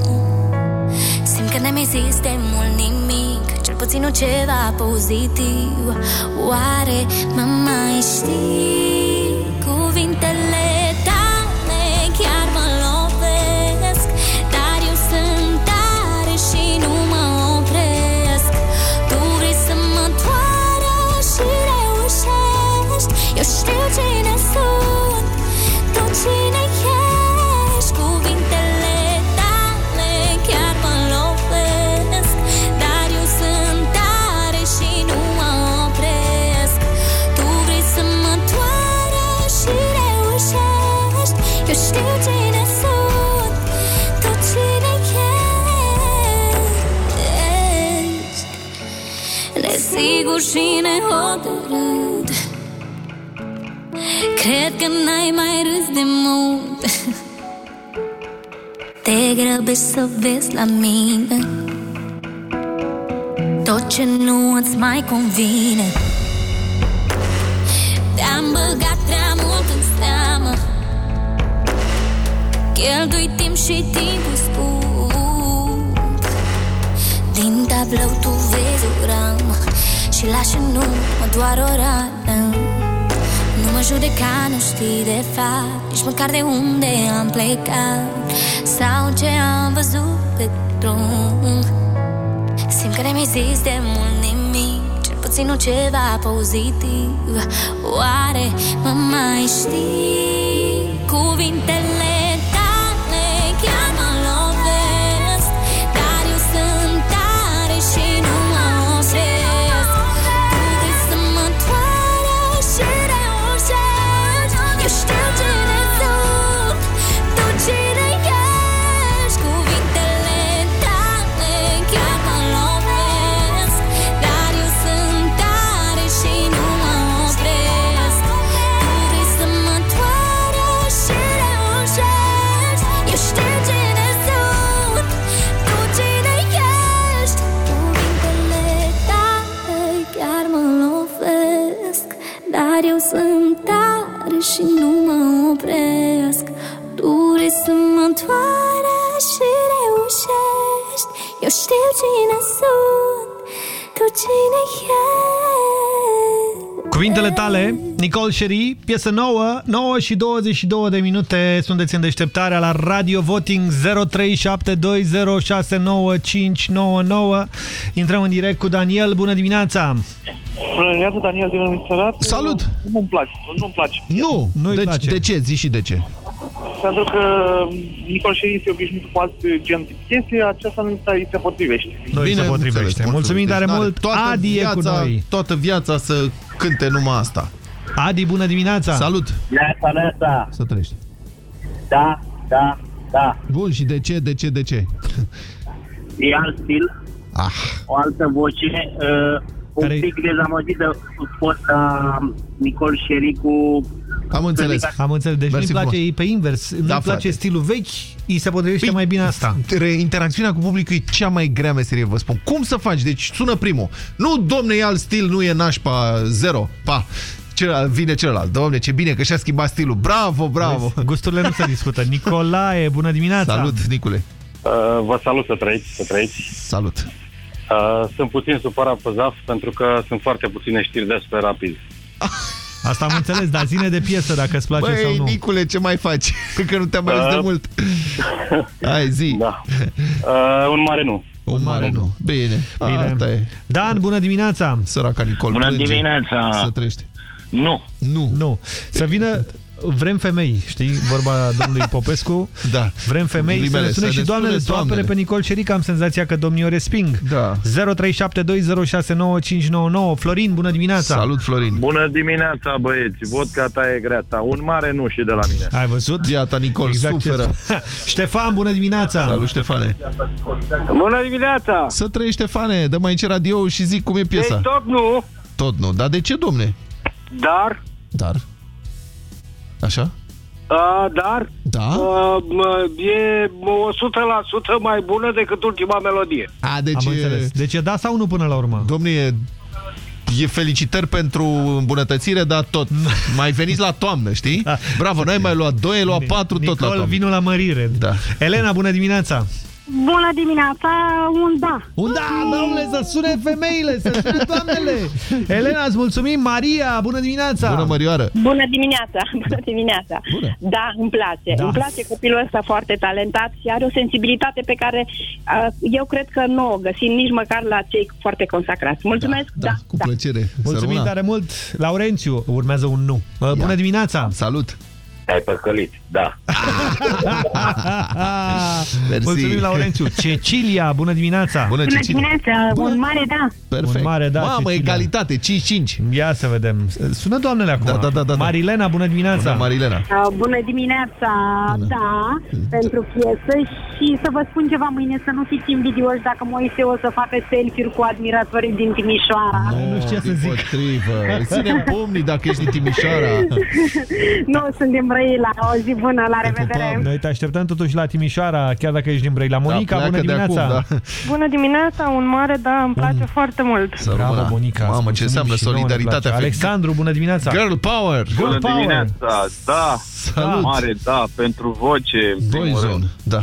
Simt că ne mai zis de mult nimic Cel puțin nu ceva pozitiv. Oare mă mai știi Nesigur și nehotărât Cred că n-ai mai râs de mult. Te grăbești să vezi la mine Tot ce nu îți mai convine. Te-am băgat prea mult în seamă. Cheltui timp și timpul scump Din tablou tu vezi o ramă Și lași în urmă doar o rană Nu mă judeca, nu știi de fapt Nici măcar de unde am plecat. Sau ce am văzut pe drum. Simt că ne-mi zis de mult nimic Cel puțin nu ceva pozitiv. Oare mă mai știi Cuvintele cine sunt, tu cine ești Cuvintele tale, Nicole Sherry, piesă nouă, 9 și 22 de minute, sunteți în deșteptarea la Radio Voting 0372069599. Intrăm în direct cu Daniel, bună dimineața! Bună dimineața, Daniel din Emiserat. Salut! Nu-mi place, nu-mi place. Nu, Nu-i de, place. de ce? Zi și de ce? Pentru că Nicol Șerin este obișnuit cu alt gen de chestii, aceasta nu îi se potrivește. Nu îi se potrivește. înțeles, Mulțumim Deci tare n-are mult. Toată Adi e cu viața, noi. Toată viața să cânte numai asta. Adi, bună dimineața! Salut! Neața, neața. Să trăiești. Da, da, da. Bun, și de ce, de ce, de ce? E alt stil, Ah, o altă voce, uh, un Care- pic dezamăgită fost la Nicol Sherry cu Am înțeles. Am înțeles. Deci Mersi nu-i place, frumos. e pe invers. Nu-i Da, place frate. stilul vechi, îi se potrivește Păi, mai bine asta. Re- Interacțiunea cu publicul e cea mai grea meserie, vă spun. Cum să faci? Deci sună primul. Nu, domne, e alt stil, nu e nașpa, zero. Pa. Celălalt, vine celălalt. Domne, ce bine că și-a schimbat stilul. Bravo, bravo. Vezi, Gusturile nu se discută. Nicolae, bună dimineața! Salut, Nicule. Uh, vă salut să trăiți, să trăiți. Salut. Uh, sunt puțin supărat pe ZAF pentru că sunt foarte puține știri despre rapid. Asta am înțeles, dar zine de piesă dacă îți place sau Băi, nu. Nicule, ce mai faci? Că nu te-am mai auzit de Uh, mult. Hai, zi. Da. Uh, un mare nu. Un mare nu. Bine. Bine. Asta e. Dan, bună dimineața! Săraca Nicol. Bună plânge. dimineața! Să trăiești. Nu. Nu. Nu. Să vină... Vrem femei, știi? Vorba domnului Popescu. Da. Vrem femei să Limele, ne sune să și ne doamnele sune să o apere doamnele. pe Nicol Șeric. Am senzația că domnii o resping. Da. 0372069599. Florin, bună dimineața! Salut, Florin. Bună dimineața, băieți. Vodka ta e greata. Un mare nu și de la mine. Ai văzut? Iată, Nicol, Exact ce- suferă. Ștefan, bună dimineața! Salut, Ștefane. Bună dimineața! Să trăiești, Ștefane. Dă mai aici radio și zic cum e piesa. Deci tot nu, Tot nu. Dar de ce, domne? dar, Dar? Așa? uh, dar, Da? uh, mă, e 100% mai bună decât ultima melodie. A, deci... Am înțeles. Deci e da sau nu până la urmă? Domne, e, e felicitări pentru îmbunătățire, dar tot. Mai veniți la toamnă, știi? Bravo, n-ai mai luat 2, ai luat 4, tot la Nicol, toamnă. vinul la mărire. Da. Elena, bună dimineața! Bună dimineața, un da. Un da, domnule, să sune femeile, să sune doamnele! Elena, îți mulțumim! Maria, bună dimineața! Bună, Mărioară! Bună dimineața, bună dimineața. Bună. Da, îmi place. Da. Îmi place copilul ăsta foarte talentat și are o sensibilitate pe care uh, eu cred că nu o găsim nici măcar la cei foarte consacrați. Mulțumesc, da. Da, cu plăcere. Mulțumim Să rămână. tare mult! Laurențiu, urmează un nu. Uh, Bună dimineața! Salut! Ai păcălit, da. Mersi. Mulțumim, Laurențiu! Cecilia, bună dimineața! Bună, Bună Cecilia. dimineața, un mare da. Perfect. Un mare da, Mamă, Cecilia. egalitate, 5-5. Ia să vedem. Sună doamnele acum. Da, da, da, da, da. Marilena, bună dimineața! Bună, Marilena. Uh, bună dimineața, da, pentru piesă și să vă spun ceva mâine, să nu fiți invidioși dacă Moise o să facă selfie-uri cu admiratorii din Timișoara. Nu știu ce să zic. Potrivă. Ținem pumnii dacă ești din Timișoara. nu, sunt din Brăila, o zi bună, la Te revedere! pupăm. Noi te așteptăm totuși la Timișoara, chiar dacă ești din Brăila. Monica, Da, bună pleacă de dimineața! acum, da. Bună dimineața, un mare da, îmi place foarte mult. Să Bravo, rămână. Monica! îți Mamă, ce mulțumim înseamnă și nouă ne solidaritatea. place. Alexandru, bună dimineața! Girl power! Girl Bună power! dimineața, da. Salut! Mare da, pentru voce. în primul Boyzone. rând. Da.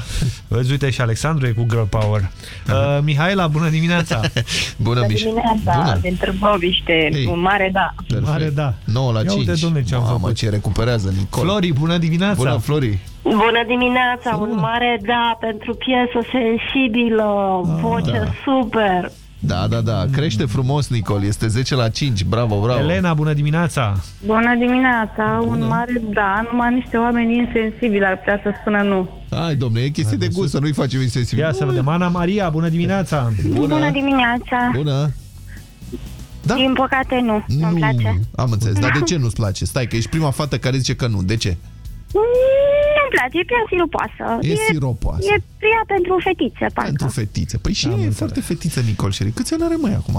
Vezi, uite, și Alexandru e cu Girl Power. Uh, Mihaela, bună dimineața! Bună, Bună Miș. dimineața, Bună. din Târgoviște, Ei. un mare da. Perfect. Mare da. 9 la Ia 5. uite, domne, ce am Mamă, făcut. ce recuperează Nicol. Flori, bună dimineața! Bună, Flori. Bună dimineața, un mare da pentru piesă sensibilă, voce da. super. Da, da, da. Crește frumos, Nicol. Este 10 la 5. Bravo, bravo. Elena, bună dimineața! Bună dimineața, un mare da, numai niște oameni insensibili ar putea să spună nu. Hai, domne, e chestie de gust, să nu-i facem insensibil. Ia să vedem. Ana Maria, bună dimineața! Bună dimineața. Bună. Da? Din păcate nu, nu-mi Nu, place. am înțeles. Dar de ce nu-ți place? Stai, că ești prima fată care zice că nu. De ce? Nu-mi place, e prea siropoasă. E siropoasă. E prea pentru fetițe, parcă. Pentru fetițe. Păi și e foarte fetiță, Nicol Șeri. Câți ani are mai acum?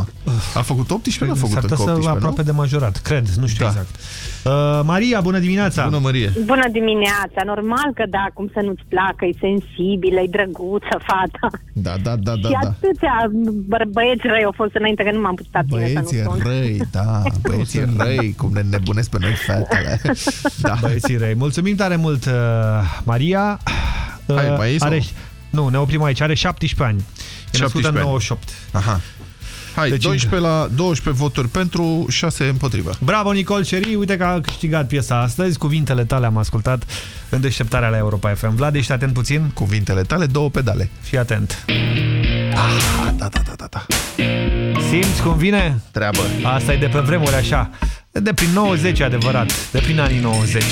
A făcut 18, nu a făcut S-ar încă putea să 18, aproape nu? de majorat, cred, nu știu Da. exact. Uh, Maria, bună dimineața! Bună, Marie. Bună dimineața, normal că da, cum să nu-ți placă, e sensibilă, e drăguță fata. Da, da, da, da, și da. atâția bă- băieți răi au fost înainte, că nu m-am putut abține să Băieții nu spun. răi, da, băieții răi, cum ne nebunesc pe noi fetele. Da. Băieții răi. Mulțumim tare mult, uh, Maria. Uh, Hai, mai e sau? are, Nu, ne oprim aici. Are 17 ani. E născută în 17 ani. 98. Aha. Hai, Deci- 12 la 12 voturi pentru, 6 împotrivă. Bravo, Nicol Ceri. Uite că a câștigat piesa astăzi. Cuvintele tale am ascultat în deșteptarea la Europa FM. Vlad, ești atent puțin? Cuvintele tale, două pedale. Fii atent. Ah, da, da, da, da, da. Simți cum vine? Treabă. Asta e de pe vremuri așa. De prin 90, adevărat. De prin anii 90.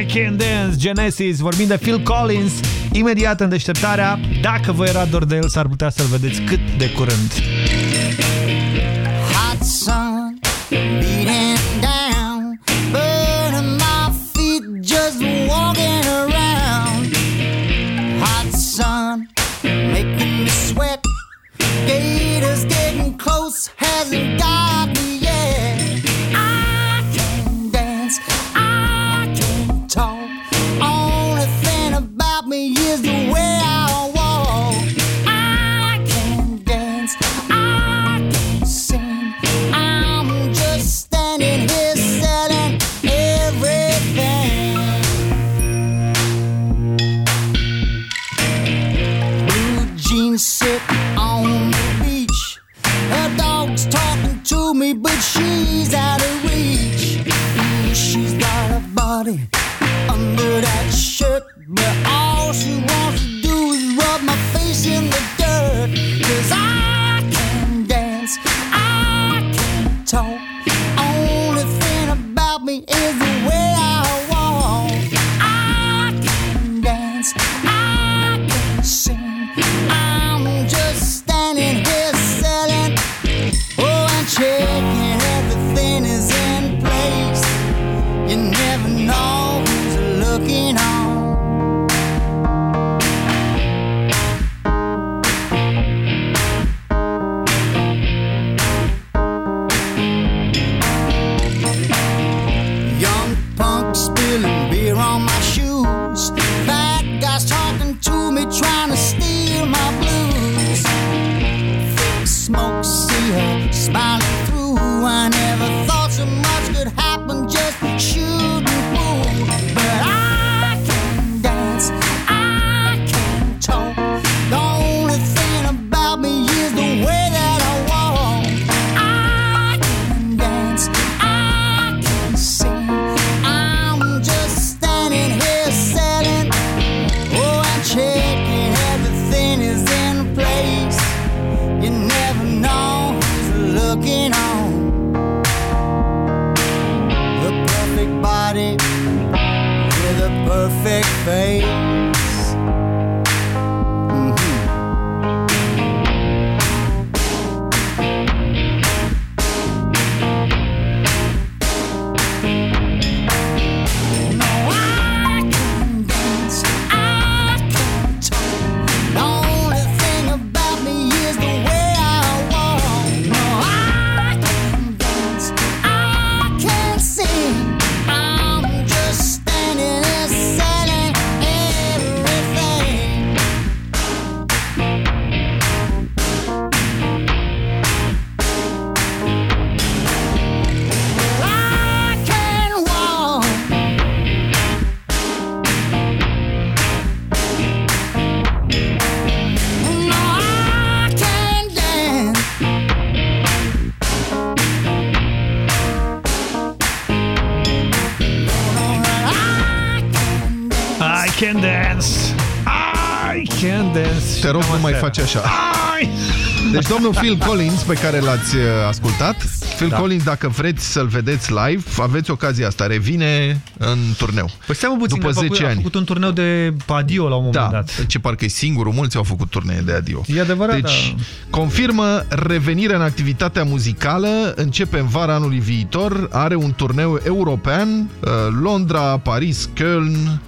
I Can Dance, Genesis, vorbim de Phil Collins. Imediat în deșteptarea. Dacă vă era dor de el, s-ar putea să-l vedeți cât de curând. hot sun beating down, burning my feet just walking around. Hot sun making me sweat. Gators getting close, hasn't got me to me, but she's out of reach. Mm, she's got a body under that shirt, but all she wants to do. Domnul Phil Collins, pe care l-ați uh, ascultat, Phil Da. Collins, dacă vreți să-l vedeți live, aveți ocazia asta, revine în turneu. Păi stai mă puțin, După a făcut, 10 a ani. făcut un turneu de adio la un moment Da, dat. ce parcă e singurul, mulți au făcut turnee de adio. E adevărat, Deci, da. confirmă revenirea în activitatea muzicală, începe în vara anului viitor, are un turneu european, uh, Londra, Paris, Köln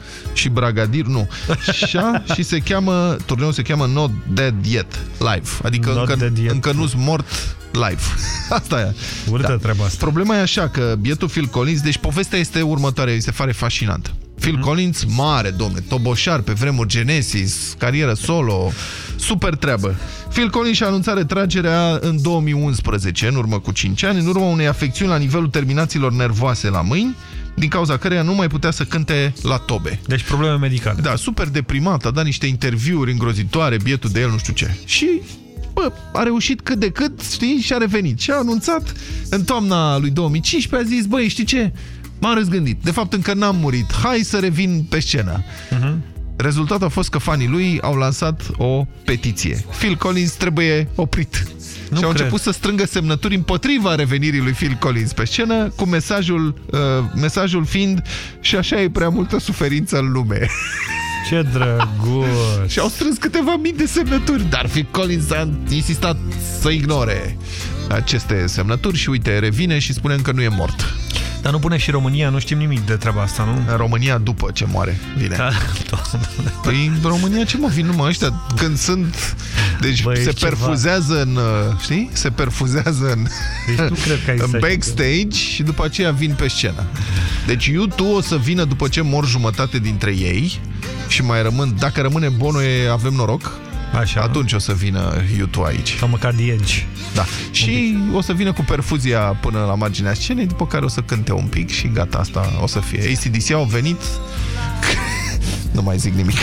și Bragadir, nu. Așa, și se cheamă, turneul se cheamă Not Dead Yet, live. Adică Not încă, Dead Yet. încă nu-s mort live. Asta e. Urâtă treaba asta. Problema e așa, că bietul Phil Collins, deci povestea este următoarea, mi se pare fascinantă. Phil Mhm. Collins, mare, domne, toboșar pe vremuri Genesis, carieră solo, super treabă. Phil Collins și-a anunțat retragerea în 2011, în urmă cu 5 ani, în urma unei afecțiuni la nivelul terminațiilor nervoase la mâini, din cauza căreia nu mai putea să cânte la tobe. Deci probleme medicale. Da, super deprimat, a dat niște interviuri îngrozitoare, bietul de el, nu știu ce. Și bă, a reușit cât de cât, știi, și a revenit. Și a anunțat în toamna lui 2015, a zis, băi, știi ce? M-am răzgândit. De fapt, încă n-am murit. Hai să revin pe scenă. Rezultatul a fost că fanii lui au lansat o petiție. Phil Collins trebuie oprit. Nu și au cred. început să strângă semnături împotriva revenirii lui Phil Collins pe scenă, cu mesajul, uh, mesajul fiind și așa e prea multă suferință în lume. Ce drăguț! și au strâns câteva mii de semnături, dar Phil Collins a insistat să ignore aceste semnături și uite, revine și spune că nu e mort. Dar nu pune și România, nu știm nimic de treaba asta, nu? România după ce moare vine. Da, Păi în România ce mă vin numai ăștia când sunt... Deci Băi, se ești ceva. perfuzează în... uh, Știi? Se perfuzează în, Deci nu cred că ai în să- backstage și după aceea vin pe scenă. Deci U2 o să vină după ce mor jumătate dintre ei și mai rămân... Dacă rămâne Bono, e- avem noroc. Așa. Atunci o să vină U2 aici. Sau măcar The Edge. Da. Și o să vină cu perfuzia până la marginea scenei, după care o să cânte un pic și gata, asta o să fie. ACDC au venit... nu mai zic nimic.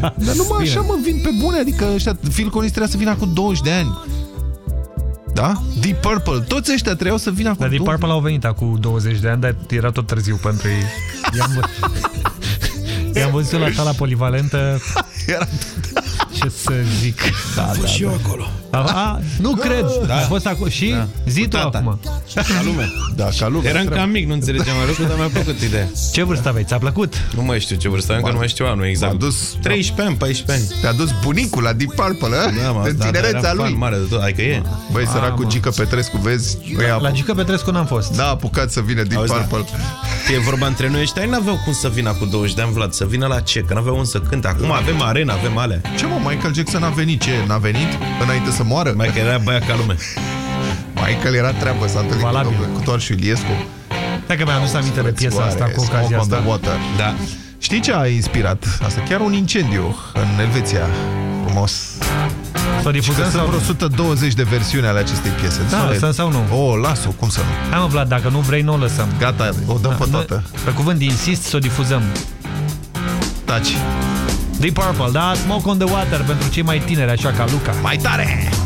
Dar numai Bine. așa mă vin pe bune, adică ăștia, Phil Collins trebuia să vină cu 20 de ani. Da? Deep Purple. Toți ăștia trebuiau să vină acum. Dar Deep două- Purple au venit acum 20 de ani, dar era tot târziu pentru ei. I-am vă- I-am văzut la sala polivalentă. Era... Ce să zic? Da, da, și eu acolo. A, a, nu cred. Da. A fost acolo. Și Da. zi Cu tu tata. acum. Ca lume. Da, ca lume. Eram Treabă. cam mic, nu înțelegeam mai lucru, dar mi-a plăcut ideea. Ce vârstă aveai? Ți-a plăcut? Nu mai știu ce vârstă am, că nu mai știu anul exact. M-a dus- 13 ani, 14 ani. Te-a dus bunicul la Deep Purple, a? Da, mă, În da, da, tinerețea era fan lui. mare de tot, adică e. Băi, săracul mă. Gică Petrescu, vezi? Ăia La Gică Petrescu n-am fost. Da, a apucat să vină Deep Auzi, da. Purple. E vorba între noi ăștia, ei n-aveau cum să vină cu 20 de ani, Vlad, să vină la ce? Că n-aveau unde să cânte. Acum avem arena, avem alea. Ce mă, Michael Jackson a venit? Ce, n-a venit? Înainte să moară? Mai că era băiat ca lume. Michael era treabă, s-a întâlnit cu, Valabil. domnul- cu Toarșu Iliescu. Dacă mi-am adus aminte de piesa asta cu ocazia Smoke on the asta. water. Da. Știi ce a inspirat? Asta chiar un incendiu în Elveția. Frumos. Să o Și că difuzăm sunt sau vreo nu? 120 de versiuni ale acestei piese. Să o lăsăm sau nu? O, las-o, cum să nu? Hai mă, Vlad, dacă nu vrei, nu o lăsăm. Gata, o dăm pe Da, toată. Pe cuvânt, insist să o difuzăm. Taci. Deep Purple, da? Smoke on the Water pentru cei mai tineri, așa ca Luca. Mai tare!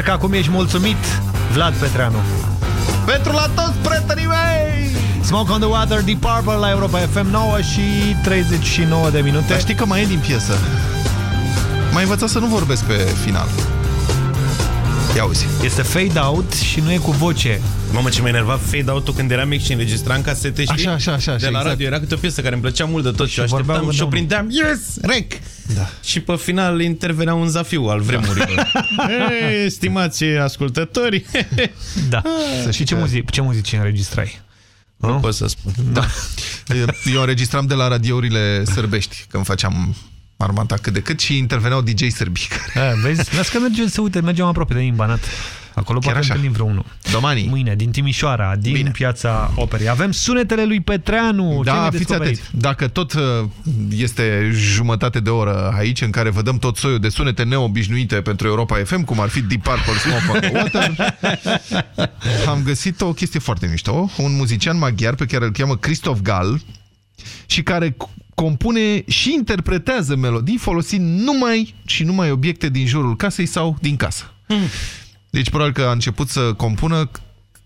Sper că acum ești mulțumit, Vlad Petreanu. Pentru la toți prietenii mei! Smoke on the Water, Deep Purple la Europa FM 9 și 39 de minute. Dar știi că mai e din piesă. Mai învățat să nu vorbesc pe final. Ia uzi. Este fade-out și nu e cu voce. Mamă, ce m-a enervat fade-out-ul când eram mic și înregistram casete, știi? Așa, așa, așa, De la exact. radio era câte o piesă care îmi plăcea mult de tot și, și o așteptam vorbeam, și o da. prindeam, yes, rec! Da. Și pe final intervenea un zafiu al vremurilor. Ei, stimați ascultători, Da. Și ce, muzici, ce muzici înregistrai? nu pot să spun. Da. Eu înregistram de la radiourile sărbești când făceam armata cât de cât și interveneau DJ sârbi. care- A, vezi? Las că mergem să uite, mergem aproape de Imbanat. Acolo Chiar poate așa. întâlnim vreo unul. Domanii. Mâine, din Timișoara, din Bine. piața Operei. Avem sunetele lui Petreanu. Ce Da, ne-ai fiți descoperit? atenți. Dacă tot uh, este jumătate de oră aici în care vă dăm tot soiul de sunete neobișnuite pentru Europa FM, cum ar fi Deep Purple, Smoke on the Water, am găsit o chestie foarte mișto. Un muzician maghiar pe care îl cheamă Christoph Gall și care compune și interpretează melodii folosind numai și numai obiecte din jurul casei sau din casă. Deci probabil că a început să compună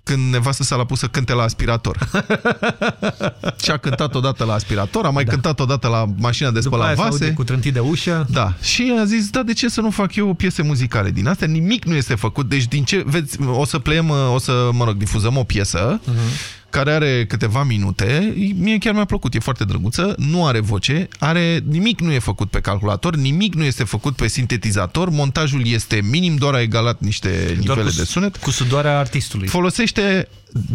când nevastă sa l-a pus să cânte la aspirator. și a cântat odată la aspirator, a mai da. cântat odată la mașina de După spălat aia se vase. aude cu trântii de ușă. Da. Și a zis, da, de ce să nu fac eu piese muzicale din astea? Nimic nu este făcut. Deci din ce, veți, o să pleiem, o să, mă rog, difuzăm o piesă care are câteva minute. Mie chiar mi-a plăcut, e foarte drăguță. Nu are voce, are nimic nu e făcut pe calculator, nimic nu este făcut pe sintetizator, montajul este minim, doar a egalat niște Doar nivele cu, de sunet. Cu sudoarea artistului. Folosește,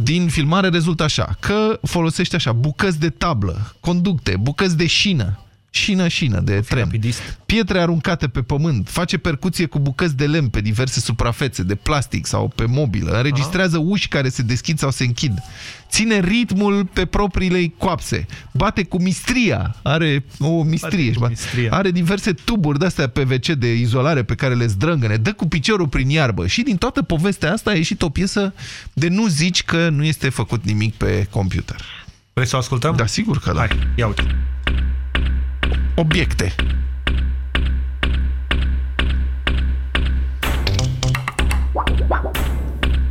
din filmare rezultă așa, că folosește așa, bucăți de tablă, conducte, bucăți de șină, șină-șină de tren, rapidist. pietre aruncate pe pământ, face percuție cu bucăți de lemn pe diverse suprafețe, de plastic sau pe mobilă, înregistrează uși care se deschid sau se închid, ține ritmul pe propriile coapse, bate cu mistria, are o mistrie, cu ba- mistria. are diverse tuburi de-astea PVC de izolare pe care le zdrângăne, dă cu piciorul prin iarbă și din toată povestea asta a ieșit o piesă de nu zici că nu este făcut nimic pe computer. Vrei să o ascultăm? Da, sigur că da. Hai, ia uite. Obiecte.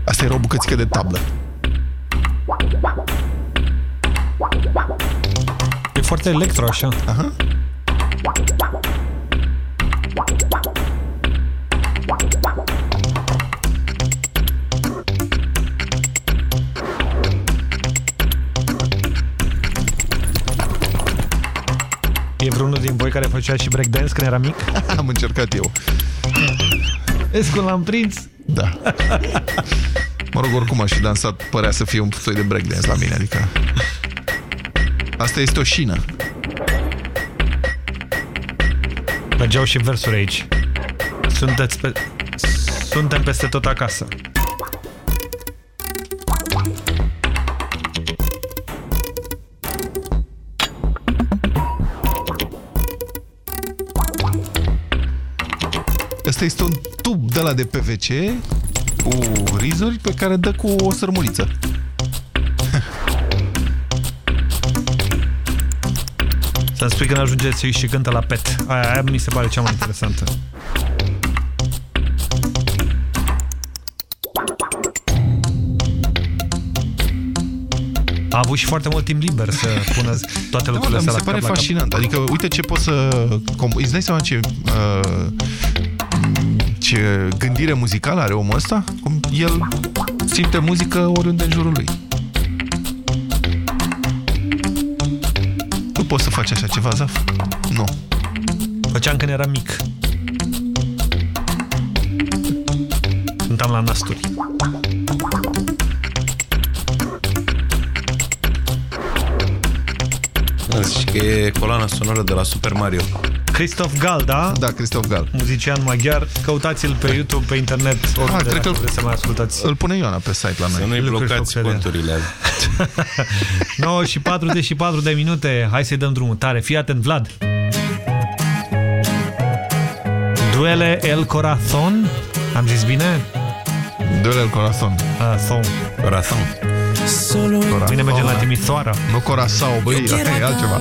Asta era o bucățică de tablă. E foarte electro așa. Aha. E vreunul din voi care făcea și breakdance când era mic? Am încercat eu. Vezi cum l-am prins? Da. Mă rog, oricum aș fi dansat, părea să fie un soi de breakdance la mine, adică... Asta este o șină. Mergeau și versuri aici. Sunteți pe... Suntem peste tot acasă. Asta este un tub de la de PVC cu rizuri pe care dă cu o sărmuliță. Să-mi spui când ajungeți și cântă la pet. Aia, aia mi se pare cea mai interesantă. A avut și foarte mult timp liber să pună toate Da, lucrurile dar mi astea se la pare cap, la cap. fascinant. Adică, uite ce poți să... com- Îți dai seama ce... Uh, ce gândire muzicală are omul ăsta? Cum el simte muzică oriunde în jurul lui. Nu poți să faci așa ceva, Zaf? Nu. Făceam când eram mic. Cântam la nasturi. Și că e coloana sonoră de la Super Mario. Christoph Gal, da? Da, Christoph Gal. Muzician maghiar. Căutați-l pe YouTube, pe internet, oriunde Ah, cred dacă că vreți să mai ascultați. Îl pune Ioana pe site la Să noi. nu-i Lucruri blocați făcute de- conturile. 9 și 44 de minute. Hai să-i dăm drumul tare. Fii atent, Vlad. Duele El Corazon. Am zis bine? Duele el corazon. Ah, son. Corazon. Bine mergem la Timișoara. Nu corazon, băi, asta e altceva.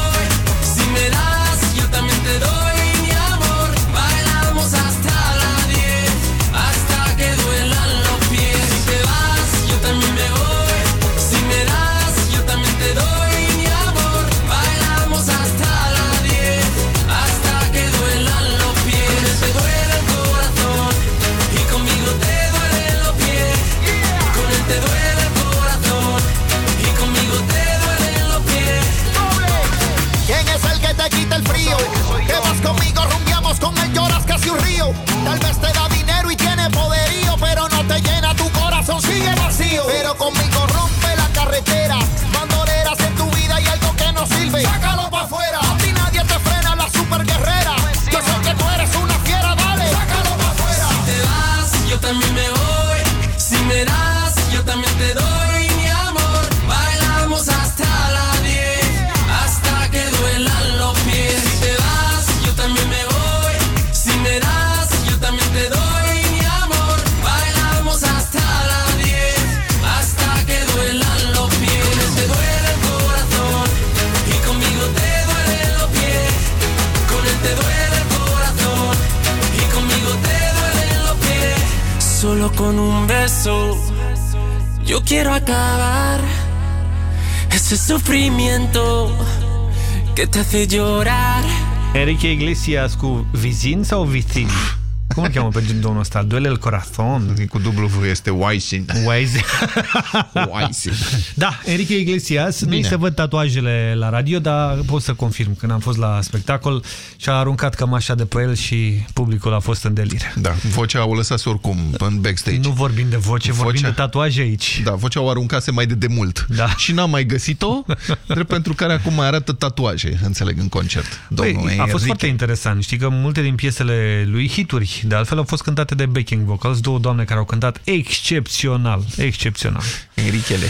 Si me das, yo también te doy quiero acabar ese sufrimiento que te hace llorar. Enrique Iglesias cu Vizin sau Vizin? Cum îl cheamă pe domnul ăsta? Duele el corazon. Cu dublu V este Waisin. Waisin. Waisin. Da, Enrique Iglesias, Bine. nu se văd tatuajele la radio, dar pot să confirm când am fost la spectacol și a aruncat cămașa de pe el și publicul a fost în delir. Da, vocea o lăsase oricum în backstage. Nu vorbim de voce, vorbim Vocea- de tatuaje aici. Da, vocea o aruncase mai de demult. Da. Și n-am mai găsit-o, drept pentru care acum mai arată tatuaje, înțeleg, în concert. Domnul Păi, a fost Enrique. foarte interesant. Știi că multe din piesele lui hituri, de altfel, au fost cântate de backing vocals, două doamne care au cântat excepțional. Excepțional. Enrichele.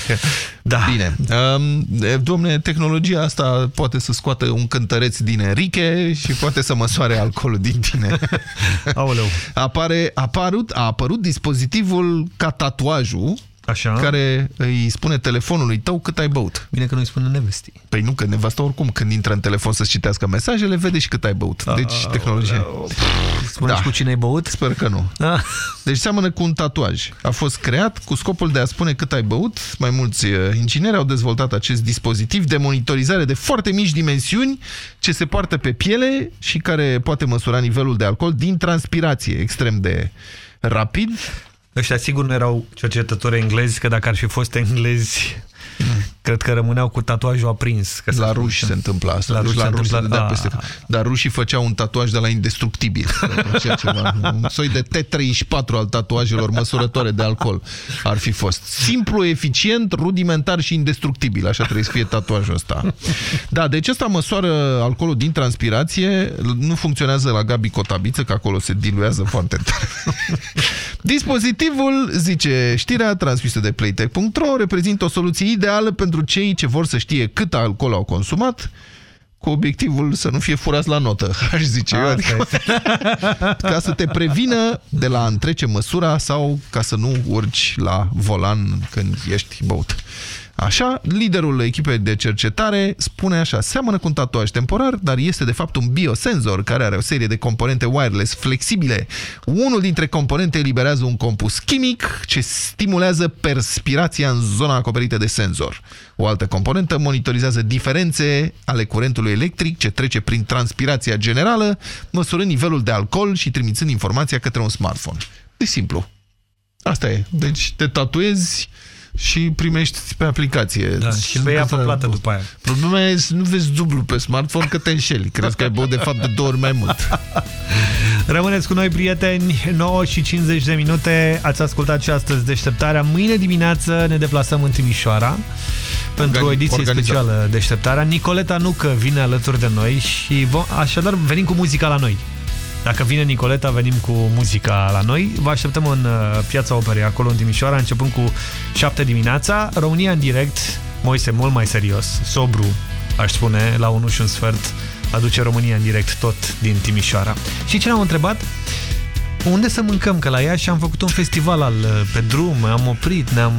Da. Bine. Um, domne, tehnologia asta poate să scoată un cântăreț din Enrique și poate să măsoare alcoolul din tine. Aoleu. Apare, a, apărut, a apărut dispozitivul ca tatuajul Așa. care îi spune telefonului tău cât ai băut. Bine că nu îi spune nevestii. Păi nu, că nevasta oricum când intră în telefon să-ți citească mesajele, vede și cât ai băut. Deci tehnologia... Spune și cu cine ai băut? Sper că nu. Deci seamănă cu un tatuaj. A fost creat cu scopul de a spune cât ai băut. Mai mulți uh, ingineri au dezvoltat acest dispozitiv de monitorizare de foarte mici dimensiuni ce se poartă pe piele și care poate măsura nivelul de alcool din transpirație extrem de rapid. Ăștia sigur nu erau cercetători englezi, că dacă ar fi fost englezi, cred că rămâneau cu tatuajul aprins. Că La ruși se întâmplă asta. La Deci ruși se ruși întâmplă... dădea a, peste... Dar rușii făceau un tatuaj de la indestructibil. Făcea ceva, un soi de T34 al tatuajelor măsurătoare de alcool ar fi fost. Simplu, eficient, rudimentar și indestructibil. Așa trebuie să fie tatuajul ăsta. Da, deci ăsta măsoară alcoolul din transpirație. Nu funcționează la Gabi Cotabiță, că acolo se diluează foarte tare. Dispozitivul, zice știrea transmisă de Playtech.ro, reprezintă o soluție ideală pentru cei ce vor să știe cât alcool au consumat, cu obiectivul să nu fie furați la notă, aș zice eu. Adică, ca să te prevină de la a întrece măsura sau ca să nu urci la volan când ești băut. Așa, liderul echipei de cercetare spune așa, seamănă cu un tatuaj temporar, dar este de fapt un biosenzor care are o serie de componente wireless flexibile. Unul dintre componente eliberează un compus chimic ce stimulează perspirația în zona acoperită de senzor. O altă componentă monitorizează diferențe ale curentului electric ce trece prin transpirația generală, măsurând nivelul de alcool și trimițând informația către un smartphone. De simplu. Asta e. Deci te tatuezi și primești pe aplicație. Da, și bei apă plată după aia. Problema e să nu vezi dublu pe smartphone că te înșeli. Crezi că ai băut de fapt de două ori mai mult. Rămâneți cu noi, prieteni, 9 și 50 de minute. Ați ascultat și astăzi deșteptarea. Mâine dimineață ne deplasăm în Timișoara pentru o ediție organizat. specială deșteptarea. Nicoleta Nucă vine alături de noi și vom, așadar venim cu muzica la noi. Dacă vine Nicoleta, venim cu muzica la noi. Vă așteptăm în uh, Piața Operei, acolo în Timișoara, începând cu 7 dimineața. România în direct, Moise mult mai serios, sobru, aș spune, la 1 și un sfert, aduce România în direct tot din Timișoara. Și ce ne-am întrebat? Unde să mâncăm? Că la ea și am făcut un festival al, uh, pe drum, am oprit, ne-am...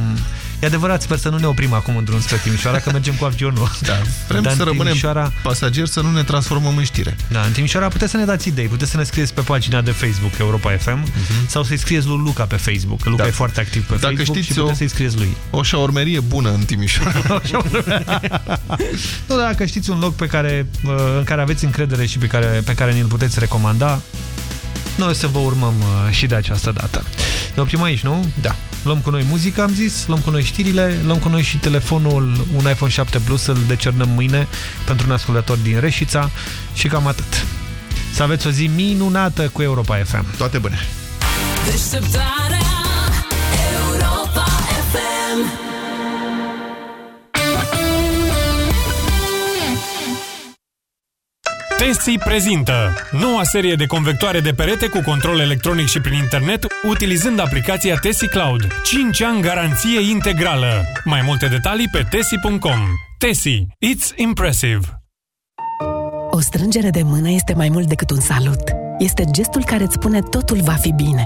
E adevărat, sper să nu ne oprim acum în drum spre Timișoara, că mergem cu avionul. Da, vrem Dar să în rămânem Timișoara... pasageri, să nu ne transformăm în știre. Da, în Timișoara puteți să ne dați idei, puteți să ne scrieți pe pagina de Facebook Europa FM sau să-i scrieți lui Luca pe Facebook, că Luca Mhm. Da. e foarte activ pe Dacă Facebook știți și puteți o- să-i scrieți lui. O șaormerie bună în Timișoara. Nu, dar dacă știți un loc pe care, uh, în care aveți încredere și pe care, pe care ne-l puteți recomanda, noi o să vă urmăm uh, și de această dată. Ne oprim aici, nu? Da. Luăm cu noi muzica, am zis, luăm cu noi știrile, luăm cu noi și telefonul, un iPhone 7 Plus, îl decernăm mâine pentru un ascultător din Reșița și cam atât. Să aveți o zi minunată cu Europa FM. Toate bune! Deșteptarea Tesi prezintă noua serie de convectoare de perete cu control electronic și prin internet utilizând aplicația Tesi Cloud. 5 ani garanție integrală. Mai multe detalii pe tesi.com. Tesi. It's impressive. O strângere de mână este mai mult decât un salut. Este gestul care îți spune totul va fi bine,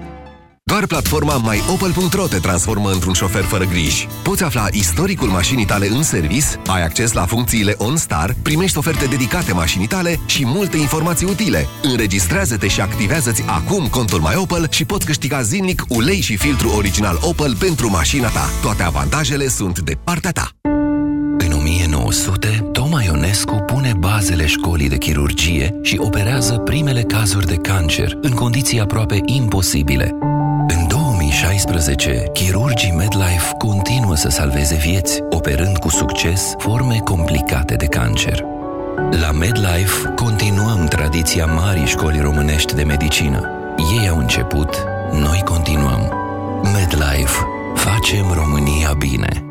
Doar platforma myopel.ro te transformă într-un șofer fără griji. Poți afla istoricul mașinii tale în servis, ai acces la funcțiile OnStar, primești oferte dedicate mașinii tale și multe informații utile. Înregistrează-te și activează-ți acum contul MyOpel și poți câștiga zilnic ulei și filtru original Opel pentru mașina ta. Toate avantajele sunt de partea ta. În 1900, Toma Ionescu pune bazele școlii de chirurgie și operează primele cazuri de cancer în condiții aproape imposibile. În 2016, chirurgii MedLife continuă să salveze vieți, operând cu succes forme complicate de cancer. La MedLife continuăm tradiția marii școli românești de medicină. Ei au început, noi continuăm. MedLife. Facem România bine.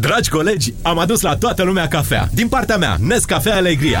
Dragi colegi, am adus la toată lumea cafea. Din partea mea, Nescafe Alegria.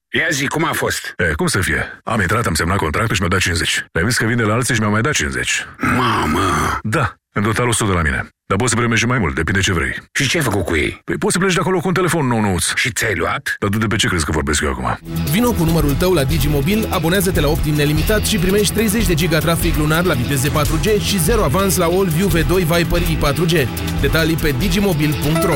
ia zi, cum a fost? E, cum să fie? Am intrat, am semnat contractul și mi-au dat 50. Le-am zis că vin de la alții și mi-au mai dat 50. Mamă! Da, în total 100 de la mine. Dar poți să primești și mai mult, depinde ce vrei. Și ce ai făcut cu ei? Păi poți să pleci de acolo cu un telefon nou nouț. Și ți-ai luat? Dar tu de pe ce crezi că vorbesc eu acum? Vino cu numărul tău la Digimobil, abonează-te la Optim nelimitat și primești 30 de giga trafic lunar la viteze 4G și 0 avans la All-View V2 Viper i4G. Detalii pe digimobil.ro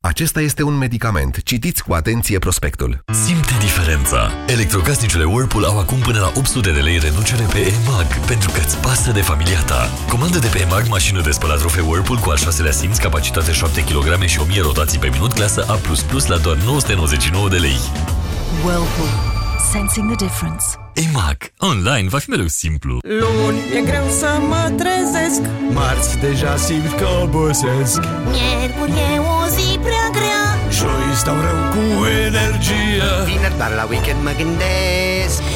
Acesta este un medicament. Citiți cu atenție prospectul. Simte diferența! Electrocasnicele Whirlpool au acum până la 800 de lei reducere pe EMAG, pentru că îți pasă de familia ta. Comandă de pe EMAG mașină de spălat rufe Whirlpool cu al șaselea simț, capacitate 7 kg și 1000 rotații pe minut, clasă A++ la doar 999 de lei. Whirlpool. Sensing the difference. EMAG. Online va fi mereu simplu. Luni e greu să mă trezesc Marți deja simt că obosesc Miercuri e o zi prea grea Joi stau rău cu energie Vineri doar la weekend mă gândesc Sâmbătă n-apuc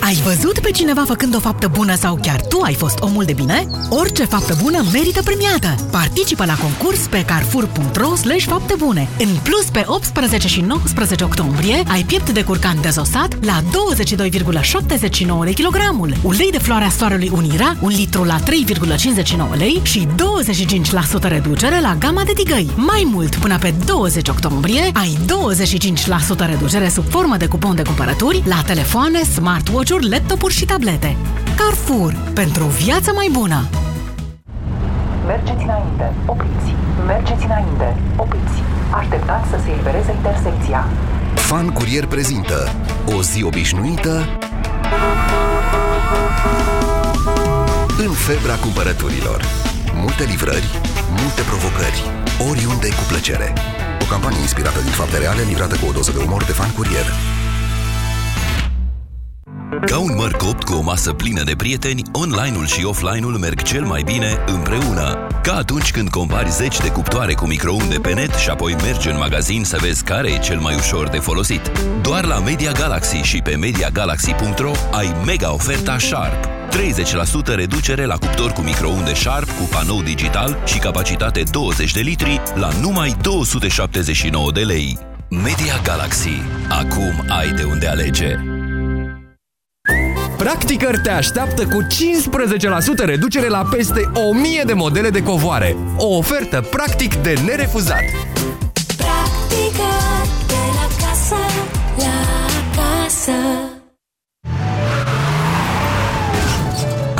Ai văzut pe cineva făcând o faptă bună sau chiar tu ai fost omul de bine? Orice faptă bună merită premiată! Participă la concurs pe carrefour.ro slash fapte bune. În plus, pe 18 și 19 octombrie ai piept de curcan dezosat la 22,79 de kilogramul, ulei de floarea soarelui Unira, un litru la 3,59 lei și 25% reducere la gama de tigăi. Mai mult, până pe 20 octombrie, ai 25% reducere sub formă de cupon de cumpărături la telefoane, smartwatch-uri, laptopuri și tablete. Carrefour. Pentru o viață mai bună! Mergeți înainte, opriți. Mergeți înainte, opriți. Așteptați să se elibereze intersecția. Fan Curier prezintă O zi obișnuită În febra cumpărăturilor Multe livrări, multe provocări Oriunde cu plăcere O campanie inspirată din fapte reale Livrată cu o doză de umor de Fan Curier Ca un măr copt cu o masă plină de prieteni, online-ul și offline-ul merg cel mai bine împreună. Ca atunci când compari 10 de cuptoare cu microunde pe net și apoi mergi în magazin să vezi care e cel mai ușor de folosit. Doar la Media Galaxy și pe MediaGalaxy.ro ai mega oferta Sharp. 30% reducere la cuptor cu microunde Sharp cu panou digital și capacitate 20 de litri la numai 279 de lei. Media Galaxy. Acum ai de unde alege. Practicăr te așteaptă cu 15% reducere la peste 1000 de modele de covoare. O ofertă practic de nerefuzat. Practică de la casă, la casă.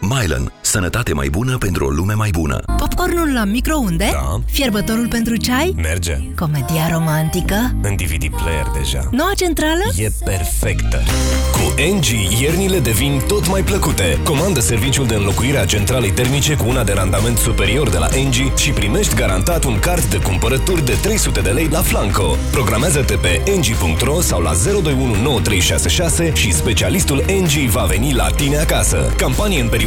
Mylan. Sănătate mai bună pentru o lume mai bună. Popcornul la microunde? Da. Fierbătorul pentru ceai? Merge. Comedia romantică? În DVD player deja. Noua centrală? E perfectă. Cu NG, iernile devin tot mai plăcute. Comandă serviciul de înlocuire a centralei termice cu una de randament superior de la NG și primești garantat un card de cumpărături de 300 de lei la Flanco. Programează-te pe ng.ro sau la 0219366 și specialistul NG va veni la tine acasă. Campanie în perioada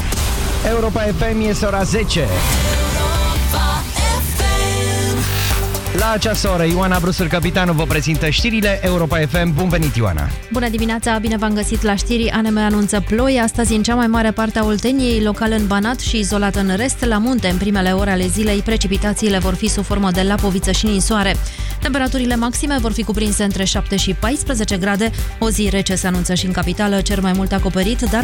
Europa FM este ora 10. La această oră, Ioana Brusur, capitanul, vă prezintă știrile Europa FM. Bun venit, Ioana! Bună dimineața, bine v-am găsit la știri. ANM anunță ploi astăzi în cea mai mare parte a Olteniei, local în Banat și izolat în rest. La munte, în primele ore ale zilei, precipitațiile vor fi sub formă de lapoviță și ninsoare. Temperaturile maxime vor fi cuprinse între 7 și 14 grade. O zi rece se anunță și în capitală, cer mai mult acoperit, dar